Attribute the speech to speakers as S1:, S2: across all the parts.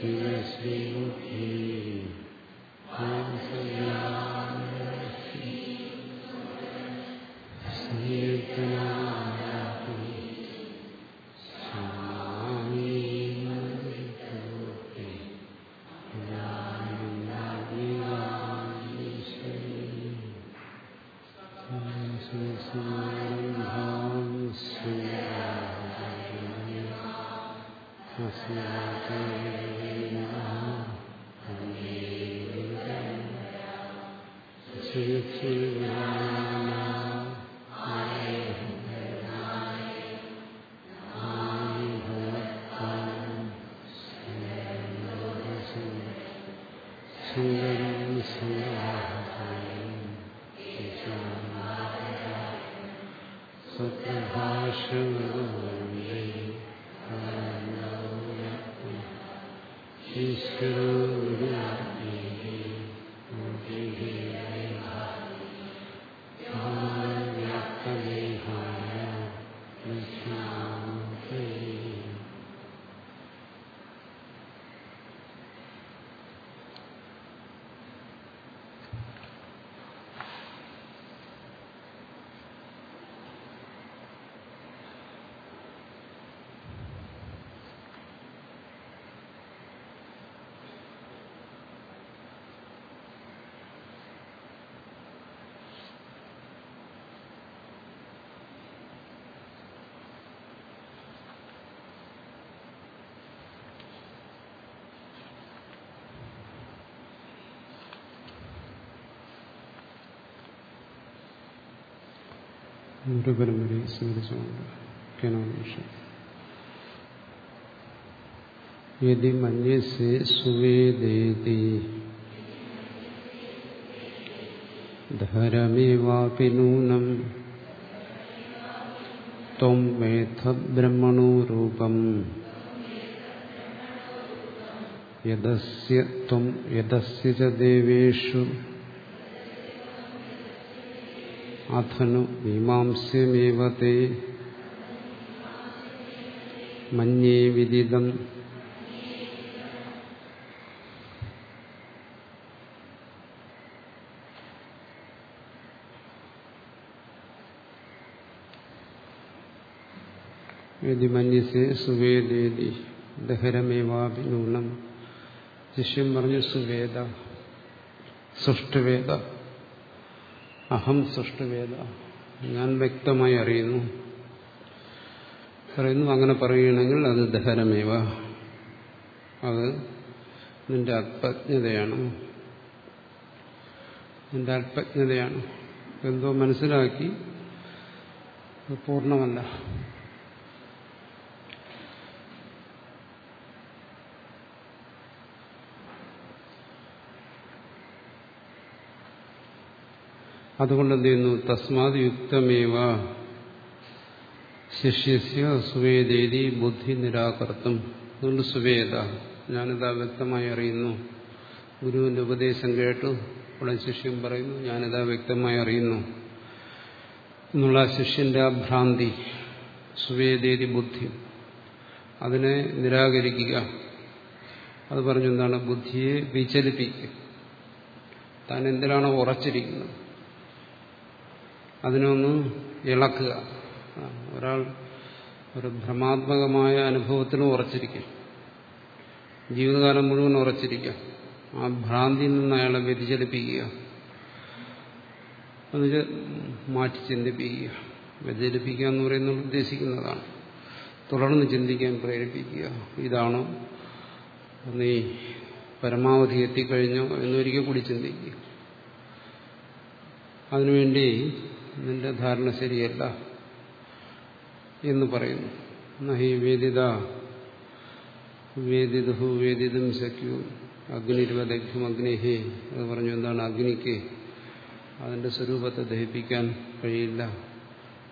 S1: श्रीमुखी ശ്രീമുഖി ഗുരുപരമ്പരയെ സ്മരിച്ചുകൊണ്ട് കേനോപനിഷം യതി മന്യസേ സുവേദേതി ധരമേവാപി നൂനം. ത്വം വേദ ബ്രഹ്മണോ രൂപം യദസ്യ ത്വം യദസ്യ ച ദേവേഷു. അഥനു മീമാംസ്യമേവ തേ. മന്യേ വിദിതം. യതി മന്യസേ സുവേദേതി ദഹരമേവാഭിനൂനം ശിഷ്യം പറഞ്ഞു സുവേദ സുഷ്ടുവേദ അഹം സൃഷ്ടിവേദ. ഞാൻ വ്യക്തമായി അറിയുന്നു. പറയുന്നു അങ്ങനെ പറയുകയാണെങ്കിൽ അത് ദഹനമേവ. അത് നിന്റെ അല്പജ്ഞതയാണ് നിന്റെ അല്പജ്ഞതയാണ് എന്തോ മനസ്സിലാക്കി. പൂർണമല്ല. അതുകൊണ്ട് എന്ത് ചെയ്യുന്നു തസ്മാത് യുക്തമേവ ശിഷ്യസ്യ സുവേദേതി ബുദ്ധി നിരാകർത്തും അതുകൊണ്ട് സുവേദ. ഞാനിതാ വ്യക്തമായി അറിയുന്നു. ഗുരുവിന്റെ ഉപദേശം കേട്ടു. ഉടൻ ശിഷ്യൻ പറയുന്നു ഞാനിതാ വ്യക്തമായി അറിയുന്നു. എന്നുള്ള ശിഷ്യന്റെ ആ ഭ്രാന്തി സുവേദേതി ബുദ്ധി. അതിനെ നിരാകരിക്കുക. അത് പറഞ്ഞെന്താണ്? ബുദ്ധിയെ വിചലിപ്പിക്കുക. താൻ എന്തിനാണോ ഉറച്ചിരിക്കുന്നത്? അതിനൊന്ന് ഇളക്കുക. ഒരാൾ ഒരു ഭ്രമാത്മകമായ അനുഭവത്തിനും ഉറച്ചിരിക്കും. ജീവിതകാലം മുഴുവൻ ഉറച്ചിരിക്കുക ആ ഭ്രാന്തിയിൽ നിന്ന് അയാളെ വ്യതിചലിപ്പിക്കുക. അതിന് മാറ്റി ചിന്തിപ്പിക്കുക. വ്യതിചലിപ്പിക്കുക എന്ന് പറയുന്നത് ഉദ്ദേശിക്കുന്നതാണ്. തുടർന്ന് ചിന്തിക്കാൻ പ്രേരിപ്പിക്കുക. ഇതാണോ നീ പരമാവധി എത്തിക്കഴിഞ്ഞോ എന്നൊരിക്കൽ കൂടി ചിന്തിക്കുക. അതിനുവേണ്ടി നിന്റെ ധാരണ ശരിയല്ല എന്ന് പറയുന്നു. നഹി വേദിത വേദിതഹു വേദിതം ശക്യു അഗ്നിരുവദഗ്ധം അഗ്നിഹി. എന്ന് പറഞ്ഞു എന്താണ് അഗ്നിക്ക്? അതിന്റെ സ്വരൂപത്തെ ദഹിപ്പിക്കാൻ കഴിയില്ല.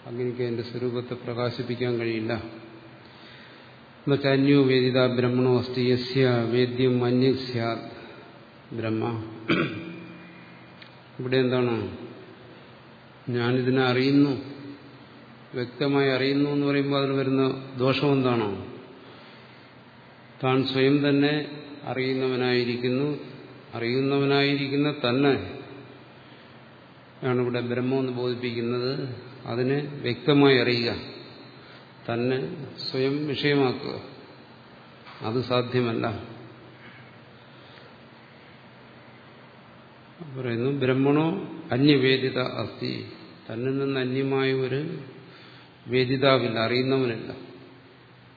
S1: അഗ്നിക്ക് അതിന്റെ സ്വരൂപത്തെ പ്രകാശിപ്പിക്കാൻ കഴിയില്ല. എന്നുവെച്ചാന്യോ വേദിത ബ്രഹ്മണോ അസ്തി യസ്യ വേദ്യം അന്യ ബ്രഹ്മ. ഇവിടെ എന്താണ്? ഞാനിതിനെ അറിയുന്നു വ്യക്തമായി അറിയുന്നു എന്ന് പറയുമ്പോൾ അതിന് വരുന്ന ദോഷം എന്താണോ? താൻ സ്വയം തന്നെ അറിയുന്നവനായിരിക്കുന്നു അറിയുന്നവനായിരിക്കുന്ന തന്നെ ആണ് ഇവിടെ ബ്രഹ്മമെന്ന് ബോധിപ്പിക്കുന്നത്. അതിനെ വ്യക്തമായി അറിയുക തന്നെ സ്വയം വിഷയമാക്കുക. അത് സാധ്യമല്ല. പറയുന്നു ബ്രഹ്മണോ അന്യവേദിത അസ്തി. തന്നിൽ നിന്ന് അന്യമായ ഒരു വേദിതാവില്ല അറിയുന്നവനില്ല.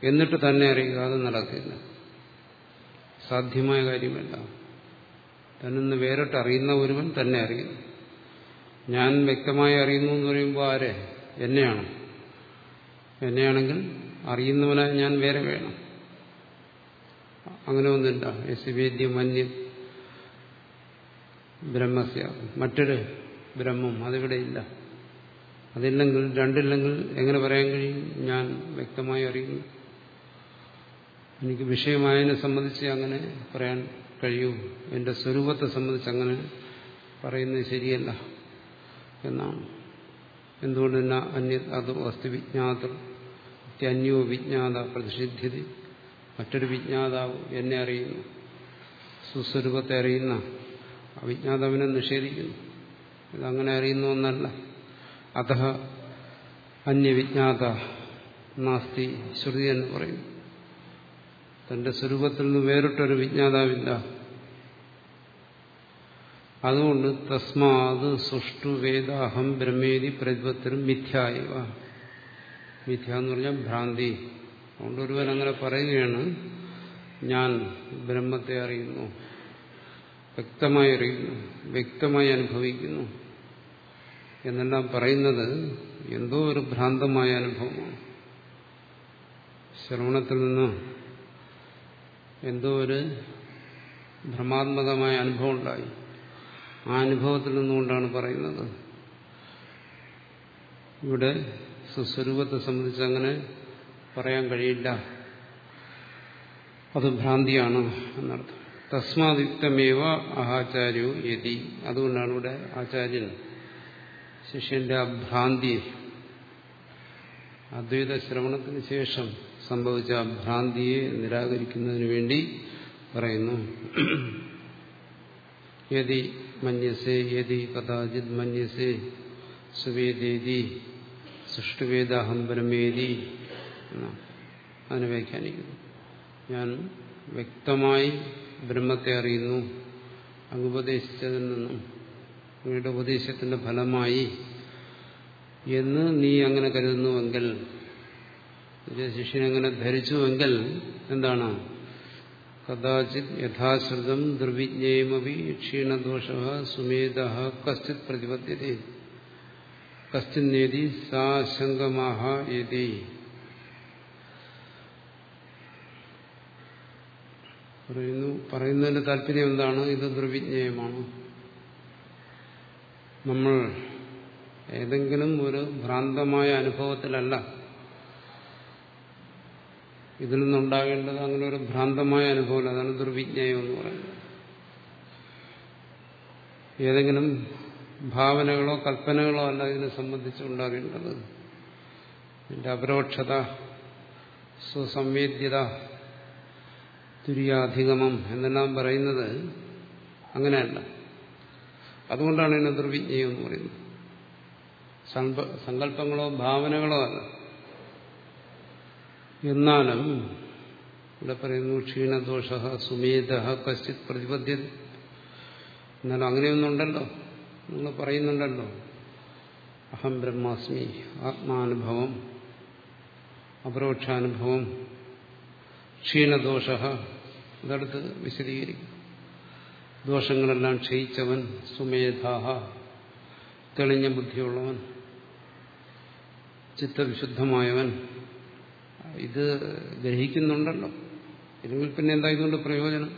S1: എന്നിട്ട് തന്നെ അറിയുക അത് നടക്കില്ല. സാധ്യമായ കാര്യമല്ല. തന്നിൽ നിന്ന് വേറിട്ട് അറിയുന്ന ഒരുവൻ തന്നെ അറിയുന്നു ഞാൻ വ്യക്തമായി അറിയുന്നു എന്ന് പറയുമ്പോൾ ആരെ? എന്നെയാണ്. എന്നെയാണെങ്കിൽ അറിയുന്നവനായി ഞാൻ വേറെ വേണം. അങ്ങനെ ഒന്നുമില്ല. യസ് വേദ്യം മന്യം ബ്രഹ്മസ്യ. മറ്റൊരു ബ്രഹ്മം അതിവിടെ ഇല്ല. അതില്ലെങ്കിൽ രണ്ടില്ലെങ്കിൽ എങ്ങനെ പറയാൻ കഴിയും? ഞാൻ വ്യക്തമായി അറിയുന്നു. എനിക്ക് വിഷയമായതിനെ സംബന്ധിച്ച് അങ്ങനെ പറയാൻ കഴിയൂ. എന്റെ സ്വരൂപത്തെ സംബന്ധിച്ച് അങ്ങനെ പറയുന്നത് ശരിയല്ല എന്നാണ്. എന്തുകൊണ്ട് തന്നെ അന്യ അത് വസ്തു വിജ്ഞാതർ അന്യോ വിജ്ഞാത പ്രതിഷിധ്യത മറ്റൊരു വിജ്ഞാതാവ് എന്നെ അറിയുന്നു സുസ്വരൂപത്തെ അറിയുന്ന അവിജ്ഞാതാവിനെ നിഷേധിക്കുന്നു. ഇതങ്ങനെ അറിയുന്ന ഒന്നല്ല അത അന്യവിജ്ഞാത നാസ്തി ശ്രുതി എന്ന് പറയും. തന്റെ സ്വരൂപത്തിൽ നിന്ന് വേറിട്ടൊരു വിജ്ഞാതാവില്ല. അതുകൊണ്ട് തസ്മാത് സുഷ്ടു വേദാഹം ബ്രഹ്മേതി പ്രതിപത്തിനും മിഥ്യായവ മിഥ്യ എന്ന് പറഞ്ഞാൽ ഭ്രാന്തി. അതുകൊണ്ട് ഒരുവൻ അങ്ങനെ പറയുകയാണ് ഞാൻ ബ്രഹ്മത്തെ അറിയുന്നു വ്യക്തമായി അറിയുന്നു വ്യക്തമായി അനുഭവിക്കുന്നു. എന്നെല്ലാം പറയുന്നത് എന്തോ ഒരു ഭ്രാന്തമായ അനുഭവമാണ്. ശ്രവണത്തിൽ നിന്ന് എന്തോ ഒരു ഭ്രമാത്മകമായ അനുഭവം ഉണ്ടായി. ആ അനുഭവത്തിൽ നിന്നുകൊണ്ടാണ് പറയുന്നത്. ഇവിടെ സുസ്വരൂപത്തെ സംബന്ധിച്ച് അങ്ങനെ പറയാൻ കഴിയില്ല. അത് ഭ്രാന്തിയാണ് എന്നർത്ഥം. തസ്മാദിക്തമേവ ആചാര്യോ യതി. അതുകൊണ്ടാണ് ഇവിടെ ആചാര്യൻ ശിഷ്യന്റെ ആ ഭ്രാന്തി. അദ്വൈത ശ്രവണത്തിന് ശേഷം സംഭവിച്ച ആ ഭ്രാന്തിയെ നിരാകരിക്കുന്നതിന് വേണ്ടി പറയുന്നു. യതി മന്യസേ യതി കഥാചിത് മന്യസേ സുവേദേതി സൃഷ്ടുവേദാഹം അതിനെ വ്യാഖ്യാനിക്കുന്നു. ഞാൻ വ്യക്തമായി ബ്രഹ്മത്തെ അറിയുന്നു അങ്ങുപദേശിച്ചതിൽ നിന്നും അങ്ങയുടെ ഉപദേശത്തിന്റെ ഫലമായി എന്ന് നീ അങ്ങനെ കരുതുന്നുവെങ്കിൽ ശിഷ്യൻ അങ്ങനെ ധരിച്ചുവെങ്കിൽ എന്താണ്? കഥാചിത് യഥാശ്രുതം ദുർവിജ്ഞേയമപി ക്ഷീണദോഷ സുമേധ കശ്ചിത് പ്രതിപദ്ധ്യത. കശ്ചിന്നേതി സാശങ്കമാഹ യതി പറയുന്നു പറയുന്നതിന്റെ താല്പര്യം എന്താണ്? ഇത് ദുർവിജ്ഞേയമാണ് നമ്മൾ ഏതെങ്കിലും ഒരു ഭ്രാന്തമായ അനുഭവത്തിലല്ല ഇതിൽ നിന്നുണ്ടാകേണ്ടത് അങ്ങനെ ഒരു ഭ്രാന്തമായ അനുഭവം അതാണ് ദുർവിജ്ഞയം എന്ന് പറയുന്നത്. ഏതെങ്കിലും ഭാവനകളോ കൽപ്പനകളോ അല്ല ഇതിനെ സംബന്ധിച്ച് ഉണ്ടാകേണ്ടത്. ഇതിന്റെ അപരോക്ഷത സുസംവേദ്യത തുര്യാധിഗമം എന്നെല്ലാം പറയുന്നത് അങ്ങനെയല്ല. അതുകൊണ്ടാണ് ഇതിനെ ദുർവിജ്ഞേയം എന്ന് പറയുന്നത്. സങ്കല്പങ്ങളോ ഭാവനകളോ അല്ല. എന്നാലും ഇവിടെ പറയുന്നു ക്ഷീണദോഷ സുമേധ കശ്ചിത് പ്രതിപദ്ധ്യത. എന്നാലും അങ്ങനെയൊന്നും ഉണ്ടല്ലോ നിങ്ങൾ പറയുന്നുണ്ടല്ലോ. അഹം ബ്രഹ്മാസ്മി ആത്മാനുഭവം അപരോക്ഷാനുഭവം ക്ഷീണദോഷ. ഇതടുത്ത് വിശദീകരിക്കും. ദോഷങ്ങളെല്ലാം ക്ഷയിച്ചവൻ സുമേധാഹ തെളിഞ്ഞ ബുദ്ധിയുള്ളവൻ ചിത്തവിശുദ്ധമായവൻ. ഇത് ഗ്രഹിക്കുന്നുണ്ടല്ലോ. ഇല്ലെങ്കിൽ പിന്നെ എന്താ ഇതുകൊണ്ട് പ്രയോജനം?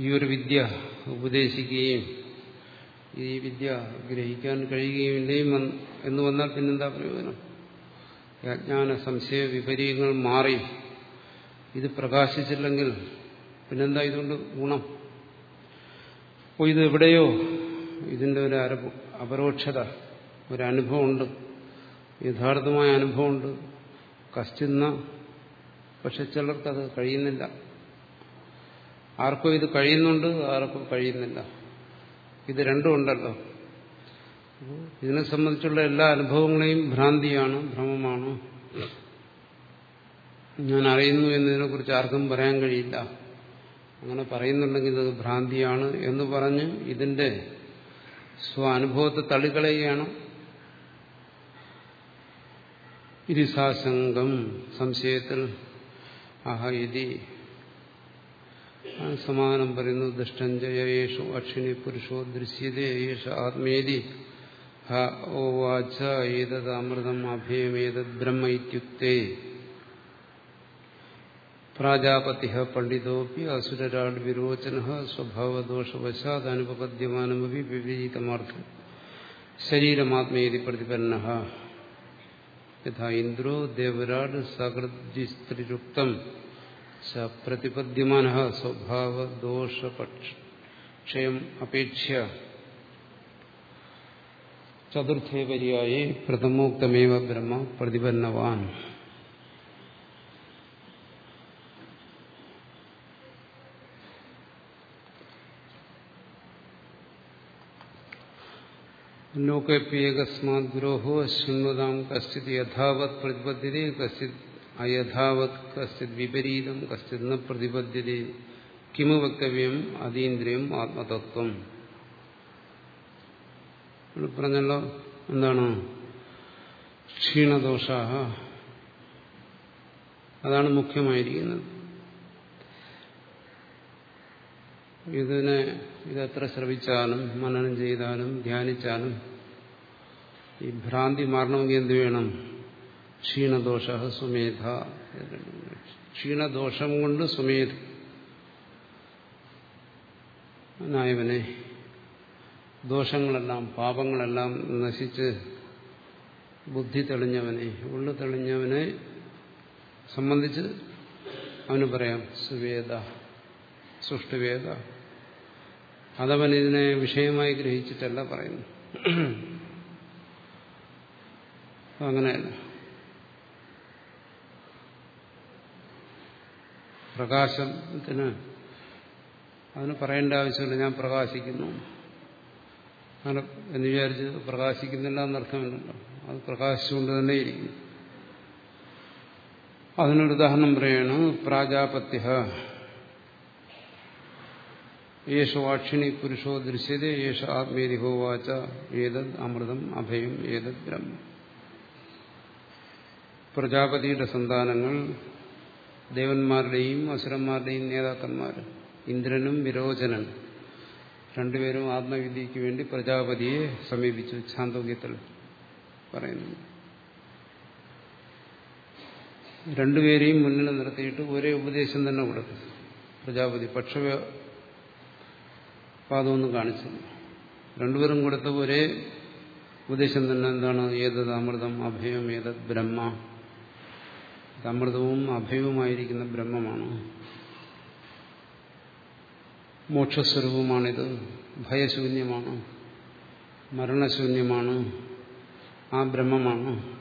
S1: ഈ ഒരു വിദ്യ ഉപദേശിക്കുകയും ഈ വിദ്യ ഗ്രഹിക്കാൻ കഴിയുകയും എന്ന് വന്നാൽ പിന്നെന്താ പ്രയോജനം? അജ്ഞാന സംശയ വിപരീയങ്ങൾ മാറി. ഇത് പ്രകാശിച്ചില്ലെങ്കിൽ പിന്നെന്താ ഇതുകൊണ്ട് ഗുണം? അപ്പോൾ ഇത് എവിടെയോ ഇതിന്റെ ഒരു അപരോക്ഷത ഒരനുഭവമുണ്ട്. യഥാർത്ഥമായ അനുഭവമുണ്ട്. കശ്ചിന്ന പക്ഷെ ചിലർക്കത് കഴിയുന്നില്ല. ആർക്കും ഇത് കഴിയുന്നുണ്ട് ആർക്കും കഴിയുന്നില്ല. ഇത് രണ്ടും ഉണ്ടല്ലോ. ഇതിനെ സംബന്ധിച്ചുള്ള എല്ലാ അനുഭവങ്ങളെയും ഭ്രാന്തിയാണ് ഭ്രമമാണ്. ഞാൻ അറിയുന്നു എന്നതിനെക്കുറിച്ച് ആർക്കും പറയാൻ കഴിയില്ല. അങ്ങനെ പറയുന്നുണ്ടെങ്കിൽ ഇത് ഭ്രാന്തിയാണ് എന്ന് പറഞ്ഞ് ഇതിന്റെ സ്വാനുഭവത്തെ തള്ളിക്കളയുകയാണ്. ഇരിസാസംഗം സംശയത്തിൽ അഹയതി സമാനം പറയുന്നു ദുഷ്ടഞ്ജയേഷു അക്ഷിണി പുരുഷോ ദൃശ്യതയേഷ ആത്മേതി. ഹ ഓ വാച ഏതത് അമൃതം അഭയമേതത് ബ്രഹ്മ ഇത്യുക്തേ. പ്രാജാപതി പണ്ഡിതോപി അസുരരാട് വിരോചന സ്വഭാവദോഷവശാത് അനുപപദ്യമാനമപി വിപരീതമാർത്ഥം. ശരീരമാത്മേതി പ്രതിപന്ന യഥാ ഇന്ദ്രോ ദേവരാട് സകൃദ്വിസ്ത്രിരുക്തം സ പ്രതിപദ്യമാന സ്വഭാവദോഷപക്ഷയം അപേക്ഷ്യ. ചതുർത്ഥേ പര്യായേ പ്രഥമോക്തമേവ ബ്രഹ്മ പ്രതിപന്നവാൻ. യഥാവത് വിപരീതം കശ്ചിത് ന പ്രതിപദ്ധ്യത കിമു വക്തവ്യം അതീന്ദ്രിയം ആത്മതത്വം പറഞ്ഞല്ലോ എന്താണ്? ക്ഷീണദോഷ അതാണ് മുഖ്യമായിരിക്കുന്നത്. ഇതിനെ ഇതെത്ര ശ്രവിച്ചാലും മനനം ചെയ്താലും ധ്യാനിച്ചാലും ഈ ഭ്രാന്തി മാറണമെങ്കിൽ എന്ത് വേണം? ക്ഷീണദോഷ സുമേധ ക്ഷീണദോഷം കൊണ്ട് സുമേധ നായവനെ ദോഷങ്ങളെല്ലാം പാപങ്ങളെല്ലാം നശിച്ച് ബുദ്ധി തെളിഞ്ഞവനെ ഉള്ളു തെളിഞ്ഞവനെ സംബന്ധിച്ച് അവന് പറയാം സുവേദ സുഷ്ടുവേദ അതവൻ ഇതിനെ വിഷയമായി ഗ്രഹിച്ചിട്ടല്ല പറയുന്നു അങ്ങനെയല്ല പ്രകാശത്തിന് അതിന് പറയേണ്ട ആവശ്യമില്ല ഞാൻ പ്രകാശിക്കുന്നു. അങ്ങനെ എന്ന് വിചാരിച്ച് പ്രകാശിക്കുന്നില്ല എന്നർത്ഥമില്ലല്ലോ അത് പ്രകാശിച്ചുകൊണ്ട് തന്നെ ഇരിക്കുന്നു അതിനൊരു ഉദാഹരണം പറയാണ് പ്രാജാപത്യ യേശോ അക്ഷിണി പുരുഷോ ദൃശ്യത യേശ ആത്മീയതി ഹോവാച ഏതത് അമൃതം അഭയം ഏതത് ബ്രഹ്മ. പ്രജാപതിയുടെ സന്താനങ്ങൾ ദേവന്മാരുടെയും അസുരന്മാരുടെയും നേതാക്കന്മാർ ഇന്ദ്രനും വിരോചനനും രണ്ടുപേരും ആത്മവിദ്യയ്ക്ക് വേണ്ടി പ്രജാപതിയെ സമീപിച്ചു ഛാന്തോക്യത്തിൽ പറയുന്നു. രണ്ടുപേരെയും മുന്നിൽ നിർത്തിയിട്ട് ഒരേ ഉപദേശം തന്നെ കൊടുത്തു. പ്രജാപതി പക്ഷപാതമൊന്നും കാണിച്ചില്ല. രണ്ടുപേരും കൊടുത്ത ഒരേ ഉപദേശം തന്നെ എന്താണ്? ഏതത് അമൃതം അഭയം ഏതത് ബ്രഹ്മ? അമൃതവും അഭയവുമായിരിക്കുന്ന ബ്രഹ്മമാണ്. മോക്ഷസ്വരൂപമാണിത്. ഭയശൂന്യമാണ്. മരണശൂന്യമാണ്. ആ ബ്രഹ്മമാണ്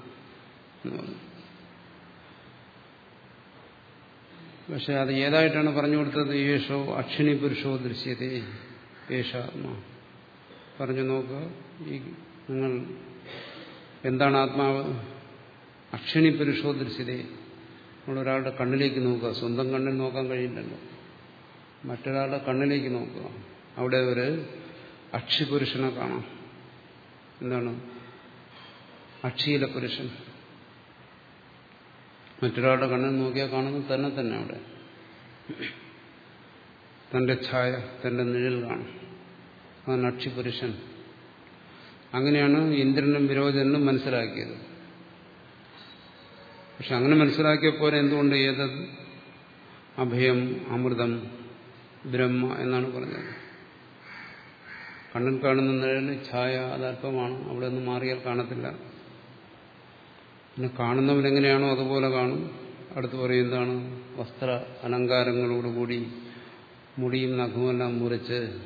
S1: പക്ഷെ അത് ഏതായിട്ടാണ് പറഞ്ഞു കൊടുത്തത്? യേശോ അക്ഷിണി പുരുഷോ ദൃശ്യതേ. യേശാത്മ പറഞ്ഞു നോക്കുക ഈ നിങ്ങൾ എന്താണ് ആത്മാവ്? അക്ഷിണി പുരുഷോ ദൃശ്യതേ നമ്മളൊരാളുടെ കണ്ണിലേക്ക് നോക്കുക. സ്വന്തം കണ്ണിൽ നോക്കാൻ കഴിയില്ലല്ലോ. മറ്റൊരാളുടെ കണ്ണിലേക്ക് നോക്കുക. അവിടെ ഒരു അക്ഷിപുരുഷനെ കാണാം. എന്താണ്? അക്ഷിയിലെ പുരുഷൻ. മറ്റൊരാളുടെ കണ്ണിൽ നോക്കിയാൽ കാണുന്നത് തന്നെ തന്നെ അവിടെ. തന്റെ ഛായ തന്റെ നിഴൽ കാണും. അതാണ് അക്ഷിപുരുഷൻ അങ്ങനെയാണ് ഇന്ദ്രനും വിരോചനും മനസ്സിലാക്കിയത്. പക്ഷെ അങ്ങനെ മനസ്സിലാക്കിയപ്പോലെ എന്തുകൊണ്ട് ഏതത്? അഭയം അമൃതം ബ്രഹ്മ എന്നാണ് പറഞ്ഞത്. കണ്ണിൽ കാണുന്ന നിഴൽ ഛായ അതല്പമാണ് അവിടെ നിന്ന് മാറിയാൽ കാണത്തില്ല. പിന്നെ കാണുന്നവനെങ്ങനെയാണോ അതുപോലെ കാണും. അടുത്ത് പറയും എന്താണ്? വസ്ത്ര അലങ്കാരങ്ങളോടുകൂടി മുടിയും നഖവുമെല്ലാം മുറിച്ച്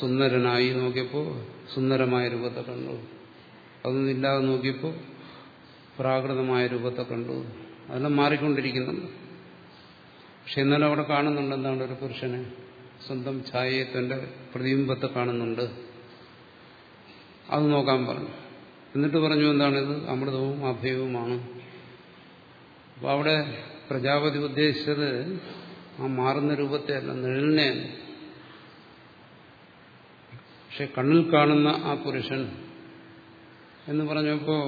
S1: സുന്ദരനായി നോക്കിയപ്പോൾ സുന്ദരമായ രൂപത്തെ കണ്ടു. അതൊന്നും ഇല്ലാതെ നോക്കിയപ്പോൾ പ്രാകൃതമായ രൂപത്തെ കണ്ടു. അതെല്ലാം മാറിക്കൊണ്ടിരിക്കുന്നുണ്ട്. പക്ഷെ എന്നാലും അവിടെ കാണുന്നുണ്ട് എന്താണ് ഒരു പുരുഷനെ സ്വന്തം ഛായയെ തന്റെ പ്രതിബിംബത്തെ കാണുന്നുണ്ട്. അത് നോക്കാൻ പറഞ്ഞു. എന്നിട്ട് പറഞ്ഞു എന്താണിത്? അമൃതവും അഭയവുമാണ്. അപ്പോൾ അവിടെ പ്രജാപതി ഉദ്ദേശിച്ചത് ആ മാറുന്ന രൂപത്തെ അല്ല നിഴലിനെ പക്ഷെ കണ്ണിൽ കാണുന്ന ആ പുരുഷൻ എന്ന് പറഞ്ഞപ്പോൾ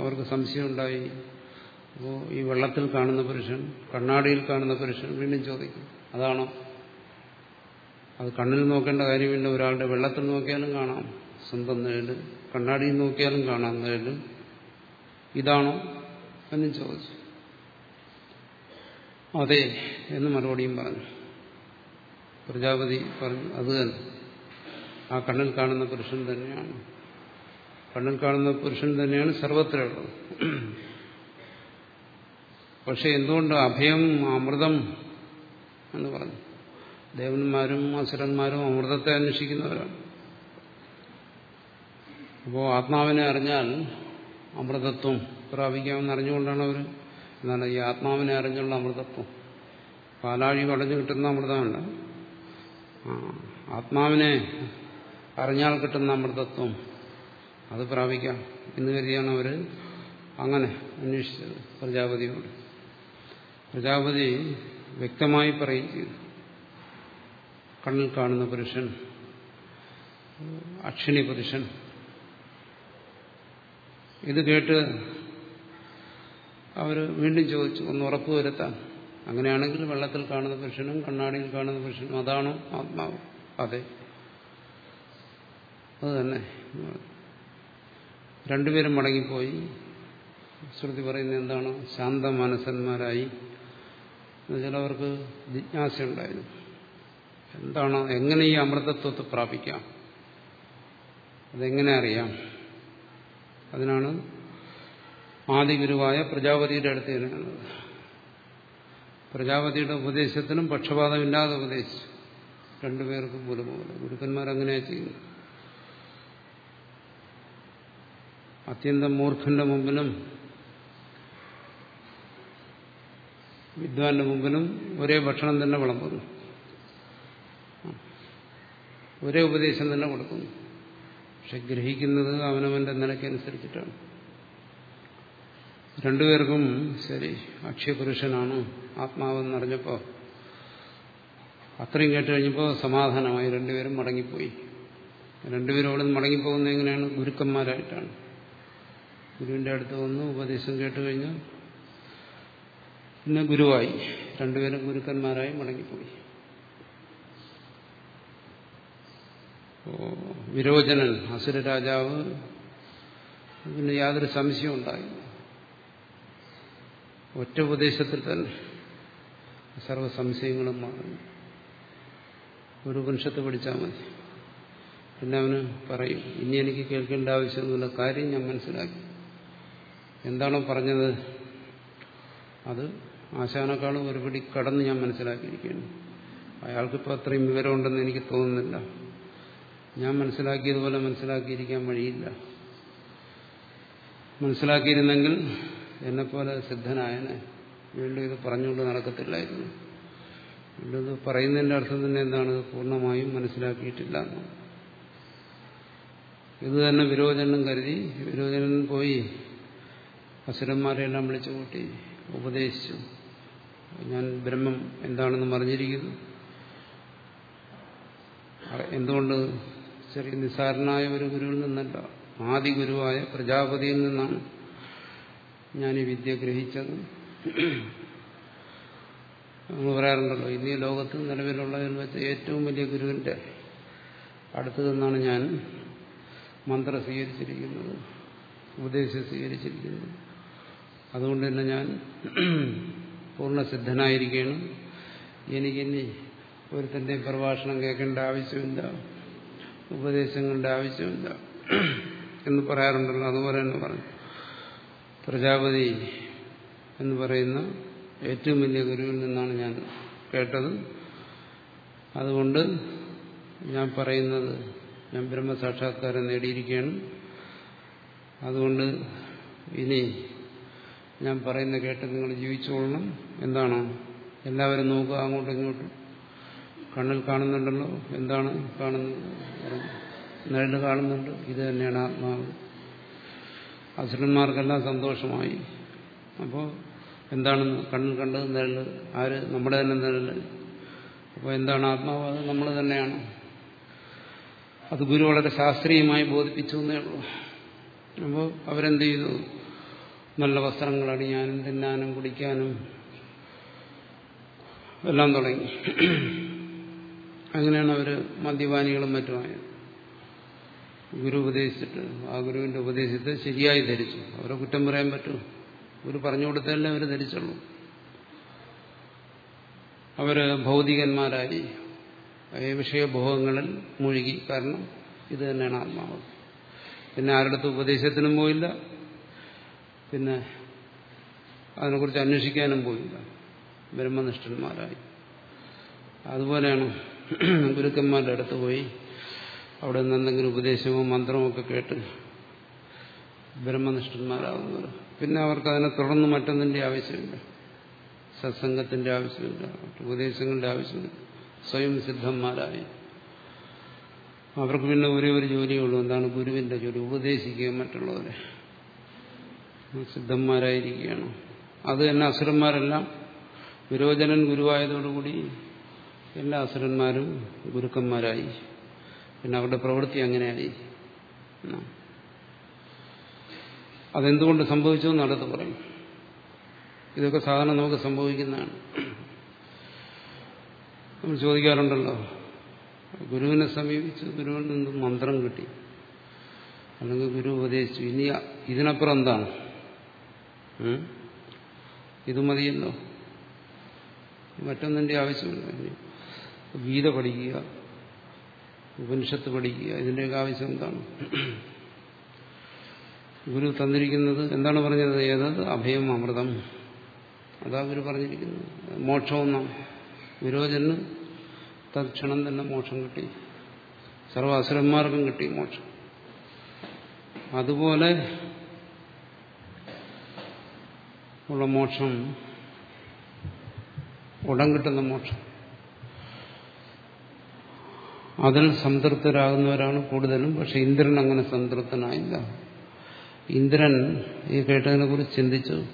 S1: അവർക്ക് സംശയമുണ്ടായി. അപ്പോൾ ഈ വെള്ളത്തിൽ കാണുന്ന പുരുഷൻ കണ്ണാടിയിൽ കാണുന്ന പുരുഷൻ വീണ്ടും ചോദിക്കും അതാണോ? അത് കണ്ണിൽ നോക്കേണ്ട കാര്യമില്ല ഒരാളുടെ വെള്ളത്തിൽ നോക്കിയാലും കാണാം. സ്വന്തം നേട് കണ്ണാടിയിൽ നോക്കിയാലും കാണാം നേട് ഇതാണോ? എന്നും ചോദിച്ചു. അതെ എന്ന് മറുപടിയും പറഞ്ഞു. പ്രജാപതി പറഞ്ഞു അത് തന്നെ. ആ കണ്ണിൽ കാണുന്ന പുരുഷൻ തന്നെയാണ്. കണ്ണിൽ കാണുന്ന പുരുഷൻ തന്നെയാണ് സർവത്രയുള്ളത്. പക്ഷെ എന്തുകൊണ്ട് അഭയം അമൃതം എന്ന് പറഞ്ഞു? ദേവന്മാരും അസുരന്മാരും അമൃതത്തെ അന്വേഷിക്കുന്നവരാണ്. അപ്പോൾ ആത്മാവിനെ അറിഞ്ഞാൽ അമൃതത്വം പ്രാപിക്കാമെന്ന് അറിഞ്ഞുകൊണ്ടാണ് അവർ എന്താണ് ഈ ആത്മാവിനെ അറിഞ്ഞുള്ള അമൃതത്വം. പാലാഴി വളഞ്ഞു കിട്ടുന്ന അമൃതമല്ല. ആത്മാവിനെ അറിഞ്ഞാൽ കിട്ടുന്ന അമൃതത്വം അത് പ്രാപിക്കാം എന്ന് കരുതിയാണ് അവർ അങ്ങനെ അന്വേഷിച്ചത് പ്രജാപതിയോട്. പ്രജാപതി വ്യക്തമായി പറയും ചെയ്തു. കണ്ണിൽ കാണുന്ന പുരുഷൻ അക്ഷിണി പുരുഷൻ ഇത് കേട്ട് അവർ വീണ്ടും ചോദിച്ചു ഒന്ന് ഉറപ്പ് വരുത്താൻ അങ്ങനെയാണെങ്കിൽ വെള്ളത്തിൽ കാണുന്ന പുരുഷനും കണ്ണാടിയിൽ കാണുന്ന പുരുഷനും അതാണോ ആത്മാവ്? അതെ. അത് തന്നെ. രണ്ടുപേരും മടങ്ങിപ്പോയി. ശ്രുതി പറയുന്നത് എന്താണ്? ശാന്ത മനസ്സന്മാരായി അവർക്ക് ജിജ്ഞാസയുണ്ടായിരുന്നു എന്താണ് എങ്ങനെ ഈ അമൃതത്വത്തെ പ്രാപിക്കാം? അതെങ്ങനെ അറിയാം? അതിനാണ് ആദിഗുരുവായ പ്രജാപതിയുടെ അടുത്ത് ചെല്ലുന്നത് പ്രജാപതിയുടെ ഉപദേശത്തിനും പക്ഷപാതമില്ലാതെ ഉപദേശിച്ചു. രണ്ടുപേർക്കും ഒരുപോലെ. ഗുരുക്കന്മാരങ്ങനെയാ ചെയ്യുന്നത്. അത്യന്തം മൂർഖന്റെ മുമ്പിലും വിദ്വാന്റെ മുമ്പിലും ഒരേ ഭക്ഷണം തന്നെ വിളമ്പുന്നു. ഒരേ ഉപദേശം തന്നെ കൊടുക്കുന്നു. പക്ഷെ ഗ്രഹിക്കുന്നത് അവനവന്റെ നിലയ്ക്കനുസരിച്ചിട്ടാണ്. രണ്ടുപേർക്കും ശരി അക്ഷയപുരുഷനാണ്? ആത്മാവെന്നറിഞ്ഞപ്പോൾ അത്രയും കേട്ട് കഴിഞ്ഞപ്പോൾ സമാധാനമായി രണ്ടുപേരും മടങ്ങിപ്പോയി. രണ്ടുപേരും അവിടെ നിന്ന് മടങ്ങിപ്പോകുന്നത് എങ്ങനെയാണ്? ഗുരുക്കന്മാരായിട്ടാണ്. ഗുരുവിന്റെ അടുത്ത് വന്ന് ഉപദേശം കേട്ട് കഴിഞ്ഞ്. പിന്നെ ഗുരുവായി. രണ്ടുപേരും ഗുരുക്കന്മാരായി മടങ്ങിപ്പോയി. വിരോചനൻ അസുര രാജാവ് പിന്നെ യാതൊരു സംശയവും ഉണ്ടായില്ല ഒറ്റ ഉപദേശത്തിൽ തന്നെ സർവ സംശയങ്ങളും മാറുന്നു ഒരു ഉപനിഷത്ത് പഠിച്ചാൽ മതി. പിന്നെ അവന് പറയും ഇനി എനിക്ക് കേൾക്കേണ്ട ആവശ്യമൊന്നുമില്ല. കാര്യം ഞാൻ മനസ്സിലാക്കി. എന്താണോ പറഞ്ഞത്? അത് ആശാനേക്കാളും ഒരുപടി കടന്ന് ഞാൻ മനസ്സിലാക്കിയിരിക്കുകയാണ്. അയാൾക്കിപ്പോൾ അത്രയും വിവരമുണ്ടെന്ന് എനിക്ക് തോന്നുന്നില്ല. ഞാൻ മനസ്സിലാക്കിയതുപോലെ മനസ്സിലാക്കിയിരിക്കാൻ വഴിയില്ല. മനസ്സിലാക്കിയിരുന്നെങ്കിൽ എന്നെപ്പോലെ സിദ്ധനായനെ വീണ്ടും ഇത് പറഞ്ഞുകൊണ്ട് നടക്കത്തില്ലായിരുന്നു. വീണ്ടും ഇത് പറയുന്നതിന്റെ അർത്ഥം തന്നെ എന്താണ്? പൂർണമായും മനസ്സിലാക്കിയിട്ടില്ല ഇത് തന്നെ വിരോചനം കരുതി വിരോചനൻ പോയി. അസുരന്മാരെല്ലാം വിളിച്ചു കൂട്ടി ഉപദേശിച്ചു. ഞാൻ ബ്രഹ്മം എന്താണെന്ന് പറഞ്ഞിരിക്കുന്നു എന്തുകൊണ്ട് ചെറിയ നിസ്സാരനായ ഒരു ഗുരുവിൽ നിന്നല്ല? ആദി ഗുരുവായ പ്രജാപതിയിൽ നിന്നാണ്. ഞാൻ ഈ വിദ്യ ഗ്രഹിച്ചത്. നമ്മൾ പറയാറുണ്ടല്ലോ ഇന്ന് ഈ ലോകത്ത് നിലവിലുള്ളതിൽ വെച്ച് ഏറ്റവും വലിയ ഗുരുവിന്റെ അടുത്തു നിന്നാണ് ഞാൻ മന്ത്രം സ്വീകരിച്ചിരിക്കുന്നത് ഉപദേശം സ്വീകരിച്ചിരിക്കുന്നത്. അതുകൊണ്ട് തന്നെ ഞാൻ പൂർണസിദ്ധനായിരിക്കണം എനിക്കിനി തന്റെ പ്രഭാഷണം കേൾക്കേണ്ട ആവശ്യമില്ല ഉപദേശങ്ങളുടെ ആവശ്യമില്ല എന്ന് പറയാറുണ്ടല്ലോ അതുപോലെ തന്നെ പറഞ്ഞു. പ്രജാപതി എന്ന് പറയുന്ന ഏറ്റവും വലിയ ഗുരുവിൽ നിന്നാണ് ഞാൻ കേട്ടത്. അതുകൊണ്ട് ഞാൻ പറയുന്നത് ഞാൻ ബ്രഹ്മസാക്ഷാത്കാരം നേടിയിരിക്കുകയാണ്. അതുകൊണ്ട് ഇനി ഞാൻ പറയുന്ന കേട്ട് നിങ്ങൾ ജീവിച്ചുകൊള്ളണം എന്താണോ? എല്ലാവരും നോക്കുക അങ്ങോട്ടും ഇങ്ങോട്ടും. കണ്ണിൽ കാണുന്നുണ്ടല്ലോ? എന്താണ് കാണുന്നത്? നിഴൽ കാണുന്നുണ്ട്. ഇത് തന്നെയാണ് ആത്മാവ്. അസുരന്മാർക്കെല്ലാം സന്തോഷമായി. അപ്പോൾ എന്താണെന്ന് കണ്ണിൽ കണ്ടത് നിഴൽ ആര് നമ്മുടെ തന്നെ നിഴൽ. അപ്പോൾ എന്താണ് ആത്മാവ്? അത് നമ്മൾ തന്നെയാണ്. അത് ഗുരു വളരെ ശാസ്ത്രീയമായി ബോധിപ്പിച്ചു എന്നേ ഉള്ളൂ. അപ്പോൾ അവരെന്ത് ചെയ്തു? നല്ല വസ്ത്രങ്ങൾ അണിയാനും തിന്നാനും കുടിക്കാനും എല്ലാം തുടങ്ങി. അങ്ങനെയാണ് അവർ മദ്യപാനികളും മറ്റുമായത് ഗുരു ഉപദേശിച്ചിട്ട് ആ ഗുരുവിന്റെ ഉപദേശത്തെ ശരിയായി ധരിച്ചു. അവരെ കുറ്റം പറയാൻ പറ്റൂ ഗുരു പറഞ്ഞു കൊടുത്തതല്ലേ അവർ ധരിച്ചുള്ളൂ. അവർ ഭൗതികന്മാരായി വിഷയഭോഗങ്ങളിൽ മുഴുകി. കാരണം ഇത് തന്നെയാണ് ആത്മാവ്. പിന്നെ ആരുടെ ഉപദേശത്തിനും പോയില്ല. പിന്നെ അതിനെക്കുറിച്ച് അന്വേഷിക്കാനും പോയില്ല. ബ്രഹ്മനിഷ്ഠന്മാരായി. അതുപോലെയാണ് ഗുരുക്കന്മാരുടെ അടുത്ത് പോയി അവിടെ നിന്ന് എന്തെങ്കിലും ഉപദേശമോ മന്ത്രമോ ഒക്കെ കേട്ട് ബ്രഹ്മനിഷ്ഠന്മാരാകുന്നവർ പിന്നെ അവർക്ക് അതിനെ തുടർന്ന് മറ്റൊന്നിന്റെ ആവശ്യമില്ല. സത്സംഗത്തിന്റെ ആവശ്യമില്ല. ഉപദേശങ്ങളുടെ ആവശ്യമില്ല. സ്വയം സിദ്ധന്മാരായി. അവർക്ക് പിന്നെ ഒരേ ഒരു ജോലിയേ ഉള്ളൂ. എന്താണ് ഗുരുവിന്റെ ജോലി? ഉപദേശിക്കുക മറ്റുള്ളവരെ. സിദ്ധന്മാരായിരിക്കുകയാണ്. അത് തന്നെ അസുരന്മാരെല്ലാം വിരോചനൻ ഗുരുവായതോടുകൂടി എല്ലാ അസുരന്മാരും ഗുരുക്കന്മാരായി. പിന്നെ അവരുടെ പ്രവൃത്തി അങ്ങനെയായി അതെന്തുകൊണ്ട് സംഭവിച്ചു എന്ന് അടുത്ത് പറയും. ഇതൊക്കെ സാധാരണ നമുക്ക് സംഭവിക്കുന്നതാണ്. നമ്മൾ ചോദിക്കാറുണ്ടല്ലോ ഗുരുവിനെ സമീപിച്ച് ഗുരുവിൽ നിന്ന് മന്ത്രം കിട്ടി. അല്ലെങ്കിൽ ഗുരു ഉപദേശിച്ചു ഇനി ഇതിനപ്പുറം എന്താണ്? ഇത് മതിയല്ലോ. മറ്റൊന്നിന്റെ ആവശ്യമില്ല. ഗീത പഠിക്കുക ഉപനിഷത്ത് പഠിക്കുക. ഇതിന്റെയൊക്കെ ആവശ്യം എന്താണ്? ഗുരു തന്നിരിക്കുന്നത് എന്താണ് പറഞ്ഞത്? ഏതത്? അഭയം അമൃതം. അതാ ഗുരു പറഞ്ഞിരിക്കുന്നത്. മോക്ഷമെന്നാണ് ഗുരുവചന് തൽക്ഷണം തന്നെ മോക്ഷം കിട്ടി. സർവാസുരന്മാർക്കും കിട്ടി മോക്ഷം. അതുപോലെ ഉള്ള മോക്ഷം ഉടൻ കിട്ടുന്ന മോക്ഷം. അതിൽ സംതൃപ്തരാകുന്നവരാണ് കൂടുതലും പക്ഷെ ഇന്ദ്രൻ അങ്ങനെ സംതൃപ്തനായില്ല. ഇന്ദ്രൻ ഈ കേട്ടതിനെ കുറിച്ച് ചിന്തിച്ചു.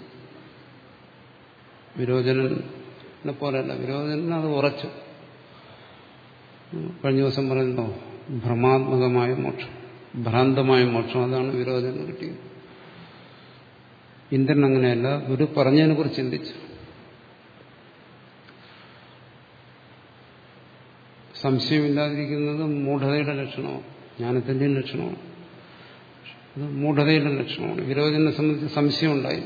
S1: വിരോചനെ പോലെയല്ല വിരോചനൻ അത് ഉറച്ചു. കഴിഞ്ഞ ദിവസം പറയുന്നു ഭ്രമാത്മകമായ മോക്ഷം ഭ്രാന്തമായ മോക്ഷം അതാണ് വിരോചനം കിട്ടിയത്. ഇന്ദ്രൻ അങ്ങനെയല്ല ഗുരു പറഞ്ഞതിനെ കുറിച്ച് ചിന്തിച്ചു. സംശയമില്ലാതിരിക്കുന്നത് മൂഢതയുടെ ലക്ഷണമാണ്. ജ്ഞാനത്തിന്റെയും ലക്ഷണമാണ്. അത് മൂഢതയുടെ ലക്ഷണമാണ്. വിരോചനെ സംബന്ധിച്ച് സംശയം ഉണ്ടായി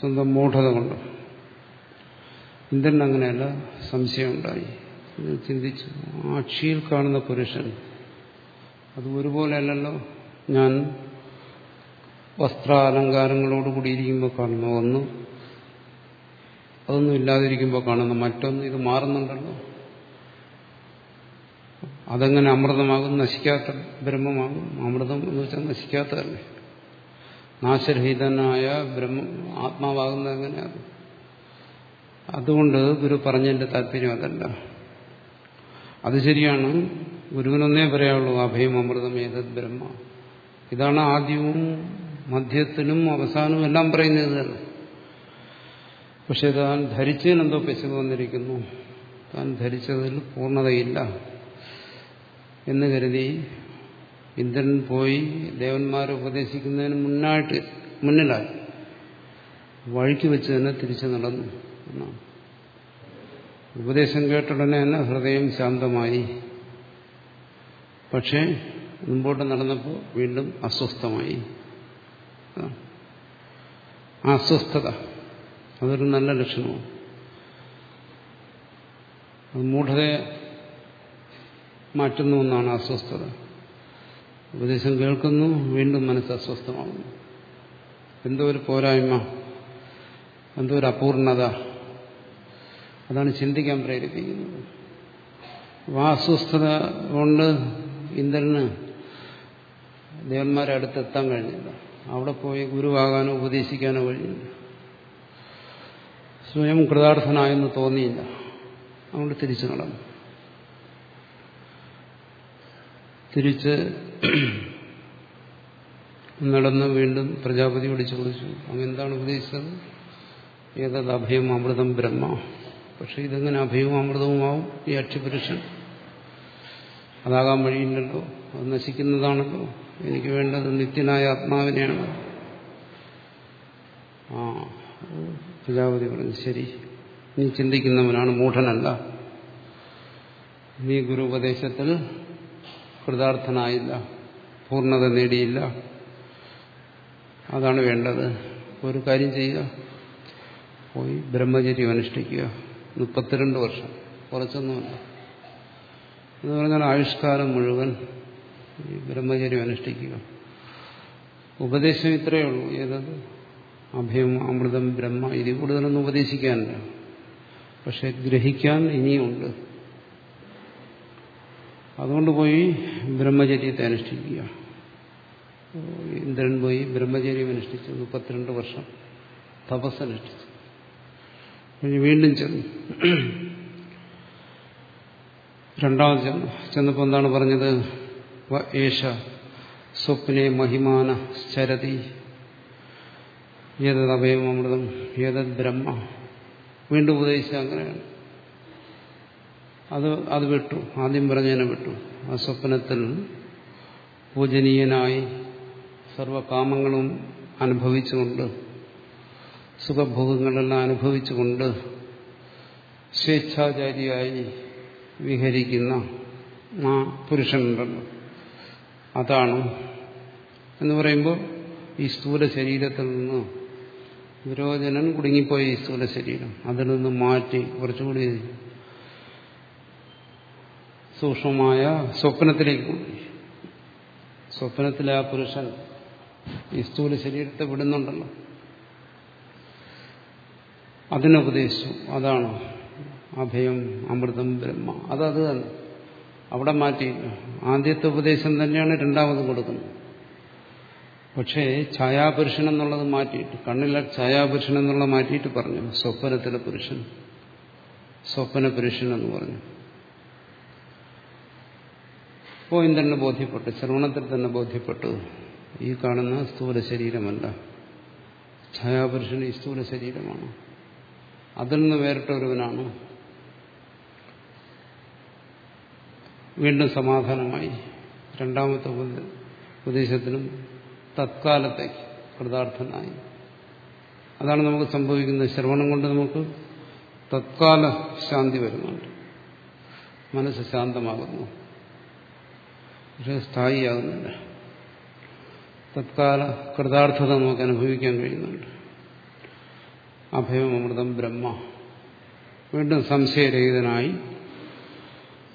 S1: സ്വന്തം മൂഢത കൊണ്ട്. ഇന്ദ്രൻ അങ്ങനെയല്ല സംശയമുണ്ടായി ചിന്തിച്ചു ആക്ഷിയിൽ കാണുന്ന പുരുഷൻ. അത് ഒരുപോലെയല്ലല്ലോ. ഞാൻ വസ്ത്രാലങ്കാരങ്ങളോട് കൂടിയിരിക്കുമ്പോൾ കാണുന്നു ഒന്ന്. അതൊന്നും ഇല്ലാതിരിക്കുമ്പോൾ കാണുന്ന മറ്റൊന്ന് ഇത് മാറുന്നുണ്ടല്ലോ. അതെങ്ങനെ അമൃതമാകും? നശിക്കാത്ത ബ്രഹ്മമാകും? അമൃതം എന്ന് വെച്ചാൽ നശിക്കാത്തതല്ലേ? നാശരഹിതനായ ബ്രഹ്മ ആത്മാവാകുന്നത് എങ്ങനെയാണ്? അതുകൊണ്ട് ഗുരു പറഞ്ഞതിന്റെ താല്പര്യം അതല്ല. അത് ശരിയാണ്. ഗുരുവിനൊന്നേ പറയാവുള്ളൂ അഭയം അമൃതം ഏതത് ബ്രഹ്മ? ഇതാണ് ആദ്യവും മധ്യത്തിനും അവസാനവും എല്ലാം പറയുന്നത് തന്നെ. പക്ഷെ താൻ ധരിച്ചതിനെന്തോ പെശക് വന്നിരിക്കുന്നു. താൻ ധരിച്ചതിൽ പൂർണതയില്ല. എന്ന് കരുതി ഇന്ദ്രൻ പോയി ദേവന്മാരെ ഉപദേശിക്കുന്നതിന് മുന്നായിട്ട് മുന്നിലായി. വഴിക്ക് വെച്ച് തന്നെ തിരിച്ചു നടന്നു. എന്നാണ്. ഉപദേശം കേട്ടുടനെ തന്നെ ഹൃദയം ശാന്തമായി. പക്ഷേ മുമ്പോട്ട് നടന്നപ്പോൾ വീണ്ടും അസ്വസ്ഥമായി. അസ്വസ്ഥത. അതൊരു നല്ല ലക്ഷണമാണ്. മൂഢതയെ മാറ്റുന്ന ഒന്നാണ് അസ്വസ്ഥത. ഉപദേശം കേൾക്കുന്നു വീണ്ടും മനസ്സ് അസ്വസ്ഥമാകുന്നു. എന്തോ ഒരു പോരായ്മ എന്തോ ഒരു അപൂർണത. അതാണ് ചിന്തിക്കാൻ പ്രേരിപ്പിക്കുന്നത്. ആ അസ്വസ്ഥത കൊണ്ട് ഇന്ദ്രന് ദേവന്മാരെ അടുത്തെത്താൻ കഴിഞ്ഞില്ല. അവിടെ പോയി ഗുരുവാകാനോ ഉപദേശിക്കാനോ കഴിഞ്ഞില്ല. സ്വയം കൃതാർത്ഥനായെന്ന് തോന്നിയില്ല. അതുകൊണ്ട് തിരിച്ചു നടന്നു. തിരിച്ച് നടന്ന് വീണ്ടും പ്രജാപതിയോട് ചോദിച്ചു കുളിച്ചു എന്താണ് ഉപദേശിച്ചത്? ഏതത് അഭയം അമൃതം ബ്രഹ്മ? പക്ഷെ ഇതെങ്ങനെ അഭയവും അമൃതവുമാവും? ഈ അക്ഷിപുരുഷൻ. അതാകാൻ വഴിയില്ലല്ലോ. അത് നശിക്കുന്നതാണല്ലോ. എനിക്ക് വേണ്ടത് നിത്യനായ ആത്മാവിനെയാണ്. ആ പ്രജാപതി പറഞ്ഞു ശരി നീ ചിന്തിക്കുന്നവനാണ് മൂഢനല്ല. നീ ഗുരുപദേശത്തിൽ കൃതാർത്ഥനായില്ല പൂർണത നേടിയില്ല. അതാണ് വേണ്ടത്. ഒരു കാര്യം ചെയ്യുക. പോയി ബ്രഹ്മചര്യം അനുഷ്ഠിക്കുക. മുപ്പത്തിരണ്ട് വർഷം. കുറച്ചൊന്നുമില്ല. എന്ന് പറഞ്ഞാൽ ആയുഷ്കാലം മുഴുവൻ ബ്രഹ്മചര്യം അനുഷ്ഠിക്കുക. ഉപദേശം ഇത്രയേ ഉള്ളൂ. ഏതത് അഭയം അമൃതം ബ്രഹ്മ ഇതിൽ കൂടുതലൊന്നും ഉപദേശിക്കാനില്ല. പക്ഷെ ഗ്രഹിക്കാൻ ഇനിയുണ്ട്. അതുകൊണ്ട് പോയി ബ്രഹ്മചര്യത്തെ അനുഷ്ഠിക്കുക. ഇന്ദ്രൻ പോയി ബ്രഹ്മചര്യം അനുഷ്ഠിച്ചു. മുപ്പത്തിരണ്ട് വർഷം തപസ് അനുഷ്ഠിച്ചു. കഴിഞ്ഞ് വീണ്ടും ചെന്നു. രണ്ടാമത് ചെന്നു. ചെന്നപ്പോൾ എന്താണ് പറഞ്ഞത്? ഏഷ സ്വപ്നെ മഹിമാന ചരതി. ഏതത് അഭയം അമൃതം ഏതത് ബ്രഹ്മ വീണ്ടും ഉപദേശിച്ച അങ്ങനെയാണ്. അത് അത് വിട്ടു. ആദ്യം പറഞ്ഞതിനെ വിട്ടു. ആ സ്വപ്നത്തിൽ പൂജനീയനായി സർവകാമങ്ങളും അനുഭവിച്ചുകൊണ്ട് സുഖഭോഗങ്ങളെല്ലാം അനുഭവിച്ചുകൊണ്ട് സ്വേച്ഛാചാരിയായി വിഹരിക്കുന്ന ആ പുരുഷനുണ്ടല്ലോ. അതാണ് എന്ന് പറയുമ്പോൾ ഈ സ്ഥൂല ശരീരത്തിൽ നിന്ന് വിരോചനൻ കുടുങ്ങിപ്പോയ ഈ സ്ഥൂല ശരീരം. അതിൽ നിന്ന് മാറ്റി കുറച്ചുകൂടി സൂക്ഷ്മമായ സ്വപ്നത്തിലേക്ക് സ്വപ്നത്തിലെ ആ പുരുഷൻ ഈ സ്ഥൂല ശരീരത്തെ വിടുന്നുണ്ടല്ലോ. അതിനുപദേശിച്ചു. അതാണ് അഭയം അമൃതം ബ്രഹ്മ. അതത് തന്നെ. അവിടെ മാറ്റിയില്ല ആദ്യത്തെ ഉപദേശം തന്നെയാണ് രണ്ടാമതും കൊടുക്കുന്നത്. പക്ഷേ ഛായാപുരുഷൻ എന്നുള്ളത് മാറ്റിയിട്ട് കണ്ണിലെ ഛായാപുരുഷൻ എന്നുള്ളത് മാറ്റിയിട്ട് പറഞ്ഞു. സ്വപ്നത്തിലെ പുരുഷൻ. സ്വപ്ന പുരുഷൻ എന്ന് പറഞ്ഞു. അപ്പോൾ ഇന്ദ്രന് ബോധ്യപ്പെട്ടു ശ്രവണത്തിൽ തന്നെ ബോധ്യപ്പെട്ടു. ഈ കാണുന്ന സ്ഥൂല ശരീരമല്ല ഛായാപുരുഷൻ ഈ സ്ഥൂല ശരീരമാണ്. അതിൽ നിന്ന് വേറിട്ടൊരുവനാണ്. വീണ്ടും സമാധാനമായി. രണ്ടാമത്തെ ഉപദേശത്തിലും തത്കാലത്തേക്ക് കൃതാർത്ഥനായി. അതാണ് നമുക്ക് സംഭവിക്കുന്നത് ശ്രവണം കൊണ്ട് നമുക്ക് തത്കാല ശാന്തി വരുന്നുണ്ട്. മനസ്സ് ശാന്തമാകുന്നു. പക്ഷെ സ്ഥായിയാകുന്നില്ല തത്കാല കൃതാർത്ഥത നമുക്ക് അനുഭവിക്കാൻ കഴിയുന്നുണ്ട്. അഭയം അമൃതം ബ്രഹ്മ. വീണ്ടും സംശയരഹിതനായി.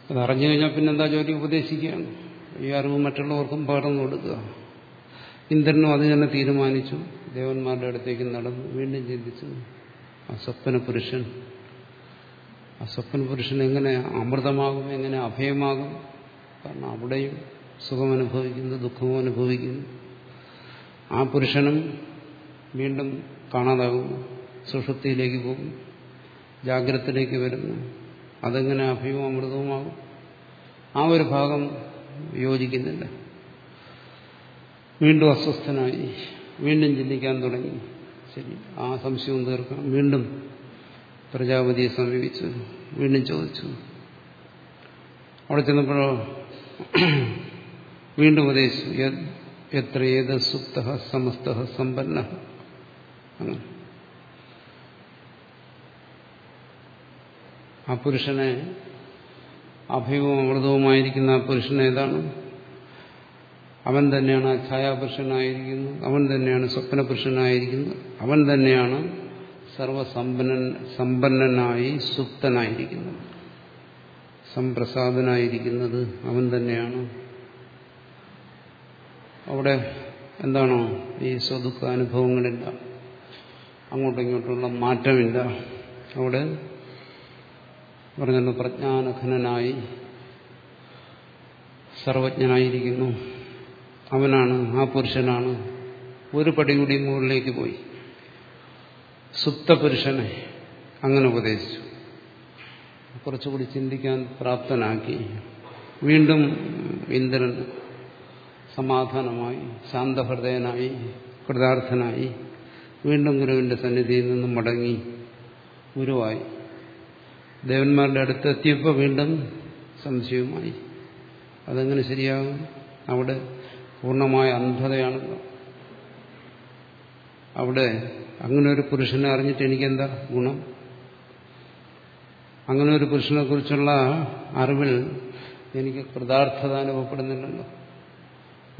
S1: അത് അറിഞ്ഞു കഴിഞ്ഞാൽ പിന്നെന്താ ജോലി ഉപദേശിക്കുകയാണ്. ഈ അറിവ് മറ്റുള്ളവർക്കും പകർന്നു കൊടുക്കുക. ഇന്ദ്രനും അത് തന്നെ തീരുമാനിച്ചു. ദേവന്മാരുടെ അടുത്തേക്ക് നടന്നു. വീണ്ടും ചിന്തിച്ചു ആ സ്വപ്ന പുരുഷൻ സ്വപ്ന പുരുഷൻ എങ്ങനെ അമൃതമാകും എങ്ങനെ അഭയമാകും? കാരണം അവിടെയും സുഖം അനുഭവിക്കുന്നു ദുഃഖവും അനുഭവിക്കുന്നു. ആ പുരുഷനും വീണ്ടും കാണാതാകുന്നു സുഷുപ്തിയിലേക്ക് പോകും ജാഗ്രതത്തിലേക്ക് വരുന്നു. അതെങ്ങനെ അഭയവും അമൃതവുമാകും? ആ ഒരു ഭാഗം യോജിക്കുന്നില്ല. വീണ്ടും അസ്വസ്ഥനായി. വീണ്ടും ചിന്തിക്കാൻ തുടങ്ങി. ശരി ആ സംശയവും തീർക്കാം വീണ്ടും പ്രജാപതിയെ സമീപിച്ചു. വീണ്ടും ചോദിച്ചു. അവിടെ ചെന്നപ്പോഴോ വീണ്ടും ഉപദേശിച്ചു. എത്ര ഏത് സുപ്ത സമസ്ത സമ്പന്ന? അങ്ങനെ. ആ പുരുഷനെ അഭയവും അമൃതവുമായിരിക്കുന്ന ആ പുരുഷൻ ഏതാണ്? അവൻ തന്നെയാണ് ആ ഛായാപുരുഷനായിരിക്കുന്നത്. അവൻ തന്നെയാണ് സ്വപ്നപുരുഷനായിരിക്കുന്നത്. അവൻ തന്നെയാണ് സർവസമ്പന്നൻ സമ്പന്നനായി സുപ്തനായിരിക്കുന്നത്. സംപ്രസാദനായിരിക്കുന്നത് അവൻ തന്നെയാണ്. അവിടെ എന്താണോ ഈ സ്വദുഃഖ അനുഭവങ്ങളില്ല അങ്ങോട്ടും ഇങ്ങോട്ടുള്ള മാറ്റമില്ല. അവിടെ പറഞ്ഞല്ലോ പ്രജ്ഞാനഘനായി സർവജ്ഞനായിരിക്കുന്നു. അവനാണ് ആ പുരുഷനാണ്. ഒരു പടി കൂടി മുകളിലേക്ക് പോയി. സുപ്ത പുരുഷനെ അങ്ങനെ ഉപദേശിച്ചു. കുറച്ചുകൂടി ചിന്തിക്കാൻ പ്രാപ്തനാക്കി. വീണ്ടും ഇന്ദ്രൻ സമാധാനമായി ശാന്തഹൃദയനായി കൃതാർത്ഥനായി വീണ്ടും ഗുരുവിന്റെ സന്നിധിയിൽ നിന്നും മടങ്ങി ഗുരുവായി. ദേവന്മാരുടെ അടുത്തെത്തിയപ്പോൾ വീണ്ടും സംശയവുമായി. അതെങ്ങനെ ശരിയാകും? അവിടെ പൂർണമായ അന്ധതയാണ്. അവിടെ അങ്ങനെ ഒരു പുരുഷനെ അറിഞ്ഞിട്ട് എനിക്കെന്താ ഗുണം? അങ്ങനെ ഒരു പുരുഷനെ കുറിച്ചുള്ള അറിവിൽ എനിക്ക് കൃതാർത്ഥത അനുഭവപ്പെടുന്നില്ലല്ലോ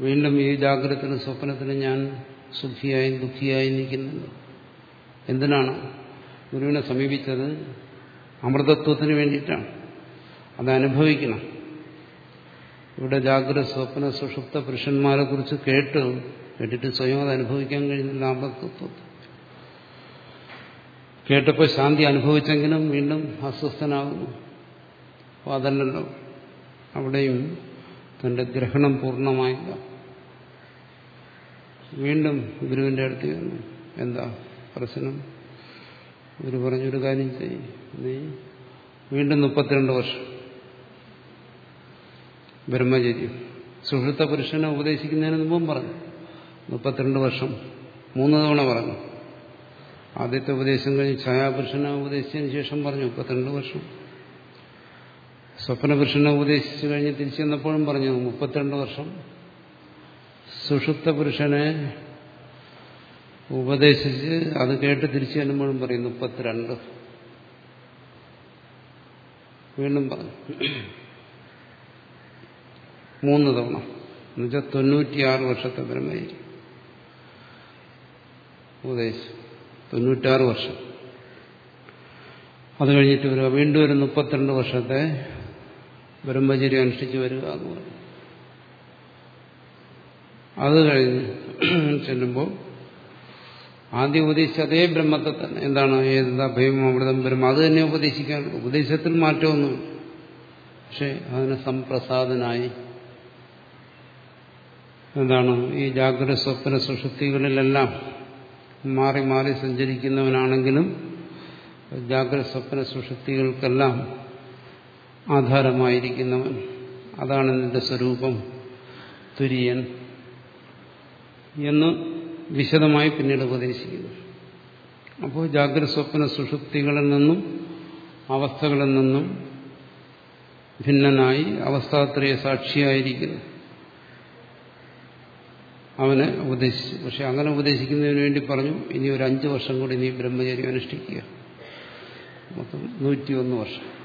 S1: വീണ്ടും ഈ ജാഗ്രതത്തിനും സ്വപ്നത്തിനും ഞാൻ സുഖിയായും ദുഃഖിയായും നിൽക്കുന്നുണ്ട് എന്തിനാണ്? ഗുരുവിനെ സമീപിച്ചത് അമൃതത്വത്തിന് വേണ്ടിയിട്ടാണ്. അത് അനുഭവിക്കണം ഇവിടെ ജാഗ്രത സ്വപ്ന സുഷുപ്ത പുരുഷന്മാരെ കുറിച്ച് കേട്ട് കേട്ടിട്ട് സ്വയം അത് അനുഭവിക്കാൻ കഴിഞ്ഞില്ല കേട്ടപ്പോൾ ശാന്തി അനുഭവിച്ചെങ്കിലും വീണ്ടും അസ്വസ്ഥനാകുന്നു അപ്പോൾ അതല്ലല്ലോ. അവിടെയും തന്റെ ഗ്രഹണം പൂർണമായില്ല. വീണ്ടും ഗുരുവിന്റെ അടുത്ത് വന്നു എന്താ പ്രശ്നം? ഗുരു പറഞ്ഞൊരു കാര്യം ചെയ്യും. നീ വീണ്ടും മുപ്പത്തിരണ്ട് വർഷം. ബ്രഹ്മചര്യം. സുഹൃത്ത പുരുഷനെ ഉപദേശിക്കുന്നതിന് മുമ്പും പറഞ്ഞു. മുപ്പത്തിരണ്ട് വർഷം. മൂന്ന് തവണ പറഞ്ഞു. ആദ്യത്തെ ഉപദേശം കഴിഞ്ഞ് ഛായാപുരുഷനെ ഉപദേശിച്ചതിന് ശേഷം പറഞ്ഞു മുപ്പത്തിരണ്ട് വർഷം. സ്വപ്നപുരുഷനെ ഉപദേശിച്ചു കഴിഞ്ഞ് തിരിച്ചു വന്നപ്പോഴും പറഞ്ഞു മുപ്പത്തിരണ്ട് വർഷം. സുഷുപ്ത പുരുഷനെ ഉപദേശിച്ച് അത് കേട്ട് തിരിച്ചു വരുമ്പോഴും പറയും മുപ്പത്തിരണ്ട്. വീണ്ടും പറഞ്ഞു. മൂന്ന് തവണ. എന്നുവെച്ചാൽ തൊണ്ണൂറ്റിയാറ് വർഷത്തെ ബ്രഹ്മചര്യം ഉപദേശം. തൊണ്ണൂറ്റാറ് വർഷം. അത് കഴിഞ്ഞിട്ട് വരിക വീണ്ടും ഒരു മുപ്പത്തിരണ്ട് വർഷത്തെ ബ്രഹ്മചര്യം അനുഷ്ഠിച്ച് വരിക എന്ന് പറഞ്ഞു. അത് കഴിഞ്ഞ് ചെല്ലുമ്പോൾ ആദ്യം ഉപദേശിച്ച അതേ ബ്രഹ്മത്തെ തന്നെ. എന്താണ്? ഏതാ ഭയം അമൃതം ബ്രഹ്മം? അത് തന്നെ ഉപദേശിക്കാൻ ഉപദേശത്തിൽ മാറ്റമൊന്നുമില്ല. പക്ഷെ അതിനെ സംപ്രസാദനായി എന്താണ് ഈ ജാഗ്രത സ്വപ്ന സുഷുപ്തികളിലെല്ലാം മാറി മാറി സഞ്ചരിക്കുന്നവനാണെങ്കിലും ജാഗ്രത സ്വപ്ന സുഷുപ്തികൾക്കെല്ലാം ആധാരമായിരിക്കുന്നവൻ. അതാണ് നിന്റെ സ്വരൂപം തുര്യൻ എന്ന് വിശദമായി പിന്നീട് ഉപദേശിക്കുന്നു. അപ്പോൾ ജാഗ്രത സ്വപ്ന സുഷുപ്തികളിൽ നിന്നും അവസ്ഥകളിൽ നിന്നും ഭിന്നനായി അവസ്ഥാത്രയ സാക്ഷിയായിരിക്കുന്നു അവനെ ഉപദേശിച്ചു. പക്ഷെ അങ്ങനെ ഉപദേശിക്കുന്നതിന് വേണ്ടി പറഞ്ഞു ഇനി ഒരു അഞ്ചു വർഷം കൂടി നീ ബ്രഹ്മചര്യം അനുഷ്ഠിക്കുക. മൊത്തം നൂറ്റിയൊന്ന് വർഷം.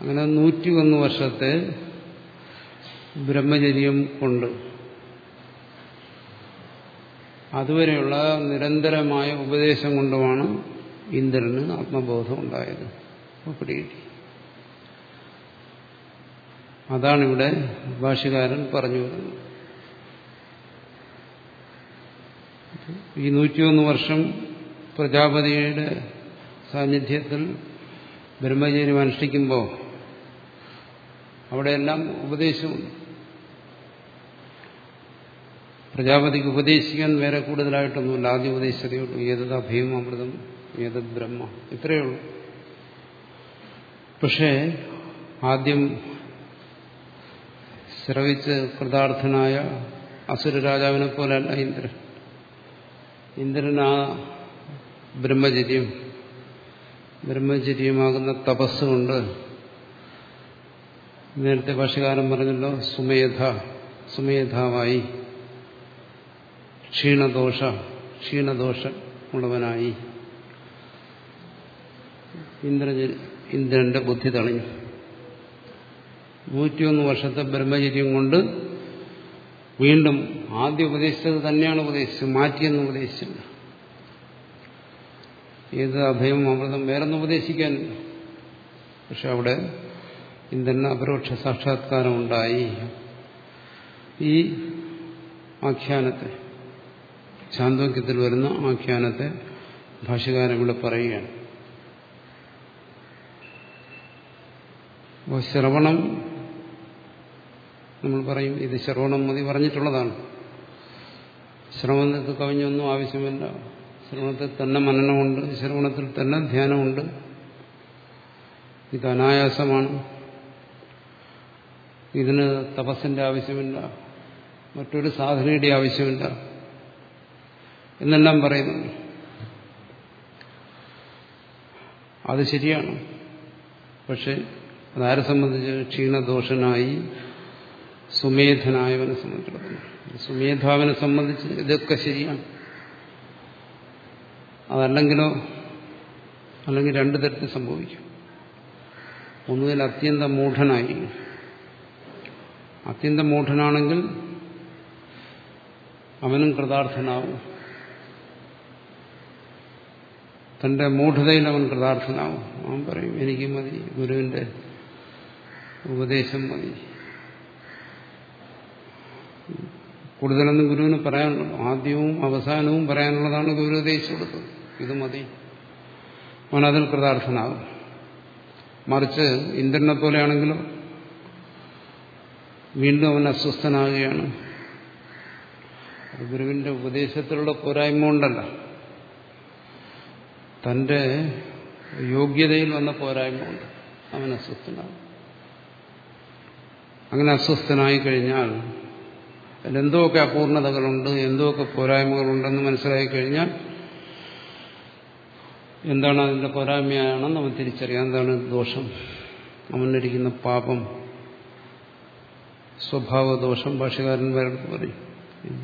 S1: അങ്ങനെ നൂറ്റിയൊന്ന് വർഷത്തെ ബ്രഹ്മചര്യം കൊണ്ട് അതുവരെയുള്ള നിരന്തരമായ ഉപദേശം കൊണ്ടുമാണ് ഇന്ദ്രന് ആത്മബോധം ഉണ്ടായത്. പിടികിട്ടി. അതാണിവിടെ ഭാഷകാരൻ പറഞ്ഞു വരുന്നത്. ഈ നൂറ്റിയൊന്ന് വർഷം പ്രജാപതിയുടെ സാന്നിധ്യത്തിൽ ബ്രഹ്മചര്യം അനുഷ്ഠിക്കുമ്പോൾ അവിടെയെല്ലാം ഉപദേശമുണ്ട് പ്രജാപതിക്ക് ഉപദേശിക്കാൻ വേറെ കൂടുതലായിട്ടൊന്നുമില്ല. ആദ്യം ഉപദേശിച്ചതേ ഉള്ളൂ ഏതത് അഭയം അമൃതം ഏതത് ബ്രഹ്മ. ഇത്രയേ ഉള്ളൂ. പക്ഷേ ആദ്യം ശ്രവിച്ച് കൃതാർത്ഥനായ അസുര രാജാവിനെ പോലെയല്ല ഇന്ദ്രൻ. ഇന്ദ്രൻ ആ ബ്രഹ്മചര്യം. ബ്രഹ്മചര്യമാകുന്ന തപസ്സുകൊണ്ട് നേരത്തെ ഭാഷകാരൻ പറഞ്ഞല്ലോ സുമേധ സുമേധാവായി. ക്ഷീണദോഷ ക്ഷീണദോഷം ഉള്ളവനായി. ഇന്ദ്രന്റെ ബുദ്ധി തളഞ്ഞു. നൂറ്റിയൊന്ന് വർഷത്തെ ബ്രഹ്മചര്യം കൊണ്ട് വീണ്ടും ആദ്യം ഉപദേശിച്ചത് തന്നെയാണ് ഉപദേശിച്ചത്. മാറ്റിയെന്ന് ഉപദേശിച്ചില്ല. ഏത് അഭയം അമൃതം വേറൊന്നും ഉപദേശിക്കാനില്ല. പക്ഷെ അവിടെ ഇന്ദ്രന് അപരോക്ഷ സാക്ഷാത്കാരം ഉണ്ടായി. ഈ ആഖ്യാനത്തെ ചാന്തോക്യത്തിൽ വരുന്ന ആഖ്യാനത്തെ ഭാഷകാരൻ ഇവിടെ പറയുകയാണ്. ശ്രവണം നമ്മൾ പറയും ഇത് ശ്രവണം മതി പറഞ്ഞിട്ടുള്ളതാണ്. ശ്രവണത്തിന് കവിഞ്ഞൊന്നും ആവശ്യമില്ല. ശ്രവണത്തിൽ തന്നെ മനനമുണ്ട്. ശ്രവണത്തിൽ തന്നെ ധ്യാനമുണ്ട്. ഇത് അനായാസമാണ്. ഇതിന് തപസ്സിന്റെ ആവശ്യമില്ല. മറ്റൊരു സാധനയുടെ ആവശ്യമില്ല. എന്നെല്ലാം പറയുന്നു. അത് ശരിയാണ്. പക്ഷെ അതാരെ സംബന്ധിച്ച് ക്ഷീണദോഷനായി സുമേധനായവനെ സംബന്ധിച്ചിടത്തോളം. സുമേധാവിനെ സംബന്ധിച്ച് ഇതൊക്കെ ശരിയാണ്. അതല്ലെങ്കിലോ അല്ലെങ്കിൽ രണ്ടു തരത്തിൽ സംഭവിക്കും. ഒന്നുകിൽ അത്യന്തം മൂഢനായി. അത്യന്തം മൂഢനാണെങ്കിൽ അവനും കൃതാർത്ഥനാവും. തന്റെ മൂഢതയിൽ അവൻ കൃതാർത്ഥനാവും. അവൻ പറയും എനിക്ക് മതി ഗുരുവിന്റെ ഉപദേശം മതി. കൂടുതലൊന്നും ഗുരുവിന് പറയാനുള്ളൂ ആദ്യവും അവസാനവും പറയാനുള്ളതാണ് ഗുരു ഉപദേശിച്ചു കൊടുത്തത് ഇത് മതി. അവൻ അതിൽ കൃതാർത്ഥനാകും. മറിച്ച് ഇന്ദ്രനെ പോലെയാണെങ്കിലും വീണ്ടും അവൻ അസ്വസ്ഥനാകുകയാണ്. ഗുരുവിന്റെ ഉപദേശത്തിലുള്ള പോരായ്മ കൊണ്ടല്ല. തന്റെ യോഗ്യതയിൽ വന്ന പോരായ്മ കൊണ്ട് അവൻ അസ്വസ്ഥനാകും. അങ്ങനെ അസ്വസ്ഥനായി കഴിഞ്ഞാൽ അതിലെന്തോക്കെ അപൂർണതകളുണ്ട് എന്തൊക്കെ പോരായ്മകളുണ്ടെന്ന് മനസ്സിലായി കഴിഞ്ഞാൽ എന്താണ് അതിന്റെ പോരായ്മയാണെന്ന് അവൻ തിരിച്ചറിയാം. എന്താണ് ദോഷം? അവനിരിക്കുന്ന പാപം സ്വഭാവദോഷം. ഭാഷകാരന്മാരുടെ പറയും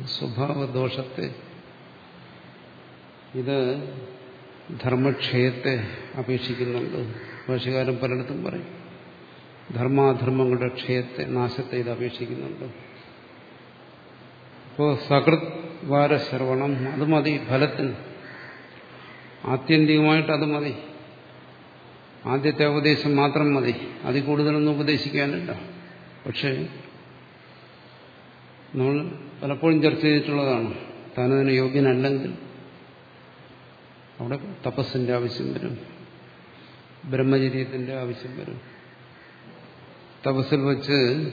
S1: സ്വഭാവദോഷത്തെ ഇത് ധർമ്മക്ഷയത്തെ അപേക്ഷിക്കുന്നുണ്ട്. ഭാഷകാരൻ പലയിടത്തും പറയും ധർമാധർമ്മങ്ങളുടെ ക്ഷയത്തെ നാശത്തെ ഇത് അപേക്ഷിക്കുന്നുണ്ട്. അപ്പോൾ സകൃത് വാരശ്രവണം അത് മതി ഫലത്തിന് ആത്യന്തികമായിട്ട് അത് മതി. ആദ്യത്തെ ഉപദേശം മാത്രം മതി. അതിൽ കൂടുതലൊന്നും ഉപദേശിക്കാനില്ല. പക്ഷേ നമ്മൾ പലപ്പോഴും ചർച്ച ചെയ്തിട്ടുള്ളതാണ് താനതിന് യോഗ്യനല്ലെങ്കിൽ അവിടെ തപസ്സിന്റെ ആവശ്യം വരും. ബ്രഹ്മചര്യത്തിന്റെ ആവശ്യം വരും. തപസ്സിൽ വച്ച്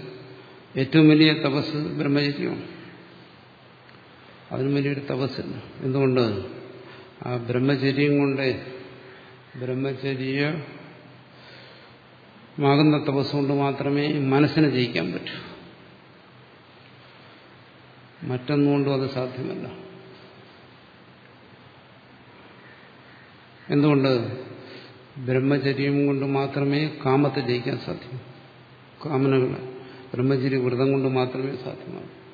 S1: ഏറ്റവും വലിയ തപസ് ബ്രഹ്മചര്യമാണ്. അതിനും വലിയൊരു തപസ്സില്ല. എന്തുകൊണ്ട്? ആ ബ്രഹ്മചര്യം കൊണ്ട് ബ്രഹ്മചര്യമാകുന്ന തപസ് കൊണ്ട് മാത്രമേ മനസ്സിനെ ജയിക്കാൻ പറ്റൂ. മറ്റൊന്നുകൊണ്ടും അത് സാധ്യമല്ല. എന്തുകൊണ്ട്? ബ്രഹ്മചര്യം കൊണ്ട് മാത്രമേ കാമത്തെ ജയിക്കാൻ സാധ്യൂ കാമനകളെ ബ്രഹ്മചര്യ വ്രതം കൊണ്ട് മാത്രമേ സാധ്യമാകൂ.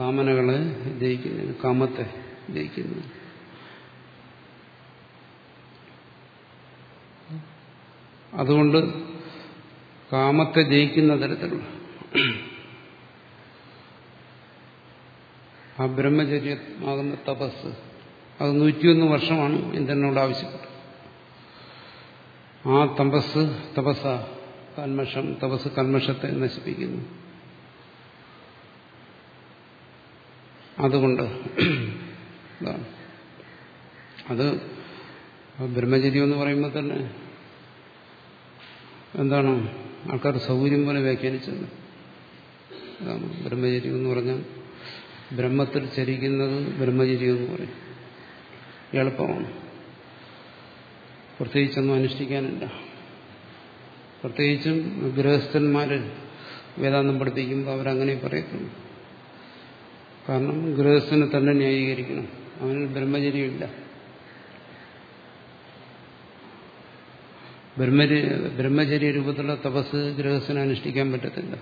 S1: കാമനകളെ ജയിക്കുന്നതിന് കാമത്തെ ജയിക്കുന്നതിന് അതുകൊണ്ട് കാമത്തെ ജയിക്കുന്ന തരത്തിലുള്ള ആ ബ്രഹ്മചര്യമാകുന്ന തപസ് അത് നൂറ്റിയൊന്ന് വർഷമാണ് ഇന്ദ്രനോട് ആവശ്യപ്പെട്ടത്. ആ തപസ് തപസ കന്മഷം തപസ് കന്മഷത്തെ നശിപ്പിക്കുന്നു. അതുകൊണ്ട് അത് ബ്രഹ്മചര്യം എന്ന് പറയുമ്പോൾ തന്നെ എന്താണ് ആൾക്കാർ സൗകര്യം പോലെ വ്യാഖ്യാനിച്ചത്? ബ്രഹ്മചര്യം എന്ന് പറഞ്ഞാൽ ബ്രഹ്മത്തിൽ ചരിക്കുന്നത് ബ്രഹ്മചര്യം എന്ന് പറയും. എളുപ്പമാണ്. പ്രത്യേകിച്ചൊന്നും അനുഷ്ഠിക്കാനില്ല. പ്രത്യേകിച്ചും ഗൃഹസ്ഥന്മാർ വേദാന്തം പഠിപ്പിക്കുമ്പോൾ അവരങ്ങനെ പറയത്തുള്ളൂ. കാരണം ഗൃഹസ്ഥനെ തന്നെ ന്യായീകരിക്കണം. അവന് ബ്രഹ്മചര്യമില്ല ബ്രഹ്മചര്യ രൂപത്തിലുള്ള തപസ് ഗൃഹസ്ഥനെ അനുഷ്ഠിക്കാൻ പറ്റത്തില്ല.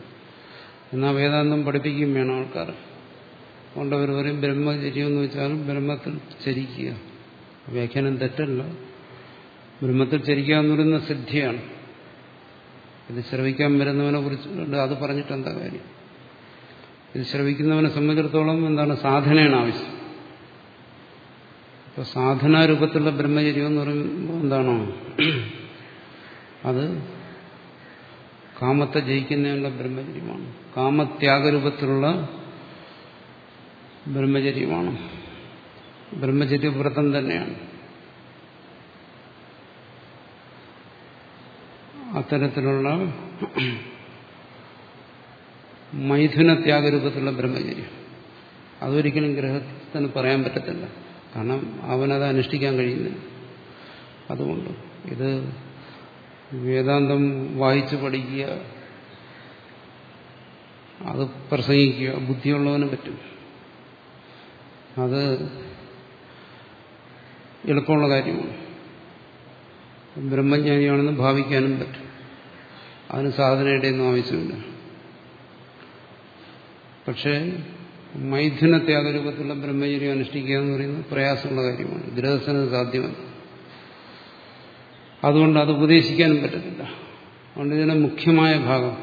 S1: എന്നാൽ വേദാന്തം പഠിപ്പിക്കുകയും വേണം ആൾക്കാർ. അതുകൊണ്ട് അവർ പറയും ബ്രഹ്മചര്യം എന്ന് വെച്ചാൽ ബ്രഹ്മത്തിൽ ചരിക്കുക. വ്യാഖ്യാനം തെറ്റല്ല. ബ്രഹ്മത്തിൽ ചരിക്കുക എന്ന് പറയുന്ന സിദ്ധിയാണ്. ഇത് ശ്രവിക്കാൻ വരുന്നവനെ കുറിച്ച് അത് പറഞ്ഞിട്ട് എന്താ കാര്യം? ഇത് ശ്രവിക്കുന്നവനെ സംബന്ധിച്ചിടത്തോളം എന്താണ് സാധനയാണ് ആവശ്യം. ഇപ്പൊ സാധനാരൂപത്തിലുള്ള ബ്രഹ്മചര്യം എന്ന് പറയുമ്പോൾ എന്താണോ? അത് കാമത്തെ ജയിക്കുന്നതിനുള്ള ബ്രഹ്മചര്യമാണ്. കാമത്യാഗരൂപത്തിലുള്ള ബ്രഹ്മചര്യമാണ്. ബ്രഹ്മചര്യവ്രതം തന്നെയാണ്. അത്തരത്തിലുള്ള മൈഥുന ത്യാഗരൂപത്തിലുള്ള ബ്രഹ്മചര്യം. അതൊരിക്കലും ഗ്രഹത്തിന് പറയാൻ പറ്റത്തില്ല. കാരണം അവനത് അനുഷ്ഠിക്കാൻ കഴിയുന്നില്ല. അതുകൊണ്ട് ഇത് വേദാന്തം വായിച്ചു പഠിക്കുക അത് പ്രസംഗിക്കുക ബുദ്ധിയുള്ളവന് പറ്റും. അത് എളുപ്പമുള്ള കാര്യമാണ്. ബ്രഹ്മജ്ഞാനിയാണെന്ന് ഭാവിക്കാനും പറ്റും. അതിന് സാധനയുടെ ഒന്നും ആവശ്യമില്ല. പക്ഷേ മൈഥുന ത്യാഗരൂപത്തിലുള്ള ബ്രഹ്മചര്യം അനുഷ്ഠിക്കുക എന്ന് പറയുന്നത് പ്രയാസമുള്ള കാര്യമാണ്. ഗൃഹസ്ഥന് സാധ്യമല്ല. അതുകൊണ്ട് അത് ഉപദേശിക്കാനും പറ്റത്തില്ല. അതുകൊണ്ട് ഇതിന്റെ മുഖ്യമായ ഭാഗം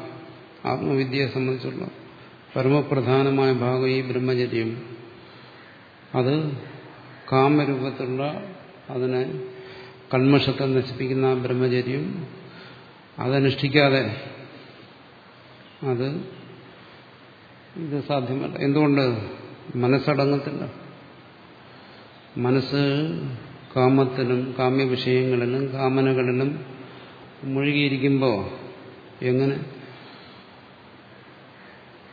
S1: ആത്മവിദ്യയെ സംബന്ധിച്ചുള്ള പരമപ്രധാനമായ ഭാഗം ഈ ബ്രഹ്മചര്യം. അത് കാമരൂപത്തിലുള്ള അതിനെ കൺമഷത്തെ നശിപ്പിക്കുന്ന ബ്രഹ്മചര്യം അതനുഷ്ഠിക്കാതെ അത് ഇത് സാധ്യമല്ല. എന്തുകൊണ്ട്? മനസ്സടങ്ങത്തില്ല. മനസ്സ് കാമത്തിലും കാമ്യ വിഷയങ്ങളിലും കാമനകളിലും മുഴുകിയിരിക്കുമ്പോൾ എങ്ങനെ?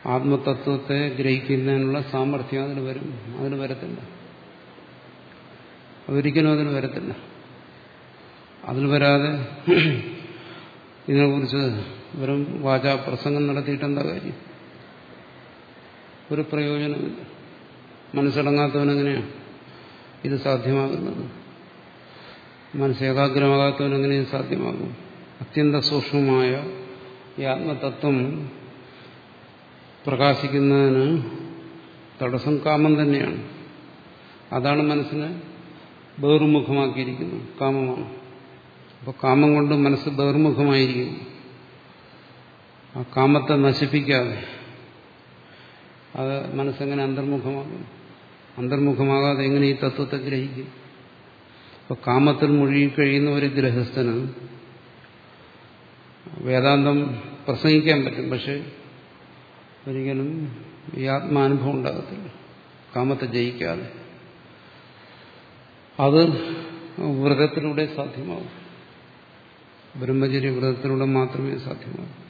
S1: ആത്മതത്വത്തെ ഗ്രഹിക്കുന്നതിനുള്ള സാമർഥ്യം അതിന് വരും. അതിന് വരത്തില്ല. ഒരിക്കലും അതിന് വരത്തില്ല. അതിൽ വരാതെ ഇതിനെക്കുറിച്ച് വെറും വാചാ പ്രസംഗം നടത്തിയിട്ടെന്താ കാര്യം? ഒരു പ്രയോജനമില്ല മനസ്സടങ്ങാത്തവനെങ്ങനെയാണ് ഇത് സാധ്യമാകുന്നത്. മനസ്സേകാഗ്രമാകാത്തവനെങ്ങനെ എങ്ങനെയും സാധ്യമാകും. അത്യന്ത സൂക്ഷ്മമായ ഈ ആത്മതത്വം പ്രകാശിക്കുന്നതിന് തടസ്സം കാമം തന്നെയാണ്. അതാണ് മനസ്സിനെ ബഹിർമുഖമാക്കിയിരിക്കുന്നത്. കാമമാണ്. അപ്പോൾ കാമം കൊണ്ട് മനസ്സ് ബഹിർമുഖമായിരിക്കുന്നു. ആ കാമത്തെ നശിപ്പിക്കാതെ അത് മനസ്സെങ്ങനെ അന്തർമുഖമാകും? അന്തർമുഖമാകാതെ എങ്ങനെ ഈ തത്വത്തെ ഗ്രഹിക്കും? അപ്പൊ കാമത്തിൽ മുഴുകിക്കഴിയുന്ന ഒരു ഗൃഹസ്ഥന് വേദാന്തം പ്രസംഗിക്കാൻ പറ്റും പക്ഷെ ഒരിക്കലും ഈ ആത്മാനുഭവം ഉണ്ടാകത്തില്ല. കാമത്തെ ജയിക്കാതെ. അത് വ്രതത്തിലൂടെ സാധ്യമാവും ബ്രഹ്മചര്യ വ്രതത്തിലൂടെ മാത്രമേ സാധ്യമാകൂ.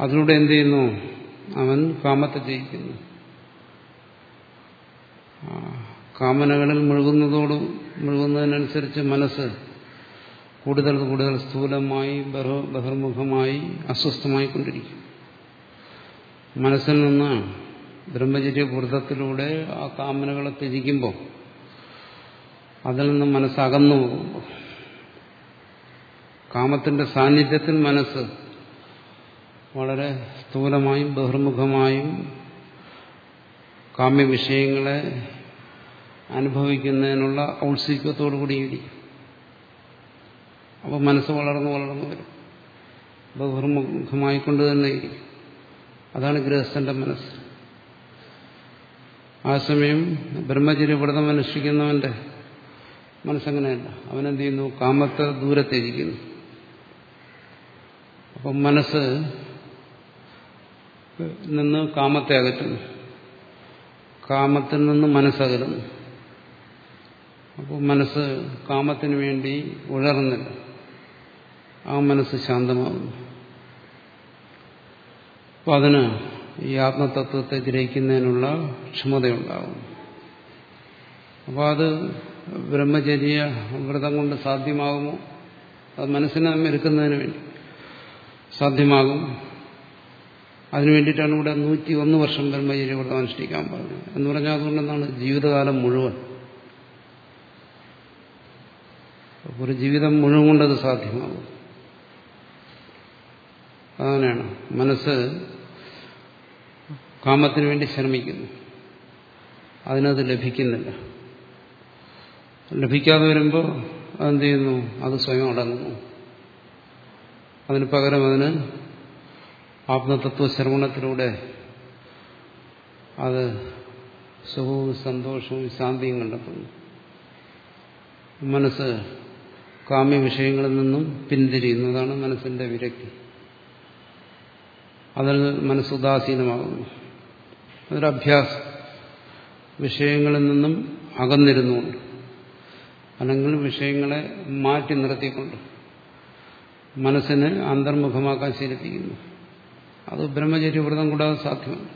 S1: അതിലൂടെ എന്ത് ചെയ്യുന്നു? അവൻ കാമത്തെ ജയിക്കുന്നു. കാമനകളിൽ മുഴുകുന്നതോട് മുഴുകുന്നതിനനുസരിച്ച് മനസ്സ് കൂടുതൽ കൂടുതൽ സ്ഥൂലമായി ബഹിർമുഖമായി അസ്വസ്ഥമായി കൊണ്ടിരിക്കും മനസ്സിൽ നിന്ന് ബ്രഹ്മചര്യ വ്രതത്തിലൂടെ ആ കാമനകളെ ത്യജിക്കുമ്പോൾ അതിൽ നിന്ന് മനസ്സകന്നു പോകുമ്പോൾ കാമത്തിന്റെ സാന്നിധ്യത്തിൽ മനസ്സ് വളരെ സ്ഥൂലമായും ബഹിർമുഖമായും കാമ്യവിഷയങ്ങളെ അനുഭവിക്കുന്നതിനുള്ള ഔത്സുക്യത്തോടുകൂടിയിരിക്കും അപ്പോൾ മനസ്സ് വളർന്നു വളർന്നു വരും. ബഹിർമുഖമായിക്കൊണ്ട് തന്നെ അതാണ് ഗൃഹസ്ഥന്റെ മനസ്സ്. ആ സമയം ബ്രഹ്മചര്യ വ്രതം അനുഷ്ഠിക്കുന്നവന്റെ മനസ്സങ്ങനെയല്ല. അവനെന്ത് ചെയ്യുന്നു? കാമത്തെ ദൂരത്തിരിക്കുന്നു. അപ്പം മനസ്സ് നിന്ന് കാമത്തെ അകറ്റുന്നു. കാമത്തിൽ നിന്ന് മനസ്സകലുന്നു അപ്പോൾ മനസ്സ് കാമത്തിന് വേണ്ടി ഉഴറുന്നില്ല. ആ മനസ്സ് ശാന്തമാകുന്നു. അപ്പം അതിന് ഈ ആത്മതത്വത്തെ ഗ്രഹിക്കുന്നതിനുള്ള ക്ഷമതയുണ്ടാകും അപ്പോൾ അത് ബ്രഹ്മചര്യ വ്രതം കൊണ്ട് സാധ്യമാകുമോ? അത് മനസ്സിനെ മെരുക്കുന്നതിന് വേണ്ടി സാധ്യമാകും. അതിനു വേണ്ടിയിട്ടാണ് ഇവിടെ നൂറ്റി ഒന്ന് വർഷം ബ്രഹ്മചര്യ വ്രതം അനുഷ്ഠിക്കാൻ പറഞ്ഞത്. എന്ന് പറഞ്ഞാൽ അതുകൊണ്ടെന്നാണ് ജീവിതകാലം മുഴുവൻ. ഒരു ജീവിതം മുഴുവൻ കൊണ്ടത് സാധ്യമാകും. അങ്ങനെയാണ്. മനസ്സ് കാമത്തിന് വേണ്ടി ശ്രമിക്കുന്നു. അതിനത് ലഭിക്കുന്നില്ല. ലഭിക്കാതെ വരുമ്പോൾ അതെന്ത് ചെയ്യുന്നു? അത് സ്വയം അടങ്ങുന്നു. അതിന് പകരം അതിന് ആത്മതത്വ ശ്രവണത്തിലൂടെ അത് സുഖവും സന്തോഷവും ശാന്തിയും കണ്ടെത്തുന്നു. മനസ്സ് കാമ്യ വിഷയങ്ങളിൽ നിന്നും പിന്തിരിയുന്നതാണ് മനസ്സിന്റെ വിരക്തി. അതിൽ മനസ്സ് ഉദാസീനമാകുന്നു. അതൊരു അഭ്യാസം. വിഷയങ്ങളിൽ നിന്നും അകന്നിരുന്നുകൊണ്ട് അല്ലെങ്കിൽ വിഷയങ്ങളെ മാറ്റി നിർത്തിക്കൊണ്ട് മനസ്സിനെ അന്തർമുഖമാക്കാൻ ശീലിപ്പിക്കുന്നു. അത് ബ്രഹ്മചര്യ വ്രതം കൂടാതെ സാധ്യമല്ല.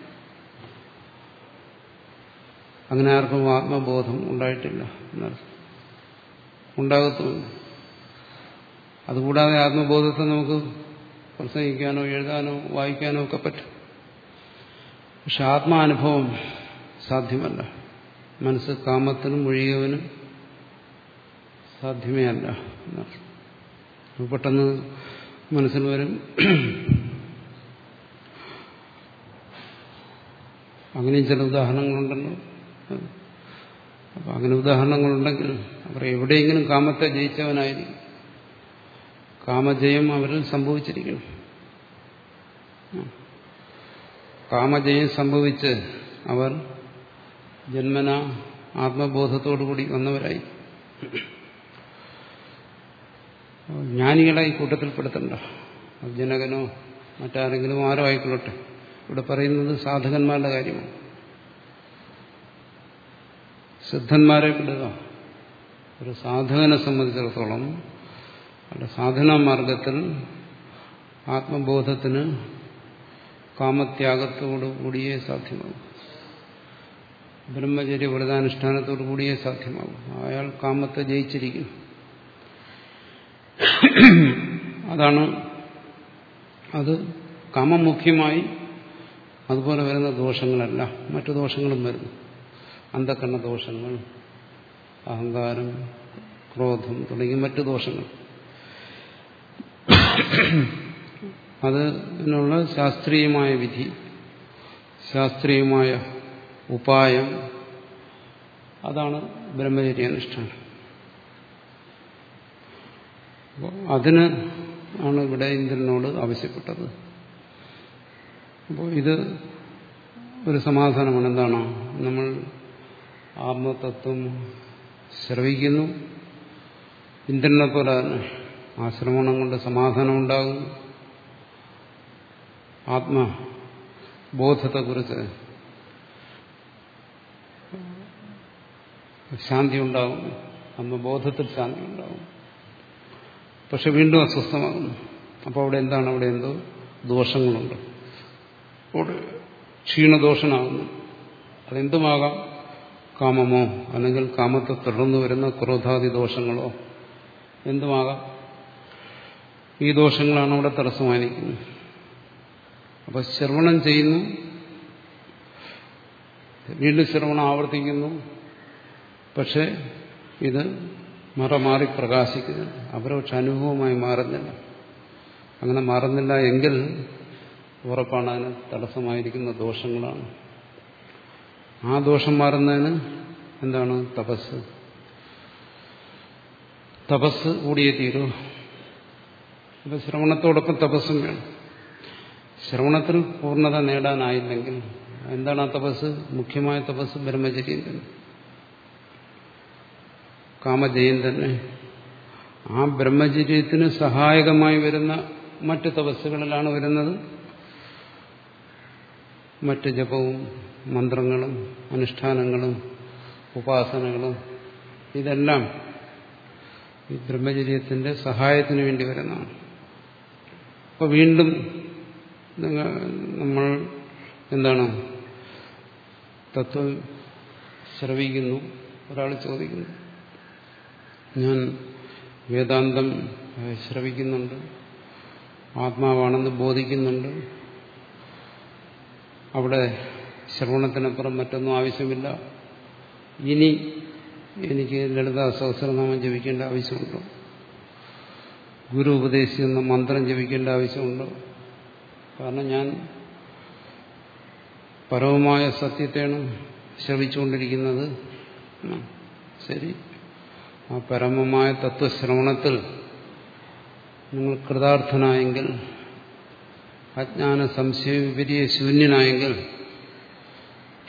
S1: അങ്ങനെ ആർക്കും ആത്മബോധം ഉണ്ടായിട്ടില്ല ഉണ്ടാകത്തുമില്ല അതുകൂടാതെ ആത്മബോധത്തെ നമുക്ക് പ്രസംഗിക്കാനോ എഴുതാനോ വായിക്കാനോ ഒക്കെ പറ്റും. പക്ഷെ ആത്മാനുഭവം സാധ്യമല്ല. മനസ്സ് കാമത്തിനും ഒഴിയവനും സാധ്യമേ അല്ല പെട്ടെന്ന് മനസ്സിൽ വരും അങ്ങനെയും ചില ഉദാഹരണങ്ങളുണ്ടല്ലോ. അപ്പൊ അങ്ങനെ ഉദാഹരണങ്ങളുണ്ടെങ്കിൽ അവർ എവിടെയെങ്കിലും കാമത്തെ ജയിച്ചവനായിരിക്കും. കാമജയം അവരിൽ സംഭവിച്ചിരിക്കണം കാമജയം സംഭവിച്ച് അവർ ജന്മന ആത്മബോധത്തോടുകൂടി വന്നവരായി ജ്ഞാനികളെ ഈ ജനകനോ മറ്റാരെങ്കിലും ആരോ ആയിക്കൊള്ളട്ടെ. ഇവിടെ പറയുന്നത് സാധകന്മാരുടെ കാര്യമാണ്. സിദ്ധന്മാരെ വിടുക ഒരു സാധകനെ സംബന്ധിച്ചിടത്തോളം അവിടെ സാധനാ മാർഗത്തിൽ ആത്മബോധത്തിന് കാമത്യാഗത്തോടു കൂടിയേ സാധ്യമാകും. ബ്രഹ്മചര്യ വ്രതാനുഷ്ഠാനത്തോടു കൂടിയേ സാധ്യമാകും. അയാൾ കാമത്തെ ജയിച്ചിരിക്കും. അതാണ് അത് കാമം മുഖ്യമായി അതുപോലെ വരുന്ന ദോഷങ്ങളല്ല മറ്റു ദോഷങ്ങളും വരുന്നു. അന്ധക്കണ്ണ ദോഷങ്ങൾ അഹങ്കാരം ക്രോധം തുടങ്ങിയ മറ്റു ദോഷങ്ങൾ. അതിനുള്ള ശാസ്ത്രീയമായ വിധി ശാസ്ത്രീയമായ ഉപായം അതാണ് ബ്രഹ്മചര്യാനുഷ്ഠാനം. അതിന് ആണ് ഇവിടെ ഇന്ദ്രനോട് ആവശ്യപ്പെട്ടത്. അപ്പോൾ ഇത് ഒരു സമാധാനമാണ്. എന്താണ്? നമ്മൾ ആത്മതത്വം ശ്രവിക്കുന്നു. ഇന്ദ്രനെ പോലെ തന്നെ ആ ശ്രവണം കൊണ്ട് സമാധാനം ഉണ്ടാകും. ആത്മബോധത്തെക്കുറിച്ച് ശാന്തി ഉണ്ടാകും. ആത്മബോധത്തിൽ ശാന്തി ഉണ്ടാകും. പക്ഷെ വീണ്ടും അസ്വസ്ഥമാകുന്നു. അപ്പോൾ അവിടെ എന്താണ്? അവിടെ എന്തോ ദോഷങ്ങളുണ്ട്. അവിടെ ക്ഷീണദോഷനാകുന്നു അതെന്തുമാകാം? കാമമോ? അല്ലെങ്കിൽ കാമത്തെ തുടർന്നു വരുന്ന ക്രോധാദി ദോഷങ്ങളോ? എന്തുമാകാം? ഈ ദോഷങ്ങളാണ് അവിടെ തടസ്സമായിരിക്കുന്നത്. അപ്പൊ ശ്രവണം ചെയ്യുന്നു. വീണ്ടും ശ്രവണം ആവർത്തിക്കുന്നു. പക്ഷെ ഇത് മറമാറി പ്രകാശിക്കുന്നു അപരോക്ഷ അനുഭവമായി മാറുന്നില്ല. അങ്ങനെ മാറുന്നില്ല എങ്കിൽ ഉറപ്പാണ് അതിന് തടസ്സമായിരിക്കുന്ന ദോഷങ്ങളാണ്. ആ ദോഷം മാറുന്നതിന് എന്താണ് തപസ്? തപസ് കൂടിയേ തീരൂ. അപ്പൊ ശ്രവണത്തോടൊപ്പം തപസ്സും വേണം. ശ്രവണത്തിൽ പൂർണത നേടാനായില്ലെങ്കിൽ എന്താണ് ആ തപസ്? മുഖ്യമായ തപസ് ബ്രഹ്മചര്യം തന്നെ കാമജയം തന്നെ. ആ ബ്രഹ്മചര്യത്തിന് സഹായകമായി വരുന്ന മറ്റ് തപസ്സുകളിലാണ് വരുന്നത്. മറ്റ് ജപവും മന്ത്രങ്ങളും അനുഷ്ഠാനങ്ങളും ഉപാസനകളും ഇതെല്ലാം ഈ ബ്രഹ്മചര്യത്തിന്റെ സഹായത്തിന് വേണ്ടി വരുന്നതാണ്. അപ്പോൾ വീണ്ടും നമ്മൾ എന്താണ് തത്വം ശ്രവിക്കുന്നു ഒരാൾ ചോദിക്കുന്നു. ഞാൻ വേദാന്തം ശ്രവിക്കുന്നുണ്ട് ആത്മാവാണെന്ന് ബോധിക്കുന്നുണ്ട് അവിടെ ശ്രവണത്തിനപ്പുറം മറ്റൊന്നും ആവശ്യമില്ല. ഇനി എനിക്ക് ലളിത സഹസ്രനാമം ജപിക്കേണ്ട ആവശ്യമുണ്ടോ? ഗുരു ഉപദേശിക്കുന്ന മന്ത്രം ജപിക്കേണ്ട ആവശ്യമുണ്ടോ? കാരണം ഞാൻ പരമമായ സത്യത്തെയാണ് ശ്രവിച്ചുകൊണ്ടിരിക്കുന്നത്. ശരി. ആ പരമമായ തത്വശ്രവണത്തിൽ നിങ്ങൾ കൃതാർത്ഥനായെങ്കിൽ അജ്ഞാന സംശയ വിപരീയ ശൂന്യനായെങ്കിൽ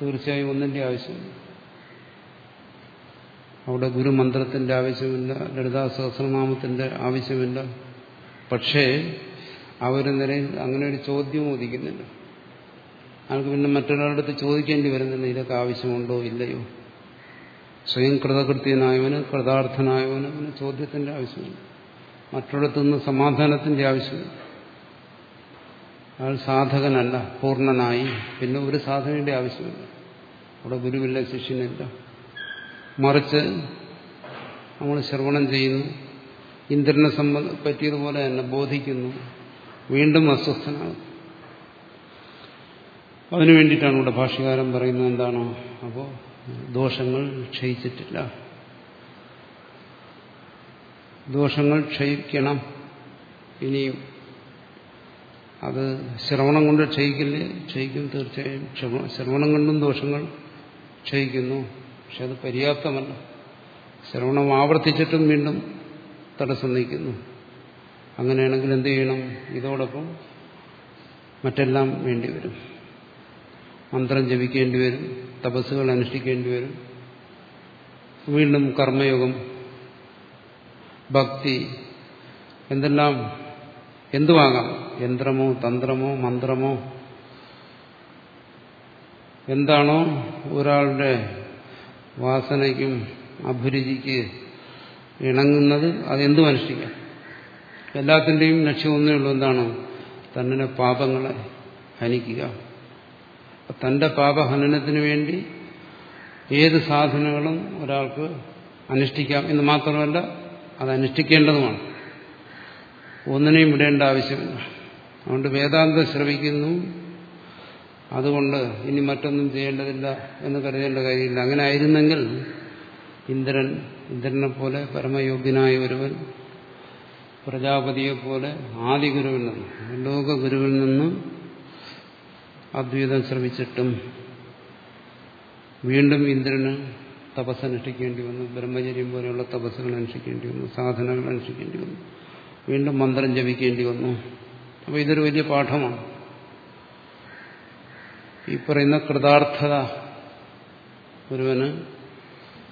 S1: തീർച്ചയായും ഒന്നിന്റെ ആവശ്യമില്ല. അവിടെ ഗുരുമന്ത്രത്തിന്റെ ആവശ്യമില്ല ലളിതാ സഹസ്രനാമത്തിന്റെ ആവശ്യമില്ല. പക്ഷേ ആ നിലയിൽ അങ്ങനെ ഒരു ചോദ്യവും ഉദിക്കുന്നില്ല. അയാൾക്ക് പിന്നെ മറ്റൊരാളുടെ അടുത്ത് ചോദിക്കേണ്ടി വരുന്നില്ല ഇതൊക്കെ ആവശ്യമുണ്ടോ ഇല്ലയോ? സ്വയം കൃതകൃത്യനായവന് കൃതാർത്ഥനായവന് ചോദ്യത്തിന്റെ ആവശ്യമില്ല. മറ്റൊരിടത്തുനിന്ന് സമാധാനത്തിന്റെ ആവശ്യമില്ല. അയാൾ സാധകനല്ല പൂർണനായി. പിന്നെ ഒരു സാധനയുടെ ആവശ്യമില്ല. അവിടെ ഗുരുവില്ല ശിഷ്യനില്ല. മറിച്ച് നമ്മൾ ശ്രവണം ചെയ്യുന്നു. ഇന്ദ്രനെ സംബന്ധ പറ്റിയതുപോലെ തന്നെ ബോധിക്കുന്നു. വീണ്ടും അസ്വസ്ഥനാണ്. അതിനു വേണ്ടിയിട്ടാണ് ഇവിടെ ഭാഷകാരം പറയുന്നത് എന്താണോ. അപ്പോൾ ദോഷങ്ങൾ ക്ഷയിച്ചിട്ടില്ല. ദോഷങ്ങൾ ക്ഷയിക്കണം. ഇനിയും അത് ശ്രവണം കൊണ്ട് ക്ഷയിക്കില്ലേ? ക്ഷയിക്കും തീർച്ചയായും. ശ്രവണം കൊണ്ടും ദോഷങ്ങൾ ക്ഷയിക്കുന്നു. പക്ഷെ അത് പര്യാപ്തമല്ല. ശ്രവണം ആവർത്തിച്ചിട്ടും വീണ്ടും തടസ്സം നീക്കുന്നു. അങ്ങനെയാണെങ്കിൽ എന്ത് ചെയ്യണം? ഇതോടൊപ്പം മറ്റെല്ലാം വേണ്ടിവരും മന്ത്രം ജപിക്കേണ്ടി വരും. തപസ്സുകൾ അനുഷ്ഠിക്കേണ്ടി വരും. വീണ്ടും കർമ്മയോഗം ഭക്തി എന്തെല്ലാം എന്തുമാകാം യന്ത്രമോ തന്ത്രമോ മന്ത്രമോ? എന്താണോ ഒരാളുടെ വാസനയ്ക്കും അഭിരുചിക്ക് ഇണങ്ങുന്നത് അതെന്തും അനുഷ്ഠിക്കാം എല്ലാത്തിന്റെയും ലക്ഷ്യം ഒന്നേ ഉള്ളൂ. എന്താണ്? തന്നെ പാപങ്ങളെ ഹനിക്കുക. തന്റെ പാപഹനനത്തിന് വേണ്ടി ഏത് സാധനങ്ങളും ഒരാൾക്ക് അനുഷ്ഠിക്കാം എന്ന് മാത്രമല്ല അത് അനുഷ്ഠിക്കേണ്ടതുമാണ്. ഒന്നിനെയും വിടേണ്ട ആവശ്യമില്ല. അതുകൊണ്ട് വേദാന്തം ശ്രവിക്കുന്നു. അതുകൊണ്ട് ഇനി മറ്റൊന്നും ചെയ്യേണ്ടതില്ല എന്ന് കരുതേണ്ട കാര്യമില്ല. അങ്ങനെ ആയിരുന്നെങ്കിൽ ഇന്ദ്രൻ ഇന്ദ്രനെ പോലെ പരമയോഗ്യനായ ഒരുവൻ പ്രജാപതിയെ പോലെ നിന്നും ലോക ഗുരുവിൽ നിന്ന് അദ്വൈതം ശ്രമിച്ചിട്ടും വീണ്ടും ഇന്ദ്രന് തപസ്സനുഷ്ഠിക്കേണ്ടി വന്നു. ബ്രഹ്മചര്യം പോലെയുള്ള തപസ്സുകൾ അനുഷ്ഠിക്കേണ്ടി വന്നു. സാധനകൾ അനുഷ്ഠിക്കേണ്ടി വന്നു. വീണ്ടും മന്ത്രം ജപിക്കേണ്ടി വന്നു. അപ്പോൾ ഇതൊരു വലിയ പാഠമാണ്. ഈ പറയുന്ന കൃതാർത്ഥത ഒരുവന്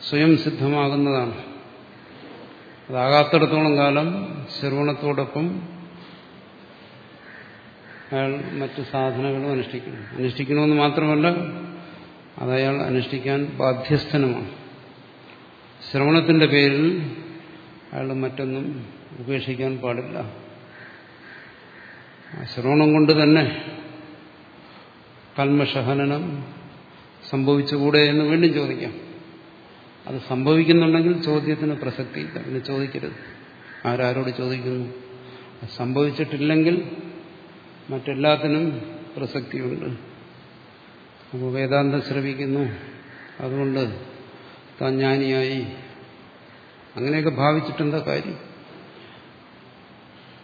S1: സ്വയം സിദ്ധമാകുന്നതാണ്. അതാകാത്തിടത്തോളം കാലം ശ്രവണത്തോടൊപ്പം അയാൾ മറ്റു സാധനങ്ങളും അനുഷ്ഠിക്കണം അനുഷ്ഠിക്കണമെന്ന് മാത്രമല്ല അതയാൾ അനുഷ്ഠിക്കാൻ ബാധ്യസ്ഥനുമാണ്. ശ്രവണത്തിന്റെ പേരിൽ അയാൾ മറ്റൊന്നും ഉപേക്ഷിക്കാൻ പാടില്ല. ശ്രവണം കൊണ്ട് തന്നെ കൽമഷഹനനം സംഭവിച്ചുകൂടെ എന്ന് വീണ്ടും ചോദിക്കാം. അത് സംഭവിക്കുന്നുണ്ടെങ്കിൽ ചോദ്യത്തിന് പ്രസക്തിയില്ല. പിന്നെ ചോദിക്കരുത്. ആരാരോട് ചോദിക്കുന്നു? സംഭവിച്ചിട്ടില്ലെങ്കിൽ മറ്റെല്ലാത്തിനും പ്രസക്തിയുണ്ട്. അപ്പോൾ വേദാന്തം ശ്രവിക്കുന്നു. അതുകൊണ്ട് താൻ ജ്ഞാനിയായി. അങ്ങനെയൊക്കെ ഭാവിച്ചിട്ടെന്താ കാര്യം?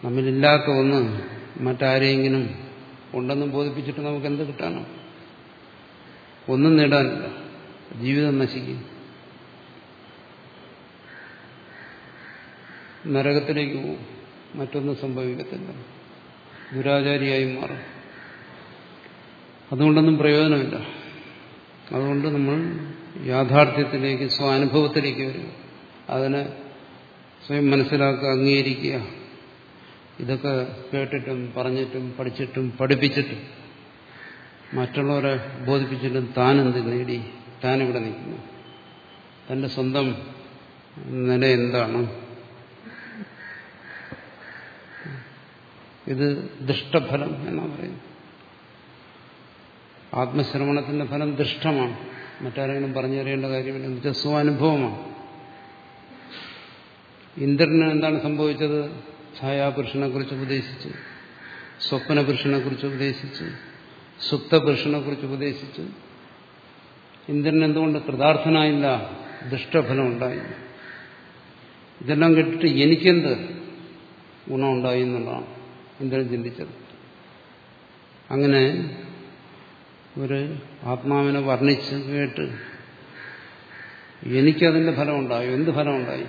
S1: നമ്മളില്ലാത്ത ഒന്ന് മറ്റാരെയെങ്കിലും ഉണ്ടെന്നും ബോധിപ്പിച്ചിട്ട് നമുക്ക് എന്ത് കിട്ടാനോ? ഒന്നും നേടാനില്ല. ജീവിതം നശിക്കും. നരകത്തിലേക്ക് പോകും. മറ്റൊന്നും സംഭവിക്കത്തില്ല. ദുരാചാരിയായി മാറും. അതുകൊണ്ടൊന്നും പ്രയോജനമില്ല. അതുകൊണ്ട് നമ്മൾ യാഥാർത്ഥ്യത്തിലേക്ക് സ്വാനുഭവത്തിലേക്ക് വരിക അതിനെ സ്വയം മനസ്സിലാക്കുക അംഗീകരിക്കുക. ഇതൊക്കെ കേട്ടിട്ടും പറഞ്ഞിട്ടും പഠിച്ചിട്ടും പഠിപ്പിച്ചിട്ടും മറ്റുള്ളവരെ ബോധിപ്പിച്ചിട്ടും താനെന്ത് നേടി താനിവിടെ നിൽക്കുന്നു. തന്റെ സ്വന്തം നില എന്താണ്? ഇത് ദുഷ്ടഫലം എന്നാ പറയുന്നത്. ആത്മശ്രവണത്തിന്റെ ഫലം ദുഷ്ടമാണ്. മറ്റാരെങ്കിലും പറഞ്ഞറിയേണ്ട കാര്യമില്ല. എന്നുവെച്ചാൽ സ്വാനുഭവമാണ് ഇന്ദ്രന് എന്താണ് സംഭവിച്ചത്? ഛായാപുരുഷനെ കുറിച്ച് ഉപദേശിച്ചു. സ്വപ്ന പുരുഷനെ കുറിച്ച് ഉപദേശിച്ചു. കുറിച്ച് ഉപദേശിച്ചു. ഇന്ദ്രൻ എന്തുകൊണ്ട് കൃതാർത്ഥനായില്ല? ദുഷ്ടഫലം ഉണ്ടായി. ഇതെല്ലാം കേട്ടിട്ട് എനിക്കെന്ത് ഗുണമുണ്ടായി എന്നുള്ളതാണ് ഇന്ദ്രൻ ചിന്തിച്ചത്. അങ്ങനെ ഒരു ആത്മാവിനെ വർണിച്ച് കേട്ട് എനിക്കതിന്റെ ഫലമുണ്ടായോ? എന്ത് ഫലമുണ്ടായി?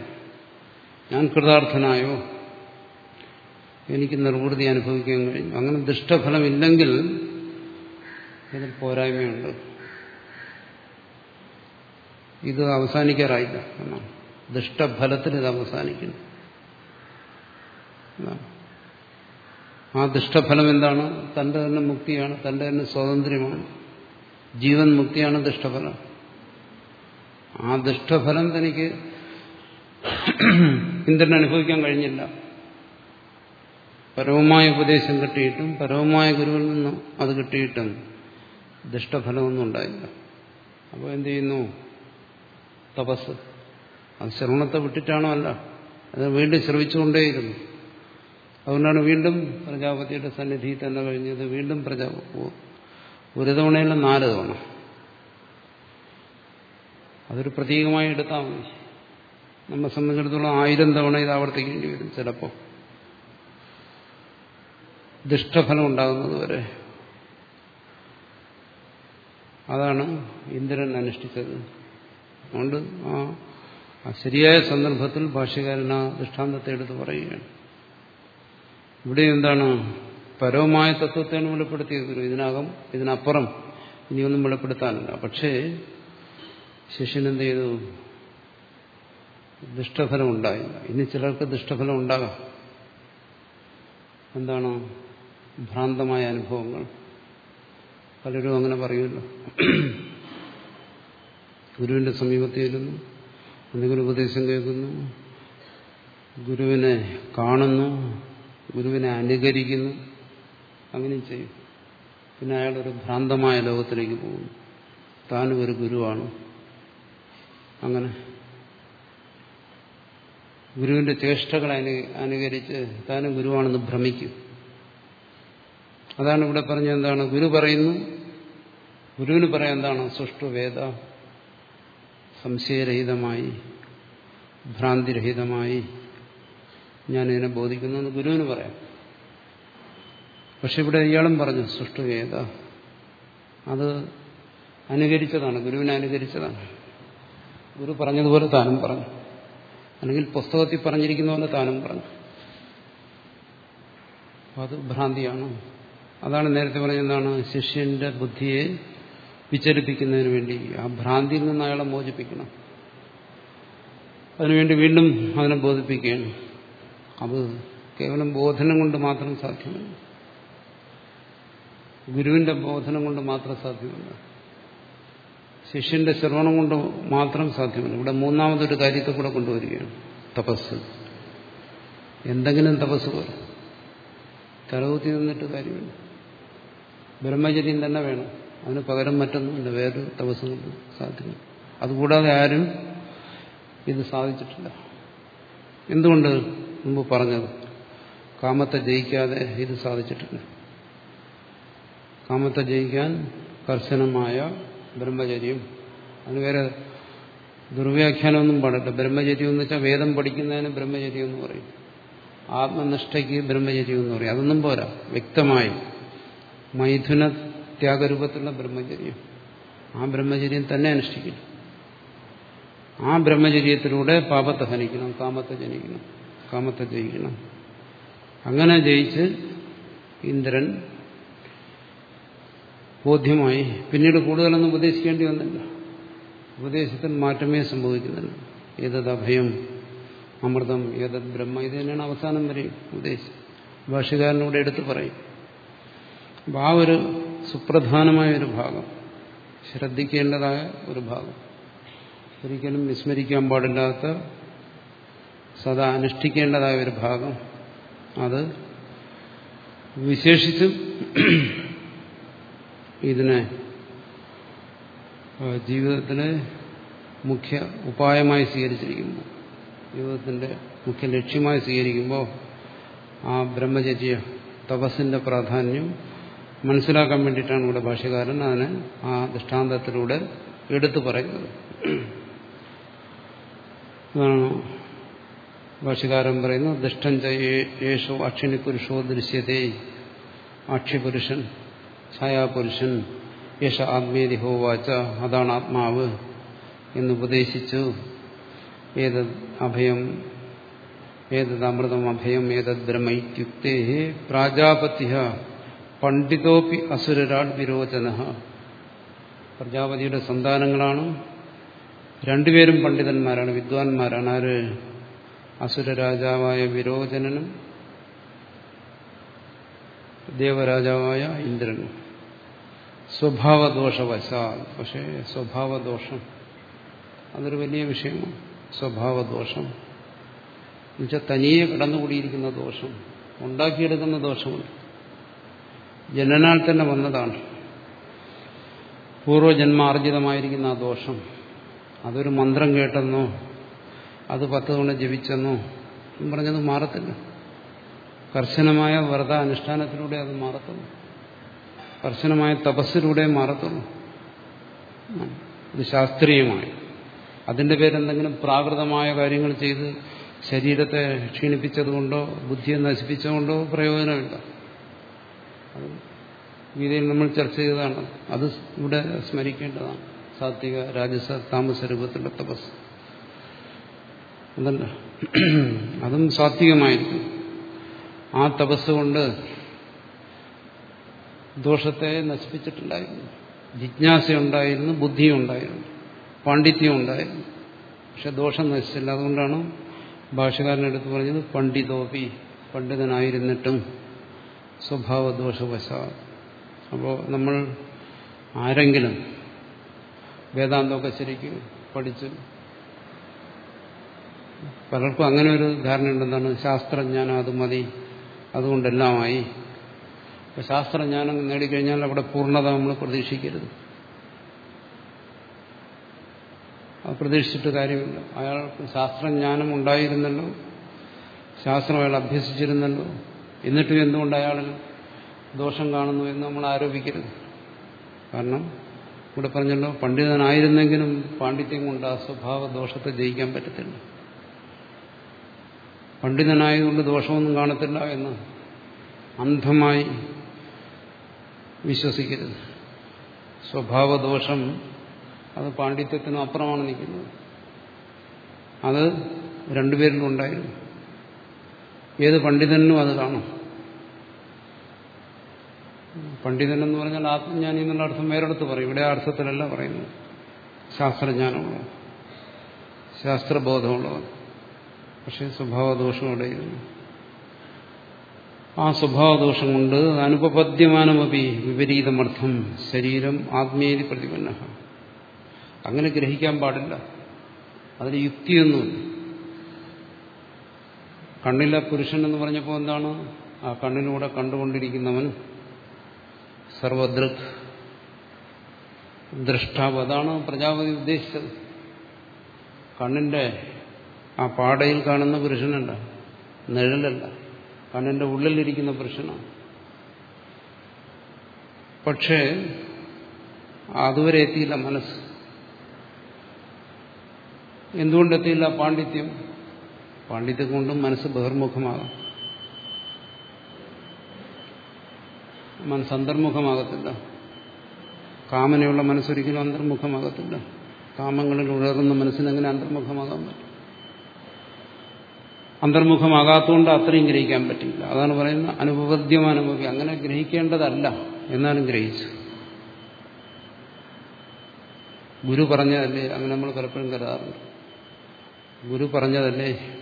S1: ഞാൻ കൃതാർത്ഥനായോ? എനിക്ക് നിർവൃതി അനുഭവിക്കാൻ കഴിയും. അങ്ങനെ ദുഷ്ടഫലമില്ലെങ്കിൽ ഇതിൽ പോരായ്മയുണ്ട്. ഇത് അവസാനിക്കാറായില്ല. എന്നാണ് ദുഷ്ടഫലത്തിൽ ഇത് അവസാനിക്കുന്നു. ആ ദുഷ്ടഫലം എന്താണ്? തന്റെ തന്നെ മുക്തിയാണ്. തന്റെ തന്നെ സ്വാതന്ത്ര്യമാണ്. ജീവൻ മുക്തിയാണ് ദുഷ്ടഫലം. ആ ദുഷ്ടഫലം തനിക്ക് ഇന്ദ്രൻ അനുഭവിക്കാൻ കഴിഞ്ഞില്ല. പരവുമായ ഉപദേശം കിട്ടിയിട്ടും പരവുമായ ഗുരുവിൽ നിന്നും അത് കിട്ടിയിട്ടും ദുഷ്ടഫലമൊന്നും ഉണ്ടായില്ല. അപ്പോൾ എന്ത് ചെയ്യുന്നു? തപസ്. അത് ശ്രവണത്തെ വിട്ടിട്ടാണോ അല്ല. അത് വീണ്ടും ശ്രവിച്ചുകൊണ്ടേയിരുന്നു. അതുകൊണ്ടാണ് വീണ്ടും പ്രജാപതിയുടെ സന്നിധി തന്നെ കഴിഞ്ഞത്. വീണ്ടും പ്രജാ ഒരു തവണയല്ല നാല് തവണ. അതൊരു പ്രതീകമായി എടുത്താൽ മതി. നമ്മെ സംബന്ധിച്ചിടത്തോളം ആയിരം തവണ ഇത് ആവർത്തിക്കേണ്ടി വരും ചിലപ്പോൾ. ദുഷ്ടഫലം ഉണ്ടാകുന്നത് വരെ. അതാണ് ഇന്ദ്രൻ അനുഷ്ഠിച്ചത്. അതുകൊണ്ട് ആ ശരിയായ സന്ദർഭത്തിൽ ഭാഷ്യകാരൻ ആ ദൃഷ്ടാന്തത്തെ എടുത്ത് പറയുകയാണ്. ഇവിടെ എന്താണ്? പരവുമായ തത്വത്തെയാണ് വെളിപ്പെടുത്തിയത് ഇതിനകം ഇതിനപ്പുറം ഇനിയൊന്നും വെളിപ്പെടുത്താനില്ല. പക്ഷേ ശിഷ്യൻ എന്ത് ചെയ്തു? ദുഷ്ടഫലം ഉണ്ടായില്ല ഇനി ചിലർക്ക് ദുഷ്ടഫലം ഉണ്ടാകാം. എന്താണ്? ഭ്രാന്തമായ അനുഭവങ്ങൾ. പലരും അങ്ങനെ പറയുമല്ലോ. ഗുരുവിന്റെ സമീപത്തിരുന്നു എന്തെങ്കിലും ഉപദേശം കേൾക്കുന്നു. ഗുരുവിനെ കാണുന്നു. ഗുരുവിനെ അനുകരിക്കുന്നു. അങ്ങനെ ചെയ്യും. പിന്നെ അയാളൊരു ഭ്രാന്തമായ ലോകത്തിലേക്ക് പോകുന്നു. താനും ഒരു ഗുരുവാണ്. അങ്ങനെ ഗുരുവിന്റെ ചേഷ്ടകളെ അനു അനുകരിച്ച് താനും ഗുരുവാണെന്ന് ഭ്രമിക്കും. അതാണ് ഇവിടെ പറഞ്ഞ എന്താണ്? ഗുരു പറയുന്നു. ഗുരുവിന് പറയാൻ എന്താണ്? സുഷ്ടുവേദ സംശയരഹിതമായി ഭ്രാന്തിരഹിതമായി ഞാനിതിനെ ബോധിക്കുന്നു എന്ന് ഗുരുവിന് പറയാം. പക്ഷെ ഇവിടെ ഇയാളും പറഞ്ഞു സുഷ്ടുവേദ അത് അനുകരിച്ചതാണ് ഗുരുവിനെ അനുകരിച്ചതാണ്. ഗുരു പറഞ്ഞതുപോലെ താനും പറഞ്ഞു. അല്ലെങ്കിൽ പുസ്തകത്തിൽ പറഞ്ഞിരിക്കുന്ന പോലെ താനും പറഞ്ഞു. അത് ഭ്രാന്തിയാണ്. അതാണ് നേരത്തെ പറഞ്ഞെന്താണ് ശിഷ്യന്റെ ബുദ്ധിയെ വിചലിപ്പിക്കുന്നതിന് വേണ്ടി ആ ഭ്രാന്തിയിൽ നിന്ന് അയാളെ മോചിപ്പിക്കണം. അതിനുവേണ്ടി വീണ്ടും അതിനെ ബോധിപ്പിക്കുകയാണ്. അത് കേവലം ബോധനം കൊണ്ട് മാത്രം സാധ്യമല്ല. ഗുരുവിന്റെ ബോധനം കൊണ്ട് മാത്രം സാധ്യമല്ല. ശിഷ്യന്റെ ശ്രവണം കൊണ്ട് മാത്രം സാധ്യമല്ല. ഇവിടെ മൂന്നാമതൊരു കാര്യത്തെ കൂടെ കൊണ്ടുവരികയാണ്. തപസ്. എന്തെങ്കിലും തപസ് പോലെ തലകുത്തി നിന്നിട്ട് കാര്യമില്ല. ബ്രഹ്മചര്യം തന്നെ വേണം. അതിന് പകരം മറ്റൊന്നുമില്ല വേറൊരു തപസ്സും കൊണ്ട് സാധിക്കും അതുകൂടാതെ ആരും ഇത് സാധിച്ചിട്ടില്ല. എന്തുകൊണ്ട് മുമ്പ് പറഞ്ഞത്? കാമത്തെ ജയിക്കാതെ ഇത് സാധിച്ചിട്ടില്ല. കാമത്തെ ജയിക്കാൻ കർശനമായ ബ്രഹ്മചര്യം. അതിന് വേറെ ദുർവ്യാഖ്യാനമൊന്നും പാടില്ല. ബ്രഹ്മചര്യം എന്ന് വെച്ചാൽ വേദം പഠിക്കുന്നതിന് ബ്രഹ്മചര്യം എന്ന് പറയും. ആത്മനിഷ്ഠയ്ക്ക് ബ്രഹ്മചര്യം എന്ന് പറയും. അതൊന്നും പോരാ. വ്യക്തമായി. മൈഥുന ത്യാഗരൂപത്തിലുള്ള ബ്രഹ്മചര്യം. ആ ബ്രഹ്മചര്യം തന്നെ അനുഷ്ഠിക്കണം ആ ബ്രഹ്മചര്യത്തിലൂടെ പാപത്തെ ഹനിക്കണം കാമത്തെ ജനിക്കണം കാമത്തെ ജയിക്കണം. അങ്ങനെ ജയിച്ച് ഇന്ദ്രൻ ബോധ്യമായി പിന്നീട് കൂടുതലൊന്നും ഉപദേശിക്കേണ്ടി വന്നില്ല. ഉപദേശത്തിൽ മാറ്റമേ സംഭവിക്കുന്നില്ല ഏതത് അഭയം അമൃതം ഏതത് ബ്രഹ്മ ഇത് തന്നെയാണ് അവസാനം വരെ ഉപദേശിച്ചത് ഭാഷകാരനൂടെ എടുത്തു പറയും. അപ്പം ആ ഒരു സുപ്രധാനമായ ഒരു ഭാഗം. ശ്രദ്ധിക്കേണ്ടതായ ഒരു ഭാഗം. ഒരിക്കലും വിസ്മരിക്കാൻ പാടില്ലാത്ത സദാ അനുഷ്ഠിക്കേണ്ടതായ ഒരു ഭാഗം. അത് വിശേഷിച്ചും ഇതിനെ ജീവിതത്തിലെ മുഖ്യ ഉപായമായി സ്വീകരിച്ചിരിക്കുമ്പോൾ ജീവിതത്തിന്റെ മുഖ്യ ലക്ഷ്യമായി സ്വീകരിക്കുമ്പോൾ ആ ബ്രഹ്മചര്യ തപസ്സിന്റെ പ്രാധാന്യം മനസ്സിലാക്കാൻ വേണ്ടിയിട്ടാണ് ഇവിടെ ഭാഷകാരൻ അതിനെ ആ ദൃഷ്ടാന്തത്തിലൂടെ എടുത്തു പറയുന്നത്. അതാണ് പറയുന്നു ദുഷ്ടം യേശോ അക്ഷിണി പുരുഷോ ദൃശ്യതേ. അക്ഷിപുരുഷൻ ഛായാപുരുഷൻ യേശ ആത്മേതി ഹോവാച്ച അതാണ് ആത്മാവ് എന്നുപദേശിച്ചു ഏത് അഭയം ഏതത് അമൃതം അഭയം ഏതത് ബ്രഹ്മൈത്യുക്തേ പ്രാജാപത്യ പണ്ഡിതോപി അസുരരാൾ വിരോചന. പ്രജാപതിയുടെ സന്താനങ്ങളാണ്. രണ്ടുപേരും പണ്ഡിതന്മാരാണ് വിദ്വാൻമാരാണ്. ആര്? അസുരരാജാവായ വിരോചനനും ദേവരാജാവായ ഇന്ദ്രനും. സ്വഭാവദോഷവശാൽ. പക്ഷേ സ്വഭാവദോഷം അതൊരു വലിയ വിഷയമാണ്. സ്വഭാവദോഷം. എന്നുവെച്ചാൽ തനിയെ കടന്നുകൂടിയിരിക്കുന്ന ദോഷം. ഉണ്ടാക്കിയെടുക്കുന്ന ദോഷമുണ്ട്. ജനനാൽ തന്നെ വന്നതാണ്. പൂർവജന്മാർജിതമായിരിക്കുന്ന ആ ദോഷം. അതൊരു മന്ത്രം കേട്ടെന്നോ അത് പത്ത് തവണ ജപിച്ചെന്നോ എന്ന് പറഞ്ഞത് മാറത്തില്ല. കർശനമായ വ്രത അനുഷ്ഠാനത്തിലൂടെ അത് മാറത്തുള്ളൂ. കർശനമായ തപസ്സിലൂടെ മാറത്തുള്ളൂ. ഇത് ശാസ്ത്രീയമായി. അതിന്റെ പേരെന്തെങ്കിലും പ്രാകൃതമായ കാര്യങ്ങൾ ചെയ്ത് ശരീരത്തെ ക്ഷീണിപ്പിച്ചതുകൊണ്ടോ ബുദ്ധിയെ നശിപ്പിച്ചതുകൊണ്ടോ പ്രയോജനമില്ല. അത് ഗീതയിൽ നമ്മൾ ചർച്ച ചെയ്തതാണ്. അത് ഇവിടെ സ്മരിക്കേണ്ടതാണ്. സാത്വിക രാജസ താമസ രൂപത്തിലുള്ള തപസ്. അതല്ല. അതും സാത്വികമായിരിക്കും. ആ തപസ് കൊണ്ട് ദോഷത്തെ നശിപ്പിച്ചിട്ടുണ്ടായിരുന്നു. ജിജ്ഞാസയുണ്ടായിരുന്നു ബുദ്ധിയുണ്ടായിരുന്നു പാണ്ഡിത്യം ഉണ്ടായിരുന്നു പക്ഷെ ദോഷം നശിച്ചില്ല. അതുകൊണ്ടാണ് ഭാഷകാരനെടുത്ത് പറഞ്ഞത് പണ്ഡിതോപി പണ്ഡിതനായിരുന്നിട്ടും സ്വഭാവദോഷവശ അപ്പോൾ നമ്മൾ ആരെങ്കിലും വേദാന്തമൊക്കെ ശരിക്കും പഠിച്ച് പലർക്കും അങ്ങനെ ഒരു ധാരണയുണ്ടെന്താണ് ശാസ്ത്രജ്ഞാനം അത് മതി അതുകൊണ്ടെല്ലാമായി. അപ്പം ശാസ്ത്രജ്ഞാനം നേടിക്കഴിഞ്ഞാൽ അവിടെ പൂർണത നമ്മൾ പ്രതീക്ഷിക്കരുത്. അത് പ്രതീക്ഷിച്ചിട്ട് കാര്യമില്ല. അയാൾക്ക് ശാസ്ത്രജ്ഞാനം ഉണ്ടായിരുന്നല്ലോ ശാസ്ത്രം അയാൾ അഭ്യസിച്ചിരുന്നല്ലോ എന്നിട്ടും എന്തുകൊണ്ട് അയാളിൽ ദോഷം കാണുന്നു എന്ന് നമ്മൾ ആരോപിക്കരുത്. കാരണം ഇവിടെ പറഞ്ഞല്ലോ പണ്ഡിതനായിരുന്നെങ്കിലും പാണ്ഡിത്യം കൊണ്ട് ആ സ്വഭാവ ദോഷത്തെ ജയിക്കാൻ പറ്റത്തില്ല. പണ്ഡിതനായതുകൊണ്ട് ദോഷമൊന്നും കാണത്തില്ല എന്ന് അന്ധമായി വിശ്വസിക്കരുത്. സ്വഭാവദോഷം അത് പാണ്ഡിത്യത്തിനും അപ്പുറമാണ് നിൽക്കുന്നത്. അത് രണ്ടുപേരിലും ഉണ്ടായിരുന്നു. ഏത് പണ്ഡിതനും അത് കാണും. പണ്ഡിതൻ എന്ന് പറഞ്ഞാൽ ആത്മജ്ഞാനി എന്നുള്ള അർത്ഥം വേറെടുത്ത് പറയും. ഇവിടെ ആ അർത്ഥത്തിലല്ല പറയുന്നത്. ശാസ്ത്രജ്ഞാനമുള്ളവർ ശാസ്ത്രബോധമുള്ളവൻ. പക്ഷേ സ്വഭാവദോഷം അവിടെയിരുന്നു. ആ സ്വഭാവദോഷം കൊണ്ട് അനുപപദ്യമാനമപി വിപരീതമർത്ഥം ശരീരം ആത്മീയതി പ്രതിപന്ന അങ്ങനെ ഗ്രഹിക്കാൻ പാടില്ല. അതിന് യുക്തിയൊന്നുമില്ല. കണ്ണിലെ പുരുഷൻ എന്ന് പറഞ്ഞപ്പോൾ എന്താണ്? ആ കണ്ണിലൂടെ കണ്ടുകൊണ്ടിരിക്കുന്നവൻ സർവദൃക് ദൃഷ്ടാവ്. അതാണ് പ്രജാപതി ഉദ്ദേശിച്ചത്. കണ്ണിന്റെ ആ പാടയിൽ കാണുന്ന പുരുഷനല്ല നിഴലല്ല. കണ്ണിന്റെ ഉള്ളിലിരിക്കുന്ന പുരുഷനാണ്. പക്ഷേ അതുവരെ എത്തിയില്ല മനസ്സ്. എന്തുകൊണ്ടെത്തിയില്ല പാണ്ഡിത്യം? പാണ്ഡിത്യം കൊണ്ടും മനസ്സ് ബഹിർമുഖമാകാം. മനസ്സ് അന്തർമുഖമാകത്തില്ല കാമനയുള്ള മനസ്സൊരിക്കലും അന്തർമുഖമാകത്തില്ല. കാമങ്ങളിൽ ഉഴറുന്ന മനസ്സിനെങ്ങനെ അന്തർമുഖമാകാൻ പറ്റും? അന്തർമുഖമാകാത്തതുകൊണ്ട് അത്രയും ഗ്രഹിക്കാൻ പറ്റില്ല. അതാണ് പറയുന്നത് അനുപദ്യമാനുഭവി അങ്ങനെ ഗ്രഹിക്കേണ്ടതല്ല എന്നാലും ഗ്രഹിച്ചു. ഗുരു പറഞ്ഞതല്ലേ? അങ്ങനെ നമ്മൾ പലപ്പോഴും കരുതാറുണ്ട്. ഗുരു പറഞ്ഞതല്ലേ?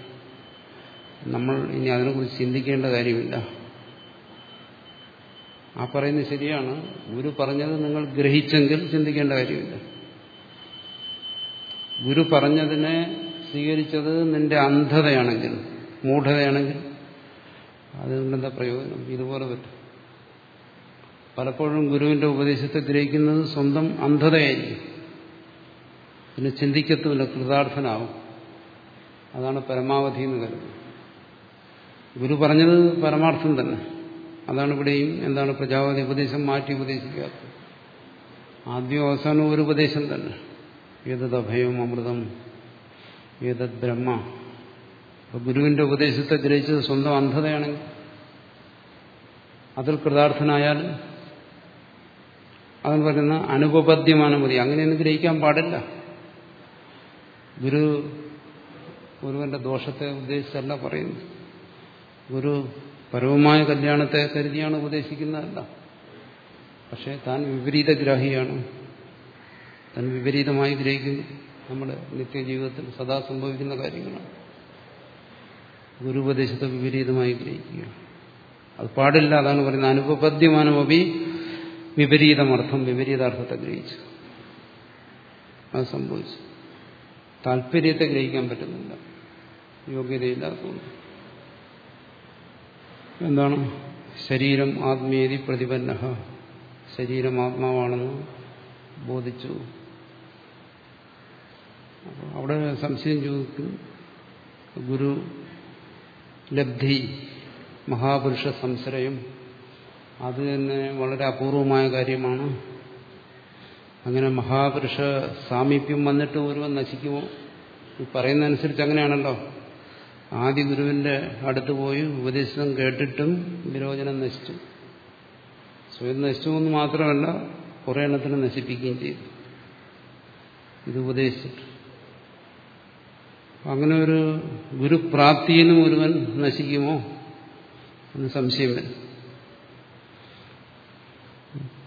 S1: നമ്മൾ ഇനി അതിനെക്കുറിച്ച് ചിന്തിക്കേണ്ട കാര്യമില്ല. ആ പറയുന്നത് ശരിയാണ്. ഗുരു പറഞ്ഞത് നിങ്ങൾ ഗ്രഹിച്ചെങ്കിൽ ചിന്തിക്കേണ്ട കാര്യമില്ല. ഗുരു പറഞ്ഞതിനെ സ്വീകരിച്ചത് നിന്റെ അന്ധതയാണെങ്കിൽ മൂഢതയാണെങ്കിൽ അതുകൊണ്ടെന്താ പ്രയോജനം? ഇതുപോലെ പറ്റും. പലപ്പോഴും ഗുരുവിന്റെ ഉപദേശത്തെ ഗ്രഹിക്കുന്നത് സ്വന്തം അന്ധതയായിരിക്കും. പിന്നെ ചിന്തിക്കത്തുമില്ല കൃതാർത്ഥനാവും. അതാണ് പരമാവധി എന്ന് കരുതുന്നത് ഗുരു പറഞ്ഞത് പരമാർത്ഥം തന്നെ അതാണ് ഇവിടെയും എന്താണ് പ്രജാപതി ഉപദേശം മാറ്റി ഉപദേശിക്കാത്തത്. ആദ്യം അവസാനം ഒരു ഉപദേശം തന്നെ. ഏതത് അഭയം അമൃതം ഏതത് ബ്രഹ്മ. ഗുരുവിന്റെ ഉപദേശത്തെ ഗ്രഹിച്ചത് സ്വന്തം അന്ധതയാണെങ്കിൽ അതിൽ കൃതാർത്ഥനായാൽ അതെന്ന് പറയുന്ന അനുപപദ്യമാണ് മതി. അങ്ങനെയൊന്നും ഗ്രഹിക്കാൻ പാടില്ല. ഗുരു ഗുരുവിന്റെ ദോഷത്തെ ഉദ്ദേശിച്ചല്ല പറയുന്നത്. ഗുരു പരവുമായ കല്യാണത്തെ കരുതിയാണ് ഉപദേശിക്കുന്നതല്ല. പക്ഷെ താൻ വിപരീതഗ്രാഹിയാണ്. താൻ വിപരീതമായി ഗ്രഹിക്കുന്നു. നമ്മുടെ നിത്യജീവിതത്തിൽ സദാ സംഭവിക്കുന്ന കാര്യങ്ങളാണ്. ഗുരുപദേശത്തെ വിപരീതമായി ഗ്രഹിക്കുക അത് പാടില്ല അതാണ് പറയുന്നത്. അനുപപദ്യമാനമപി വിപരീതമർത്ഥം വിപരീതാർത്ഥത്തെ ഗ്രഹിച്ചു. അത് സംഭവിച്ചു. താല്പര്യത്തെ ഗ്രഹിക്കാൻ പറ്റുന്നില്ല. യോഗ്യതയില്ലാത്തതുകൊണ്ട്. എന്താണ്? ശരീരം ആത്മീയതി പ്രതിപന്ന ശരീരം ആത്മാവാണെന്ന് ബോധിച്ചു. അവിടെ സംശയം ചോദിക്കും. ഗുരു ലബ്ധി മഹാപുരുഷ സംശ്രയം അത് തന്നെ വളരെ അപൂർവമായ കാര്യമാണ്. അങ്ങനെ മഹാപുരുഷ സാമീപ്യം വന്നിട്ട് ഒരുവൻ നശിക്കുമോ? പറയുന്നതനുസരിച്ച് അങ്ങനെയാണല്ലോ. ആദ്യ ഗുരുവിന്റെ അടുത്ത് പോയി ഉപദേശം കേട്ടിട്ടും വിരോചനം നശിച്ചു. സ്വയം നശിച്ചു എന്ന് മാത്രമല്ല കുറെ എണ്ണത്തിന് നശിപ്പിക്കുകയും ചെയ്തു. ഇത് ഉപദേശിച്ചിട്ട്. അങ്ങനെ ഒരു ഗുരുപ്രാപ്തിയിലും ഒരുവൻ നശിക്കുമോ എന്ന് സംശയം വരും.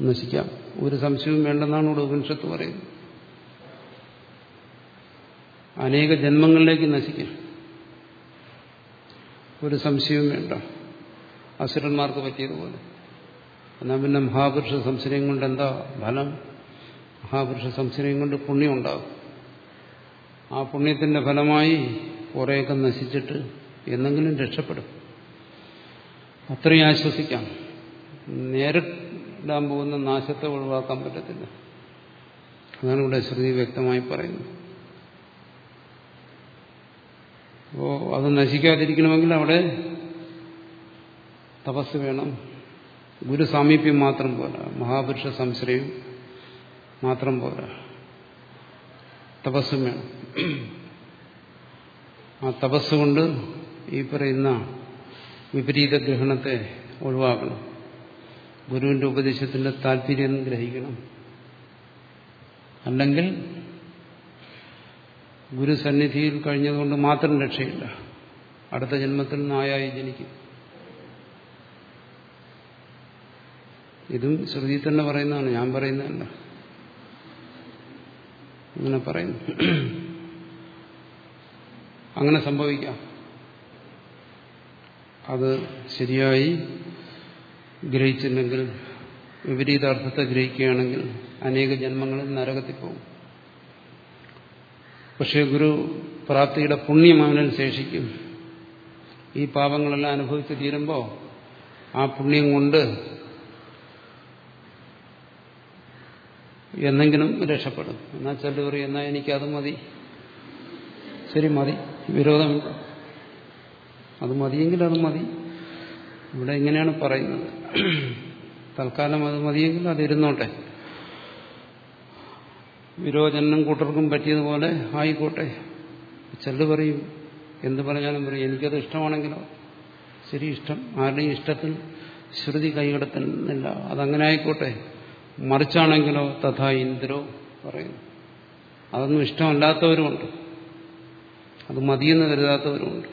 S1: നശിക്കാം. ഒരു സംശയവും വേണ്ടെന്നാണ് ഇവിടെ ഉപനിഷത്ത് പറയുന്നത്. അനേക ജന്മങ്ങളിലേക്ക് നശിക്കാം. ഒരു സംശയവും വേണ്ട. അസുരന്മാർക്ക് പറ്റിയതുപോലെ. എന്നാൽ പിന്നെ മഹാപുരുഷ സംശയം കൊണ്ട് എന്താ ഫലം? മഹാപുരുഷ സംശയം കൊണ്ട് പുണ്യം ഉണ്ടാകും ആ പുണ്യത്തിന്റെ ഫലമായി കുറേയൊക്കെ നശിച്ചിട്ട് എന്നെങ്കിലും രക്ഷപ്പെടും. അത്രയും ആശ്വസിക്കാം. നേരിടാൻ പോകുന്ന നാശത്തെ ഒഴിവാക്കാൻ പറ്റത്തില്ല. അതാണ് ഇവിടെ ശ്രുതി വ്യക്തമായി പറയുന്നത്. അപ്പോ അത് നശിക്കാതിരിക്കണമെങ്കിൽ അവിടെ തപസ് വേണം. ഗുരു സാമീപ്യം മാത്രം പോരാ. മഹാപുരുഷ സംശ്രയം മാത്രം പോരാ. തപസ്സും വേണം. ആ തപസ്സുകൊണ്ട് ഈ പറയുന്ന വിപരീത ഗ്രഹണത്തെ ഒഴിവാക്കണം. ഗുരുവിന്റെ ഉപദേശത്തിന്റെ താല്പര്യം ഗ്രഹിക്കണം. അല്ലെങ്കിൽ ഗുരുസന്നിധിയിൽ കഴിഞ്ഞതുകൊണ്ട് മാത്രം രക്ഷയില്ല. അടുത്ത ജന്മത്തിൽ നായായി ജനിക്കും. ഇതും ശ്രുതി തന്നെ പറയുന്നതാണ് ഞാൻ പറയുന്നതല്ല. അങ്ങനെ പറയുന്നു. അങ്ങനെ സംഭവിക്കാം. അത് ശരിയായി ഗ്രഹിച്ചില്ലെങ്കിൽ വിപരീതാർത്ഥത്തെ ഗ്രഹിക്കുകയാണെങ്കിൽ അനേക ജന്മങ്ങളിൽ നരകത്തിൽ പോകും. പക്ഷേ ഗുരു പ്രാപ്തിയുടെ പുണ്യം അവനിൽ ശേഷിക്കും. ഈ പാപങ്ങളെല്ലാം അനുഭവിച്ചു തീരുമ്പോൾ ആ പുണ്യം കൊണ്ട് എന്നെങ്കിലും രക്ഷപ്പെടും. എന്നാൽ ചിലർ പറയും എന്നാൽ എനിക്കത് മതി. ശരി മതി. വിരോധമുണ്ട് അത് മതിയെങ്കിൽ അത് മതി. ഇവിടെ ഇങ്ങനെയാണ് പറയുന്നത്. തൽക്കാലം അത് മതിയെങ്കിൽ അത് ഇരുന്നോട്ടെ. വിരോചനം കൂട്ടർക്കും പറ്റിയതുപോലെ ആയിക്കോട്ടെ. ചെല്ലു പറയും. എന്ത് പറഞ്ഞാലും പറയും. എനിക്കത് ഇഷ്ടമാണെങ്കിലോ? ശരി ഇഷ്ടം. ആരുടെയും ഇഷ്ടത്തിൽ ശ്രുതി കൈകടത്തുന്നില്ല. അതങ്ങനെ ആയിക്കോട്ടെ. മറിച്ചാണെങ്കിലോ തഥാ ഇന്ദ്രോ പറയുന്നു അതൊന്നും ഇഷ്ടമല്ലാത്തവരുമുണ്ട്. അത് മതിയെന്ന് കരുതാത്തവരുമുണ്ട്.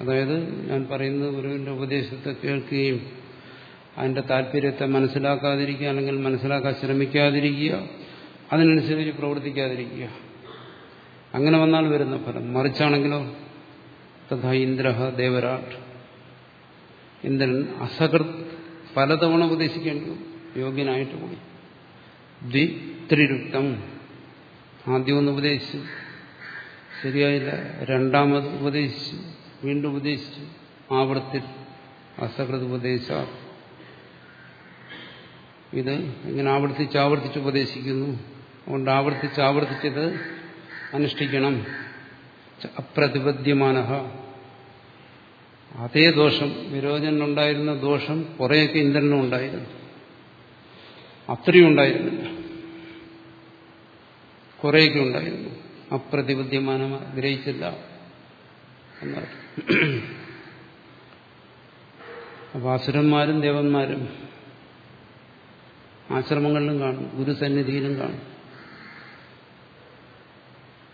S1: അതായത് ഞാൻ പറയുന്നത് ഗുരുവിന്റെ ഉപദേശത്തെ കേൾക്കുകയും അതിന്റെ താല്പര്യത്തെ മനസ്സിലാക്കാതിരിക്കുക അല്ലെങ്കിൽ മനസ്സിലാക്കാൻ ശ്രമിക്കാതിരിക്കുക അതിനനുസരിച്ച് പ്രവർത്തിക്കാതിരിക്കുക. അങ്ങനെ വന്നാൽ വരുന്ന ഫലം മറിച്ചാണെങ്കിലോ? തഥാ ഇന്ദ്ര ദേവരാട്ട്. ഇന്ദ്രൻ അസകൃത് പലതവണ ഉപദേശിക്കേണ്ടി യോഗ്യനായിട്ട് കൂടി ദ്വിത്രിരുക്തം. ആദ്യം ഒന്ന് ഉപദേശിച്ചു. ശരിയായില്ല. രണ്ടാമത് ഉപദേശിച്ചു. വീണ്ടും ഉപദേശിച്ചു. ആവർത്തി അസകൃത് ഉപദേശ ഇത് ഇങ്ങനെ ആവർത്തിച്ച് ആവർത്തിച്ച് ഉപദേശിക്കുന്നു. അതുകൊണ്ട് ആവർത്തിച്ച് ആവർത്തിച്ചത് അനുഷ്ഠിക്കണം അപ്രതിപദ്യമാന അതേ ദോഷം വിരോചനുണ്ടായിരുന്ന ദോഷം കുറേയൊക്കെ ഇന്ദ്രനും ഉണ്ടായിരുന്നു. അത്രയും ഉണ്ടായിരുന്നില്ല. കുറേയൊക്കെ ഉണ്ടായിരുന്നു. അപ്രതിപദ്യമാനം ഗ്രഹിച്ചില്ല എന്നർത്ഥം അപ്പൊ അസുരന്മാരും ദേവന്മാരും ആശ്രമങ്ങളിലും കാണും ഗുരുസന്നിധിയിലും കാണും.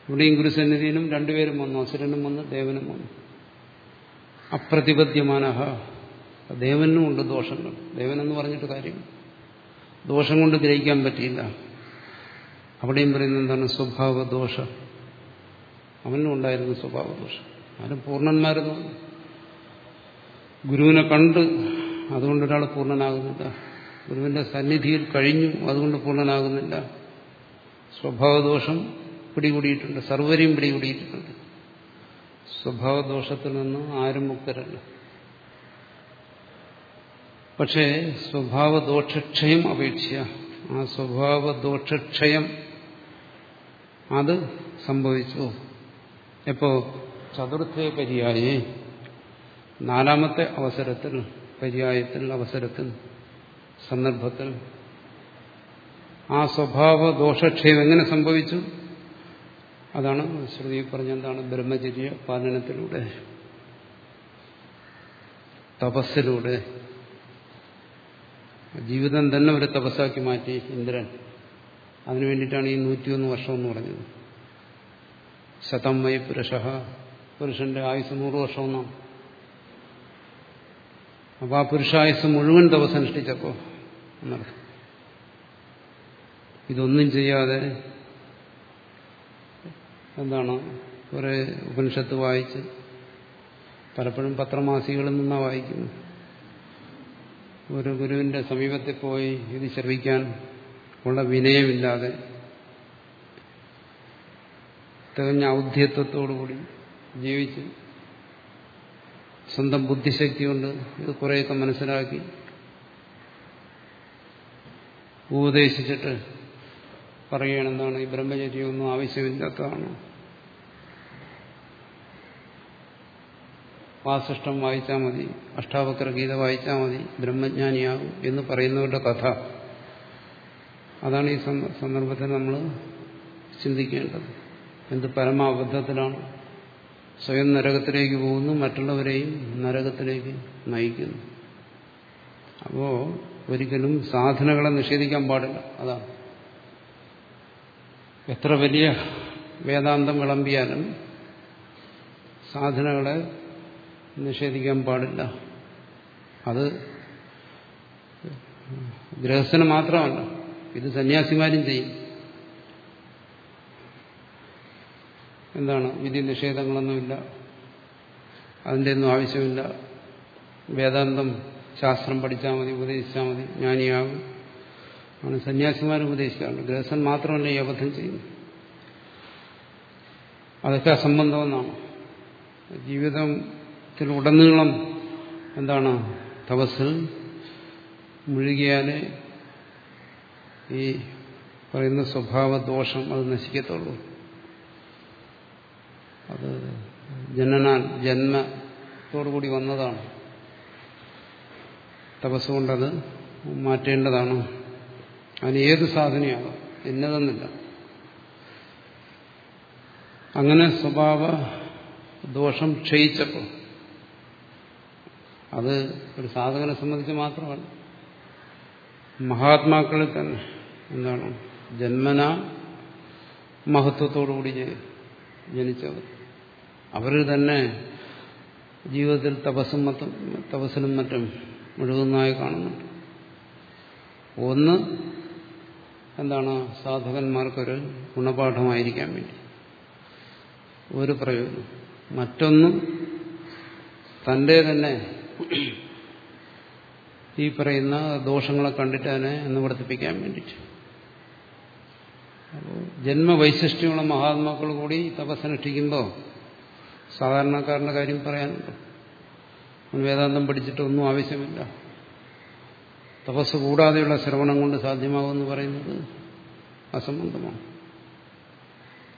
S1: ഇവിടെയും ഗുരുസന്നിധിയിലും രണ്ടുപേരും വന്നു അസുരനും വന്നു ദേവനും വന്നു. അപ്രതിപദ്യമാനഹ. ദേവനും ഉണ്ട് ദോഷങ്ങൾ. ദേവനെന്ന് പറഞ്ഞിട്ട് കാര്യം. ദോഷം കൊണ്ട് ഗ്രഹിക്കാൻ പറ്റിയില്ല. അവിടെയും പറയുന്നത് എന്താണ്? സ്വഭാവദോഷ. അവനും ഉണ്ടായിരുന്നു സ്വഭാവദോഷം. ആരും പൂർണന്മാരെന്നു ഗുരുവിനെ കണ്ട് അതുകൊണ്ട് ഒരാൾ പൂർണനാകുന്നില്ല. ഗുരുവിന്റെ സന്നിധിയിൽ കഴിഞ്ഞു. അതുകൊണ്ട് പൂർണനാകുന്നില്ല. സ്വഭാവദോഷം പിടികൂടിയിട്ടുണ്ട്. സർവരെയും പിടികൂടിയിട്ടുണ്ട്. സ്വഭാവദോഷത്തിൽ നിന്ന് ആരും മുക്തരല്ല. പക്ഷേ സ്വഭാവദോഷക്ഷയം അപേക്ഷ ആ സ്വഭാവദോഷക്ഷയം അത് സംഭവിച്ചു. എപ്പോ? ചതുർത്ഥ പര്യായേ. നാലാമത്തെ അവസരത്തിൽ പര്യായത്തിൽ അവസരത്തിൽ സന്ദർഭത്തിൽ ആ സ്വഭാവ ദോഷക്ഷയം എങ്ങനെ സംഭവിച്ചു? അതാണ് ശ്രുതി പറഞ്ഞെന്താണ് ബ്രഹ്മചര്യ പാലനത്തിലൂടെ തപസ്സിലൂടെ. ജീവിതം തന്നെ ഒരു തപസ്സാക്കി മാറ്റി ഇന്ദ്രൻ. അതിനു വേണ്ടിയിട്ടാണ് ഈ നൂറ്റിയൊന്ന് വർഷം എന്ന് പറഞ്ഞത്. ശതം വൈ പുരുഷ പുരുഷന്റെ ആയുസ് നൂറ് വർഷം അപ്പോൾ അപ്പൊ ആ പുരുഷായുസ് മുഴുവൻ തപസ്സനുഷ്ഠിച്ചപ്പോൾ എന്നർത്ഥം ഇതൊന്നും ചെയ്യാതെ എന്താണ് കുറെ ഉപനിഷത്ത് വായിച്ച് പലപ്പോഴും പത്രമാസികളിൽ നിന്നാണ് വായിക്കുന്നത് ഒരു ഗുരുവിന്റെ സമീപത്തിൽ പോയി ഇത് ശ്രവിക്കാൻ ഉള്ള വിനയമില്ലാതെ തികഞ്ഞ ഔദ്ധ്യത്വത്തോടുകൂടി ജീവിച്ച് സ്വന്തം ബുദ്ധിശക്തി കൊണ്ട് ഇത് കുറേയൊക്കെ മനസ്സിലാക്കി ഉപദേശിച്ചിട്ട് പറയണെന്താണ് ഈ ബ്രഹ്മചര്യമൊന്നും ആവശ്യമില്ലാത്തതാണ്. വാസിഷ്ടം വായിച്ചാൽ മതി അഷ്ടാവക്ര ഗീത വായിച്ചാൽ മതി ബ്രഹ്മജ്ഞാനിയാകും എന്ന് പറയുന്നവരുടെ കഥ. അതാണ് ഈ സന്ദർഭത്തിൽ നമ്മൾ ചിന്തിക്കേണ്ടത്. എന്ത് പരമാബദ്ധത്തിലാണ്? സ്വയം നരകത്തിലേക്ക് പോകുന്നു മറ്റുള്ളവരെയും നരകത്തിലേക്ക് നയിക്കുന്നു. അപ്പോ ഒരിക്കലും സാധനകളെ നിഷേധിക്കാൻ പാടില്ല. അതാണ്. എത്ര വലിയ വേദാന്തം വിളമ്പിയാലും സാധനകളെ നിഷേധിക്കാൻ പാടില്ല. അത് ഗൃഹസ്ഥന് മാത്രമല്ല ഇത് സന്യാസിമാരും ചെയ്യും. എന്താണ്? വിധി നിഷേധങ്ങളൊന്നുമില്ല. അതിന്റെ ഒന്നും ആവശ്യമില്ല. വേദാന്തം ശാസ്ത്രം പഠിച്ചാൽ മതി ഉപദേശിച്ചാൽ മതി ജ്ഞാനിയാകും. ആണ് സന്യാസിമാർ ഉപദേശിക്കാറുണ്ട്. ഗൃഹസ്ഥൻ മാത്രമല്ല ഈ അബദ്ധം ചെയ്യുന്നു അതൊക്കെ അസംബന്ധമെന്നാണ് ജീവിതത്തിലുടനീളം എന്താണ് തപസ്സിൽ മുഴുകിയാലേ ഈ പറയുന്ന സ്വഭാവ ദോഷം അത് നശിക്കത്തുള്ളൂ. അത് ജനനാൽ ജന്മത്തോടുകൂടി വന്നതാണ്. തപസ്സുകൊണ്ടത് മാറ്റേണ്ടതാണ്. അതിന് ഏത് സാധനയാകാം എന്നതെന്നില്ല അങ്ങനെ സ്വഭാവ ദോഷം ക്ഷയിച്ചപ്പോൾ അത് ഒരു സാധകനെ സംബന്ധിച്ച് മാത്രമല്ല. മഹാത്മാക്കളിൽ തന്നെ എന്താണ് ജന്മന മഹത്വത്തോടുകൂടി ജനിച്ചത് അവർ തന്നെ ജീവിതത്തിൽ തപസ്സും തപസ്സിനും മറ്റും മുഴുകുന്നതായി കാണുന്നുണ്ട് ഒന്ന് എന്താണ് സാധകന്മാർക്കൊരു ഗുണപാഠമായിരിക്കാൻ വേണ്ടി. ഒരു പ്രയോജനം. മറ്റൊന്ന് തന്റെ തന്നെ ഈ പറയുന്ന ദോഷങ്ങളെ കണ്ടിട്ട് അതിനെ നിവർത്തിപ്പിക്കാൻ വേണ്ടിയിട്ട്. അപ്പോൾ ജന്മവൈശിഷ്ട്യമുള്ള മഹാത്മാക്കൾ കൂടി തപസ്സനുഷ്ഠിക്കുമ്പോൾ സാധാരണക്കാരന്റെ കാര്യം പറയാനുണ്ട്? വേദാന്തം പഠിച്ചിട്ടൊന്നും ആവശ്യമില്ല. തപസ് കൂടാതെയുള്ള ശ്രവണം കൊണ്ട് സാധ്യമാകുമെന്ന് പറയുന്നത് അസംബന്ധമാണ്.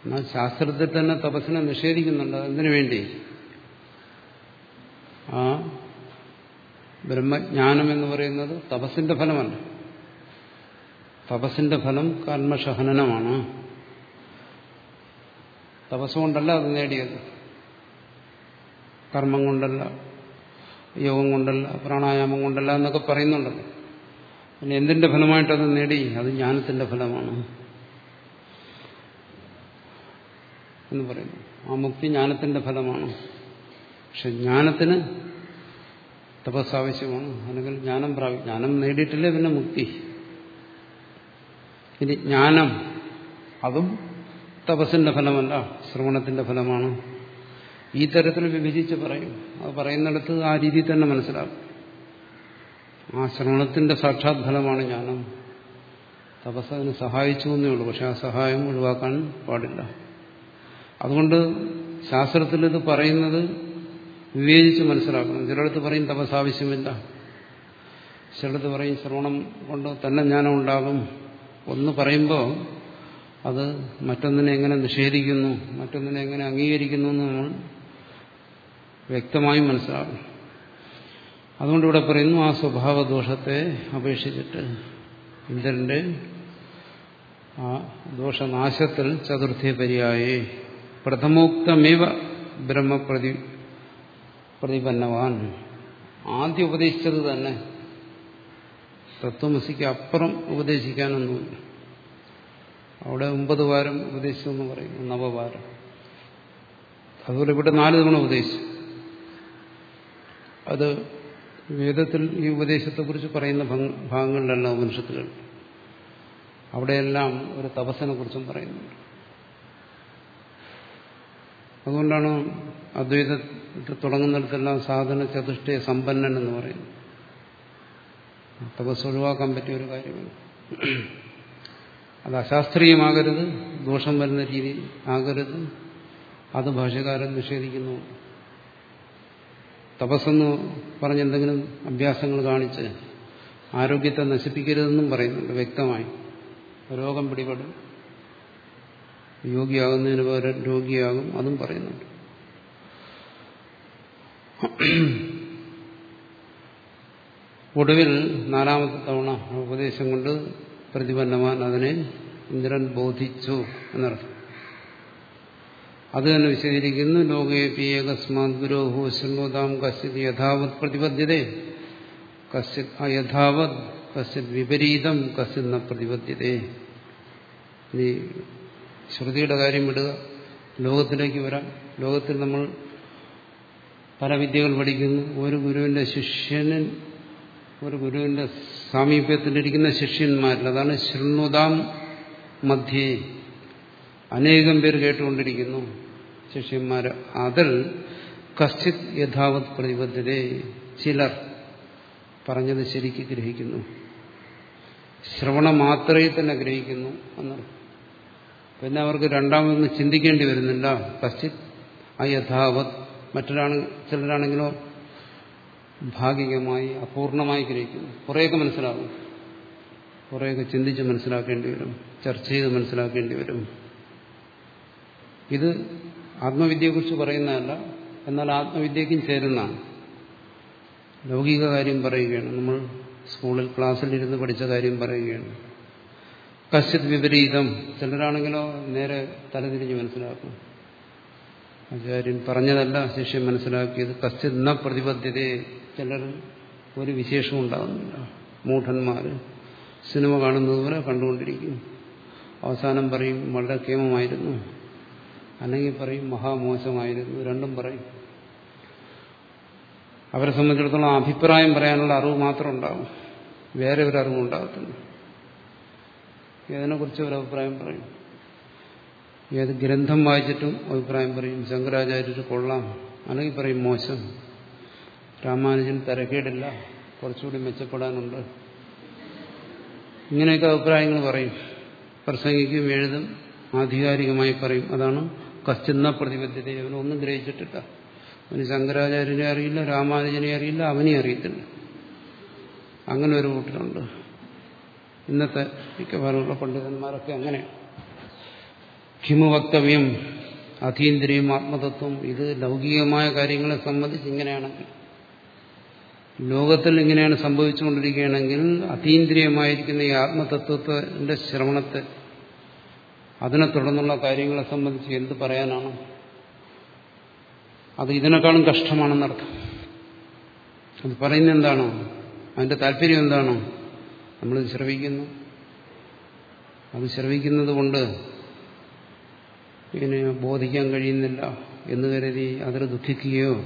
S1: എന്നാൽ ശാസ്ത്രത്തിൽ തന്നെ തപസ്സിനെ നിഷേധിക്കുന്നുണ്ട്. അതിനു വേണ്ടി ആ ബ്രഹ്മജ്ഞാനം എന്ന് പറയുന്നത് തപസ്സിന്റെ ഫലമല്ല. തപസ്സിന്റെ ഫലം കർമ്മശഹനമാണ് തപസ്സുകൊണ്ടല്ല അത് നേടിയത്. കർമ്മം കൊണ്ടല്ല യോഗം കൊണ്ടല്ല പ്രാണായാമം കൊണ്ടല്ല എന്നൊക്കെ പറയുന്നുണ്ടല്ലോ. പിന്നെ എന്തിന്റെ ഫലമായിട്ടത് നേടി? അത് ജ്ഞാനത്തിന്റെ ഫലമാണ്. എന്ന് പറയുന്നു. ആ മുക്തി ജ്ഞാനത്തിന്റെ ഫലമാണ്. പക്ഷെ ജ്ഞാനത്തിന് തപസ് ആവശ്യമാണ്. അല്ലെങ്കിൽ ജ്ഞാനം പ്രാപി ജ്ഞാനം നേടിയിട്ടില്ലേ പിന്നെ മുക്തി. ഇനി ജ്ഞാനം അതും തപസ്സിന്റെ ഫലമല്ല ശ്രവണത്തിന്റെ ഫലമാണ്. ഈ തരത്തിൽ വിഭജിച്ച് പറയും. അത് പറയുന്നിടത്ത് ആ രീതിയിൽ തന്നെ മനസ്സിലാകും ആ ശ്രവണത്തിന്റെ സാക്ഷാത് ഫലമാണ് ജ്ഞാനം. തപസ് അതിന് സഹായിച്ചു എന്നേ ഉള്ളൂ. പക്ഷെ ആ സഹായം ഒഴിവാക്കാൻ പാടില്ല. അതുകൊണ്ട് ശാസ്ത്രത്തിൽ ഇത് പറയുന്നത് വിവേചിച്ച് മനസ്സിലാക്കണം. ചിലടത്ത് പറയും തപസ് ആവശ്യമില്ല ചിലടത്ത് പറയും ശ്രവണം കൊണ്ട് തന്നെ ജ്ഞാനം ഉണ്ടാകും. ഒന്ന് പറയുമ്പോൾ അത് മറ്റൊന്നിനെ എങ്ങനെ നിഷേധിക്കുന്നു മറ്റൊന്നിനെ എങ്ങനെ അംഗീകരിക്കുന്നു എന്ന് നമ്മൾ വ്യക്തമായും മനസ്സിലാകും അതുകൊണ്ട് ഇവിടെ പറയുന്നു ആ സ്വഭാവദോഷത്തെ അപേക്ഷിച്ചിട്ട് ഇന്ദ്രന്റെ ആ ദോഷനാശത്തിൽ ചതുർത്ഥി പര്യായേ. പ്രഥമോക്തമേവ ബ്രഹ്മപ്രതി പ്രതിപന്നവാൻ. ആദ്യം ഉപദേശിച്ചത് തന്നെ. തത്വമസിക്ക് അപ്പുറം ഉപദേശിക്കാനൊന്നുമില്ല അവിടെ ഒമ്പത് വാരം ഉപദേശിച്ചു എന്ന് പറയുന്നു നവവാരം. അതുപോലെ ഇവിടെ നാല് തവണ ഉപദേശിച്ചു. അത് വേദത്തിൽ ഈ ഉപദേശത്തെക്കുറിച്ച് പറയുന്ന ഭാഗങ്ങളിലെല്ലാം ഉപനിഷത്തുകൾ. അവിടെയെല്ലാം ഒരു തപസ്സിനെ കുറിച്ചും പറയുന്നുണ്ട്. അതുകൊണ്ടാണ് അദ്വൈതത്തിൽ തുടങ്ങുന്നിടത്തെല്ലാം സാധന ചതുഷ്ടയ സമ്പന്നൻ എന്ന് പറയുന്നത്. തപസ് ഒഴിവാക്കാൻ പറ്റിയ ഒരു കാര്യമാണ്. അത് അശാസ്ത്രീയമാകരുത് ദോഷം വരുന്ന രീതി ആകരുത്. അത് ഭാഷകാരൻ നിഷേധിക്കുന്നു തപസ്സെന്ന് പറഞ്ഞ് എന്തെങ്കിലും അഭ്യാസങ്ങൾ കാണിച്ച് ആരോഗ്യത്തെ നശിപ്പിക്കരുതെന്നും പറയുന്നുണ്ട് വ്യക്തമായി. രോഗം പിടിപെടും. യോഗിയാകുന്നതിന് പകരം രോഗിയാകും അതും പറയുന്നുണ്ട്. ഒടുവിൽ നാലാമത്തെ തവണ ഉപദേശം കൊണ്ട് പ്രതിപന്നമാൻ അതിനെ ഇന്ദ്രൻ ബോധിച്ചു എന്നർത്ഥം. അത് തന്നെ വിശദീകരിക്കുന്നു. ലോകേപി ഏകസ്മാത് ഗുരോഹോ ശൃംഗോതാം കശ്ചിത് യഥാവത് പ്രതിപദ്ധ്യതേ. കശ്ചിത് അയഥാവത് കശ്ചിത് വിപരീതം കശ്ചിത് ന നീ ശ്രുതിയുടെ കാര്യം വിടുക. ലോകത്തിലേക്ക് വരാം. ലോകത്തിൽ നമ്മൾ പല വിദ്യകൾ പഠിക്കുന്നു. ഒരു ഗുരുവിന്റെ ശിഷ്യന് ഒരു ഗുരുവിന്റെ സാമീപ്യത്തിലിരിക്കുന്ന ശിഷ്യന്മാരിൽ അതാണ് ശൃണ്വതാം മധ്യേ. അനേകം പേർ കേട്ടുകൊണ്ടിരിക്കുന്നു. ശിഷ്യന്മാർ അതിൽ കശ്ചിത് യഥാവത് പ്രതിബദ്ധരെ ചിലർ പറഞ്ഞത് ശരിക്ക് ഗ്രഹിക്കുന്നു. ശ്രവണ മാത്രമേ തന്നെ ഗ്രഹിക്കുന്നു എന്ന് പിന്നെ അവർക്ക് രണ്ടാമതൊന്നും ചിന്തിക്കേണ്ടി വരുന്നില്ല. കശ്ചിത് അയഥാവത് മറ്റൊരാണ് ചിലരാണെങ്കിലോ ഭാഗികമായി അപൂർണമായി ഗ്രഹിക്കുന്നു. കുറേയൊക്കെ മനസ്സിലാകും. കുറേയൊക്കെ ചിന്തിച്ച് മനസ്സിലാക്കേണ്ടി വരും. ചർച്ച ചെയ്ത് മനസ്സിലാക്കേണ്ടി വരും. ഇത് ആത്മവിദ്യയെക്കുറിച്ച് പറയുന്നതല്ല എന്നാൽ ആത്മവിദ്യക്കും ചേരുന്നതാണ്. ലൗകിക കാര്യം പറയുകയാണ്. നമ്മൾ സ്കൂളിൽ ക്ലാസ്സിലിരുന്ന് പഠിച്ച കാര്യം പറയുകയാണ്. കശ്ചിത് വിപരീതം. ചിലരാണെങ്കിലോ നേരെ തലതിരിഞ്ഞ് മനസ്സിലാക്കും. ആചാര്യൻ പറഞ്ഞതല്ല ശിഷ്യൻ മനസ്സിലാക്കിയത് കശ്ചിത് ന പ്രതിബദ്ധതയെ ചിലർ ഒരു വിശേഷവും ഉണ്ടാകുന്നില്ല മൂഢന്മാർ സിനിമ കാണുന്നത് പോലെ കണ്ടുകൊണ്ടിരിക്കും. അവസാനം പറയും വളരെ കേമമായിരുന്നു അല്ലെങ്കിൽ പറയും മഹാമോശമായിരുന്നു രണ്ടും പറയും. അവരെ സംബന്ധിച്ചിടത്തോളം അഭിപ്രായം പറയാനുള്ള അറിവ് മാത്രം ഉണ്ടാവും. വേറെ ഒരു അറിവും ഉണ്ടാകത്തില്ല. ഏതിനെക്കുറിച്ച് ഒരു അഭിപ്രായം പറയും? ഏത് ഗ്രന്ഥം വായിച്ചിട്ടും അഭിപ്രായം പറയും. ശങ്കരാചാര്യർ കൊള്ളാം. അല്ലെങ്കിൽ പറയും മോശം. രാമാനുജൻ തിരക്കേടില്ല. കുറച്ചുകൂടി മെച്ചപ്പെടാനുണ്ട്. ഇങ്ങനെയൊക്കെ അഭിപ്രായങ്ങൾ പറയും. പ്രസംഗിക്കും എഴുതും. ആധികാരികമായി പറയും. അതാണ് കശ്ചിന്ന പ്രതിബദ്ധത അവനൊന്നും ഗ്രഹിച്ചിട്ടില്ല. അവന് ശങ്കരാചാര്യനെ അറിയില്ല രാമാനുജനെ അറിയില്ല അവനെ അറിയത്തില്ല. അങ്ങനെ ഒരു കൂട്ടരുണ്ട്. ഇന്നത്തെ മിക്കവാറുള്ള പണ്ഡിതന്മാരൊക്കെ അങ്ങനെ. ഹിമവക്തവ്യം വക്തവ്യം അധീന്ദ്രിയം ആത്മതത്വം ഇത് ലൗകികമായ കാര്യങ്ങളെ സംബന്ധിച്ച് ഇങ്ങനെയാണെങ്കിൽ ലോകത്തിൽ ഇങ്ങനെയാണ് സംഭവിച്ചുകൊണ്ടിരിക്കുകയാണെങ്കിൽ അതീന്ദ്രിയമായിരിക്കുന്ന ഈ ആത്മതത്വത്തിന്റെ ശ്രവണത്തെ അതിനെ തുടർന്നുള്ള കാര്യങ്ങളെ സംബന്ധിച്ച് എന്ത് പറയാനാണ്? അത് ഇതിനേക്കാളും കഷ്ടമാണെന്നർത്ഥം. അത് പറയുന്നത് എന്താണോ? അതിന്റെ താല്പര്യം എന്താണോ? നമ്മൾ ശ്രവിക്കുന്നു. അത് ശ്രവിക്കുന്നത് കൊണ്ട് ഇതിനെ ബോധിക്കാൻ കഴിയുന്നില്ല എന്ന് കരുതി അതിൽ ദുഃഖിക്കുകയോ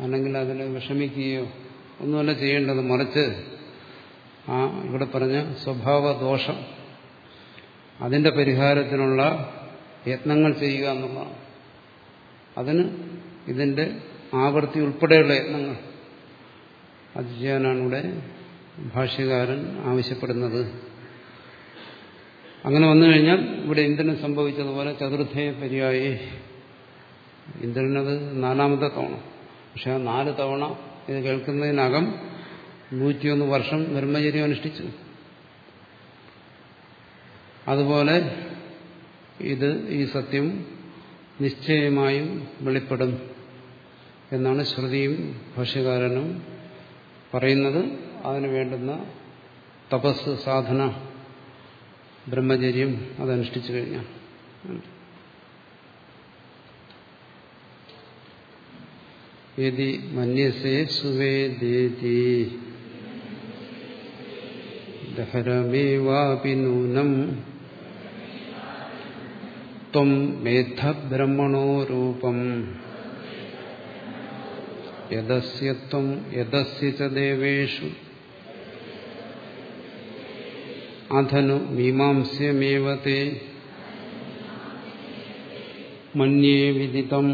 S1: അല്ലെങ്കിൽ അതിൽ വിഷമിക്കുകയോ ഒന്നുമല്ല ചെയ്യേണ്ടത് മറിച്ച് ആ ഇവിടെ പറഞ്ഞ സ്വഭാവദോഷം അതിന്റെ പരിഹാരത്തിനുള്ള യത്നങ്ങൾ ചെയ്യുക എന്നുള്ളതാണ്. അതിന് ഇതിന്റെ ആവൃത്തി ഉൾപ്പെടെയുള്ള യത്നങ്ങൾ. അത് ചെയ്യാനാണ് ഇവിടെ ഭാഷ്യകാരൻ ആവശ്യപ്പെടുന്നത്. അങ്ങനെ വന്നു കഴിഞ്ഞാൽ ഇവിടെ ഇന്ദ്രന് സംഭവിച്ചതുപോലെ ചതുർത്ഥയ പര്യായി. ഇന്ദ്രനത് നാലാമത്തെ തവണ. പക്ഷെ ആ നാല് തവണ ഇത് കേൾക്കുന്നതിനകം നൂറ്റിയൊന്ന് വർഷം ബ്രഹ്മചര്യം അനുഷ്ഠിച്ചു അതുപോലെ ഇത് ഈ സത്യം നിശ്ചയമായും വെളിപ്പെടും എന്നാണ് ശ്രുതിയും ഭാഷ്യകാരനും പറയുന്നത്. അതിന് വേണ്ടുന്ന തപസ് സാധന ബ്രഹ്മചര്യം അതനുഷ്ഠിച്ചു കഴിഞ്ഞാൽ. യതി മന്യസേ സുവേദേതി ദഹരമേവാപി നൂനം. ത്വം മേധ ബ്രഹ്മണോ രൂപം യദസ്യ ത്വം ച ദേവേഷു. അധനു മീമാംസ്യമേവ മന്യേ വിദിതം.